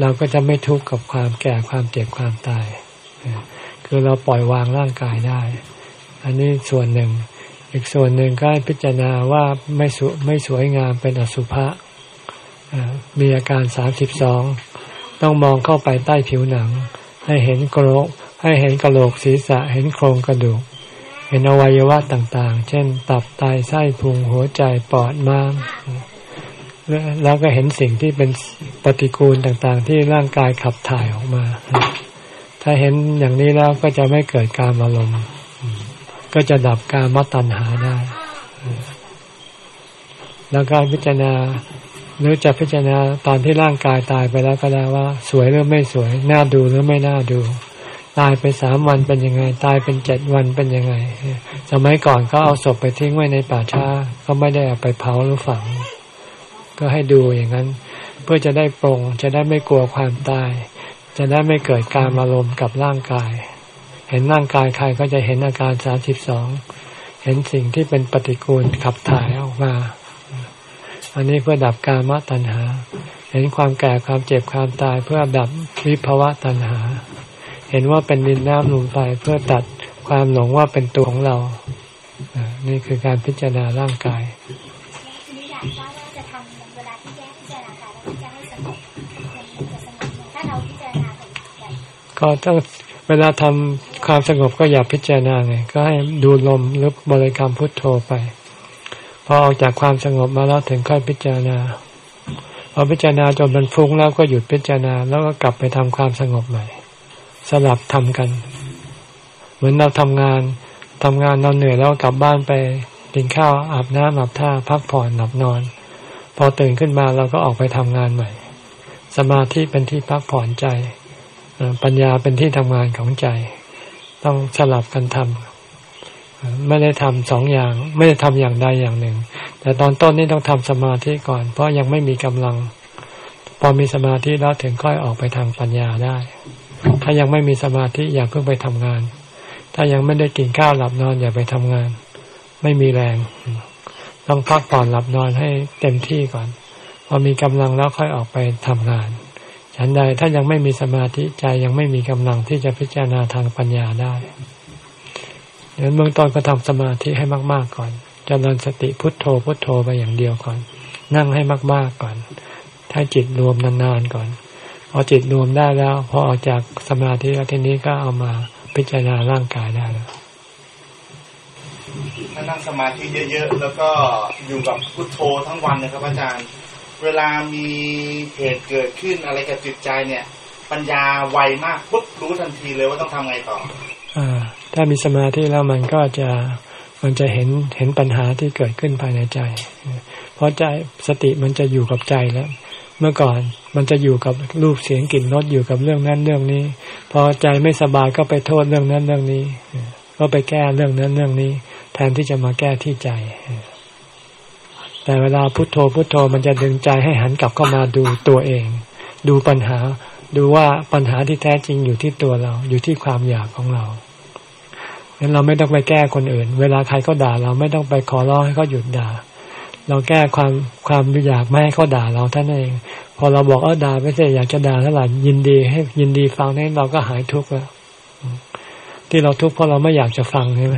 [SPEAKER 1] เราก็จะไม่ทุกข์กับความแก่ความเจ็บความตาย คือเราปล่อยวางร่างกายได้ อันนี้ส่วนหนึ่ง อีกส่วนหนึ่งก็พิจารณาว่าไม่สไม่สวยงามเป็นอสุภะมีอาการสามสิบสองต้องมองเข้าไปใต้ผิวหนัง ให้เห็นกระโหลกให้เห็นกระโหลกศีรษะเห็นโครงกระดูก เห็นอวัยวะต่างๆ เช่น ตับไตไส้พุงหัวใจปอดม้ามแล้วก็เห็นสิ่งที่เป็นปฏิกูลต่างๆ ที่ร่างกายขับถ่ายออกมา ถ้าเห็นอย่างนี้แล้วก็จะไม่เกิดการอารมณ์ก็จะดับการมัตัญหาได้ แล้วการพิจารณา หรือจะพิจารณาตอนที่ร่างกายตายไปแล้วก็ได้ว่า สวยหรือไม่สวย น่าดูหรือไม่น่าดู ตายไปสามวันเป็นยังไง ตายเป็นเจ็ดวันเป็นยังไง สมัยก่อนก็เอาศพไปทิ้งไว้ในป่าช้า ก็ไม่ได้เอาไปเผาหรือฝัง ก็ให้ดูอย่างนั้น เพื่อจะได้ปรงจะได้ไม่กลัวความตาย จะได้ไม่เกิดการอารมณ์กับร่างกาย เห็นร่างกายใครก็จะเห็นอาการสามสิบสองเห็นสิ่งที่เป็นปฏิกูลขับถ่ายออกมา อันนี้เพื่อดับกามตัณหา เห็นความแก่ความเจ็บความตายเพื่อดับวิภวะตัณหา เห็นว่าเป็นดินน้ำลมไฟเพื่อตัดความหลงว่าเป็นตัวของเรา นี่คือการพิจารณาร่างกายก็ต้องเวลาทำความสงบก็อย่าพิจารณาไงก็ให้ดูลมหรือบริกรรมพุทโธไป พอออกจากความสงบมาแล้วถึงค่อยพิจารณา พอพิจารณาจนมันฟุ้งแล้วก็หยุดพิจารณา แล้วก็กลับไปทำความสงบใหม่ สลับทำกัน เหมือนเราทำงานทำงานนอนเหนื่อยแล้วกลับบ้านไปกินข้าวอาบน้ำอาบท่าพักผ่อนหลับนอน พอตื่นขึ้นมาเราก็ออกไปทำงานใหม่ สมาธิเป็นที่พักผ่อนใจปัญญาเป็นที่ทำงานของใจ ต้องสลับกันทำ ไม่ได้ทำสองอย่าง ไม่ได้ทำอย่างใดอย่างหนึ่ง แต่ตอนต้นนี่ต้องทำสมาธิก่อน เพราะยังไม่มีกำลัง พอมีสมาธิแล้วถึงค่อยออกไปทางปัญญาได้ ถ้ายังไม่มีสมาธิอย่าเพิ่งไปทำงาน ถ้ายังไม่ได้กินข้าวหลับนอนอย่าไปทำงาน ไม่มีแรง ต้องพักผ่อนหลับนอนให้เต็มที่ก่อน พอมีกำลังแล้วค่อยออกไปทำงาน ฉันใดถ้ายังไม่มีสมาธิใจยังไม่มีกำลังที่จะพิจารณาทางปัญญาได้ เดี๋ยวเบื้องต้นก็ทำสมาธิให้มาก ๆ ก่อนจเจริญสติพุทโธพุทโธไปอย่างเดียวก่อน นั่งให้มาก ๆ ก่อน ถ้าจิตรวมนานๆก่อนพอจิตรวมได้แล้วพอออกจากสมาธิแล้วทีนี้ก็เอามาพิจารณาร่างกายได้แล้ว
[SPEAKER 2] ถ้านั่งสมาธิเยอะๆแล้วก็อยู่กับพุทโธทั้งวันนะครับอาจารย์ เวลามีเหตุเกิดขึ้นอะไรกับจิตใจเนี่ย ปัญญาไวมากปุ๊บรู้ทันทีเลยว่าต้องทำไงต่อ
[SPEAKER 1] ถ้ามีสมาธิแล้วมันก็จะมันจะเห็นเห็นปัญหาที่เกิดขึ้นภายในใจ เพราะใจสติมันจะอยู่กับใจแล้ว เมื่อก่อนมันจะอยู่กับรูปเสียงกลิ่นรสอยู่กับเรื่องนั้นเรื่องนี้ พอใจไม่สบายก็ไปโทษเรื่องนั้นเรื่องนี้ ก็ไปแก้เรื่องนั้นเรื่องนี้ แทนที่จะมาแก้ที่ใจ แต่เวลาพุโทโธพุโทโธมันจะดึงใจให้หันกลับเข้ามาดูตัวเอง ดูปัญหาดูว่าปัญหาที่แท้จริงอยู่ที่ตัวเรา อยู่ที่ความอยากของเรา งั้นเราไม่ต้องไปแก้คนอื่น เวลาใครเขาด่า เราไม่ต้องไปขอร้องให้เขาหยุดด่า เราแก้ความความอยากไม่ให้เขาด่าเราท่านเอง พอเราบอกเออด่าไปเสียอยากจะด่าเท่าไหร่ยินดีให้ยินดีฟังนี้เราก็หายทุกข์แล้ว ที่เราทุกข์เพราะเราไม่อยากจะฟังใช่ไหม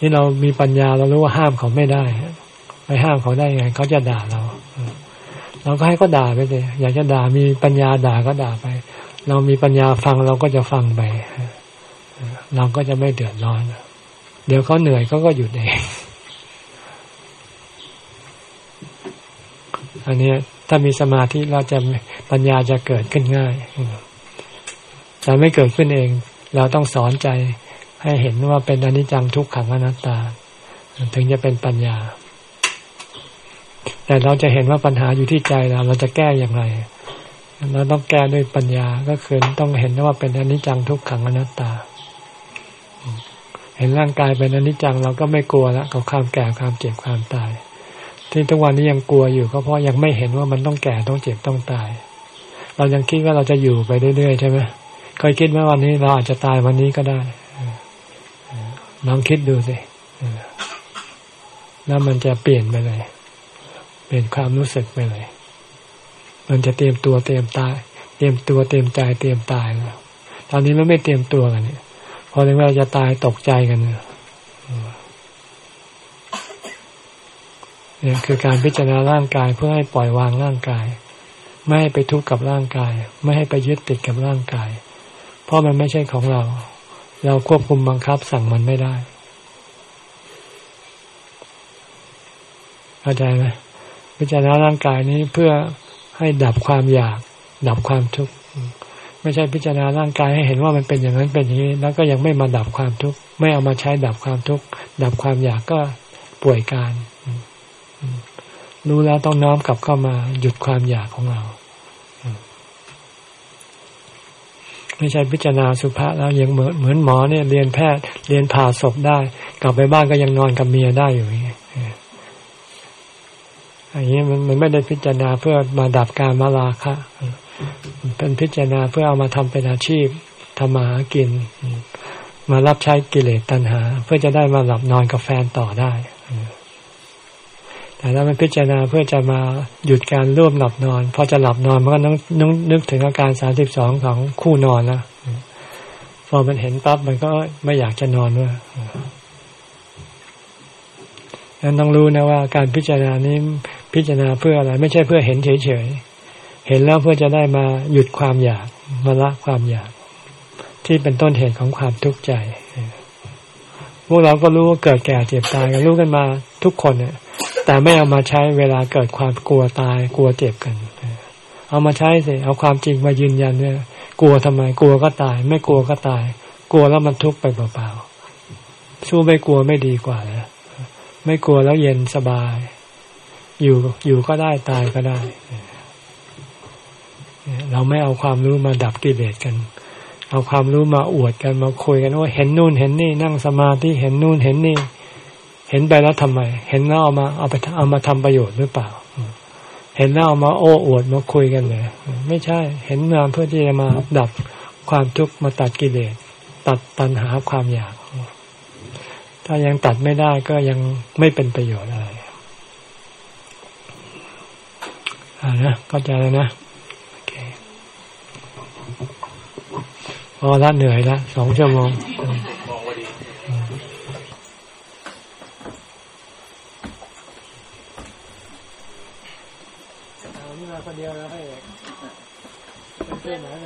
[SPEAKER 1] นี่เรามีปัญญาเรารู้ว่าห้ามเขาไม่ได้ไปห้ามเขาได้ไงเขาจะด่าเราเราก็ให้เขาด่าไปเลยอยากจะด่ามีปัญญาด่าก็ด่าไป เรามีปัญญาฟังเราก็จะฟังไป เราก็จะไม่เดือดร้อน เดี๋ยวเขาเหนื่อยเขาก็หยุดเอง อันนี้ถ้ามีสมาธิเราจะปัญญาจะเกิดขึ้นง่าย แต่ไม่เกิดขึ้นเอง เราต้องสอนใจให้เห็นว่าเป็นอนิจจังทุกขังอนัตตา ถึงจะเป็นปัญญา แต่เราจะเห็นว่าปัญหาอยู่ที่ใจเราเราจะแก้อย่างไรเราต้องแก้ด้วยปัญญาก็คือต้องเห็นว่าเป็นอนิจจังทุกขังอนัตตา เห็นร่างกายเป็นอนิจจังเราก็ไม่กลัวล้วกับความแก่ความเจ็บความตาย ที่ทุกวันนี้ยังกลัวอยู่ก็เพราะยังไม่เห็นว่ามันต้องแก่ต้องเจ็บต้องตาย เรายังคิดว่าเราจะอยู่ไปเรื่อยๆใช่ไหมเคยคิดว่าวันนี้เราอาจจะตายวันนี้ก็ได้ลองคิดดูสิแล้วมันจะเปลี่ยนไปเลย เปลี่ยนความรู้สึกไปเลย มันจะเตรียมตัวเตรียมตาย เตรียมตัวเตรียมใจเตรียมตายแล้ว ตอนนี้มันไม่เตรียมตัวกันเนี่ย อถึงเวลาจะตายตกใจกันเนี่ยเนี่ยคือการพิจารณาร่างกายเพื่อให้ปล่อยวางร่างกาย ไม่ให้ไปทุกข์กับร่างกาย ไม่ให้ไปยึดติดกับร่างกาย เพราะมันไม่ใช่ของเรา เราควบคุมบังคับสั่งมันไม่ได้เข้าใจไหมพิจารณาร่างกายนี้เพื่อให้ดับความอยาก ดับความทุกข์ ไม่ใช่พิจารณาร่างกายให้เห็นว่ามันเป็นอย่างนั้นเป็นอย่างนี้ แล้วก็ยังไม่มาดับความทุกข์ไม่เอามาใช้ดับความทุกข์ดับความอยากก็ป่วยการ รู้แล้วต้องน้อมกลับเข้ามาหยุดความอยากของเรา ไม่ใช่พิจารณาสุภาษแล้วยังเหมือนเหมือนหมอเนี่ยเรียนแพทย์เรียนผ่าศพได้ กลับไปบ้านก็ยังนอนกับเมียได้อยู่อย่างนี้อันนี้มันมันไม่ได้พิจารณาเพื่อมาดับการมาลาคะ เป็นพิจารณาเพื่อเอามาทำเป็นอาชีพทำมาหากิน มารับใช้กิเลสตัณหา เพื่อจะได้มาหลับนอนกับแฟนต่อได้แต่ถ้ามันพิจารณาเพื่อจะมาหยุดการร่วมหลับนอนพอจะหลับนอนมันก็ต้องนึกถึงอาการสามสิบสองของคู่นอนนะพอมันเห็นปั๊บมันก็ไม่อยากจะนอนด้วยนั้นต้องรู้นะว่า การพิจารณานี้พิจารณาเพื่ออะไร ไม่ใช่เพื่อเห็นเฉยๆ เห็นแล้วเพื่อจะได้มาหยุดความอยากมาละความอยาก ที่เป็นต้นเหตุของความทุกข์ใจพวกเราก็รู้ว่าเกิดแก่เจ็บตายกันรู้กันมาทุกคนเนี่ยแต่ไม่เอามาใช้เวลาเกิดความกลัวตายกลัวเจ็บกัน เอามาใช้สิเอาความจริงมายืนยันเนี่ยกลัวทำไมกลัวก็ตาย ไม่กลัวก็ตาย กลัวแล้วมันทุกข์ไปเปล่าๆสู้ไม่กลัวไม่ดีกว่านะไม่กลัวแล้วเย็นสบาย อยู่อยู่ก็ได้ตายก็ได้ เราไม่เอาความรู้มาดับกิเลสกัน เอาความรู้มาอวดกันมาคุยกันว่าเห็นนู่นเห็นนี่นั่งสมาธิเห็นนู่นเห็นนี่ เห็นไปแล้วทำไม เห็นแล้วเอามาเอาไปเอามาทำประโยชน์หรือเปล่า เห็นแล้วเอามาโอ้อวดมาคุยกันเลย ไม่ใช่ เห็นมาเพื่อที่จะมาดับความทุกข์มาตัดกิเลสตัดตัณหาความอยาก ถ้ายังตัดไม่ได้ก็ยังไม่เป็นประโยชน์อะไรอ่านะก็ใจแล้วนะโอเค พอละเหนื่อยละสองชั่วโมงคนเดียวแล้วให้เอกเพื่อนไหนเป็นทั้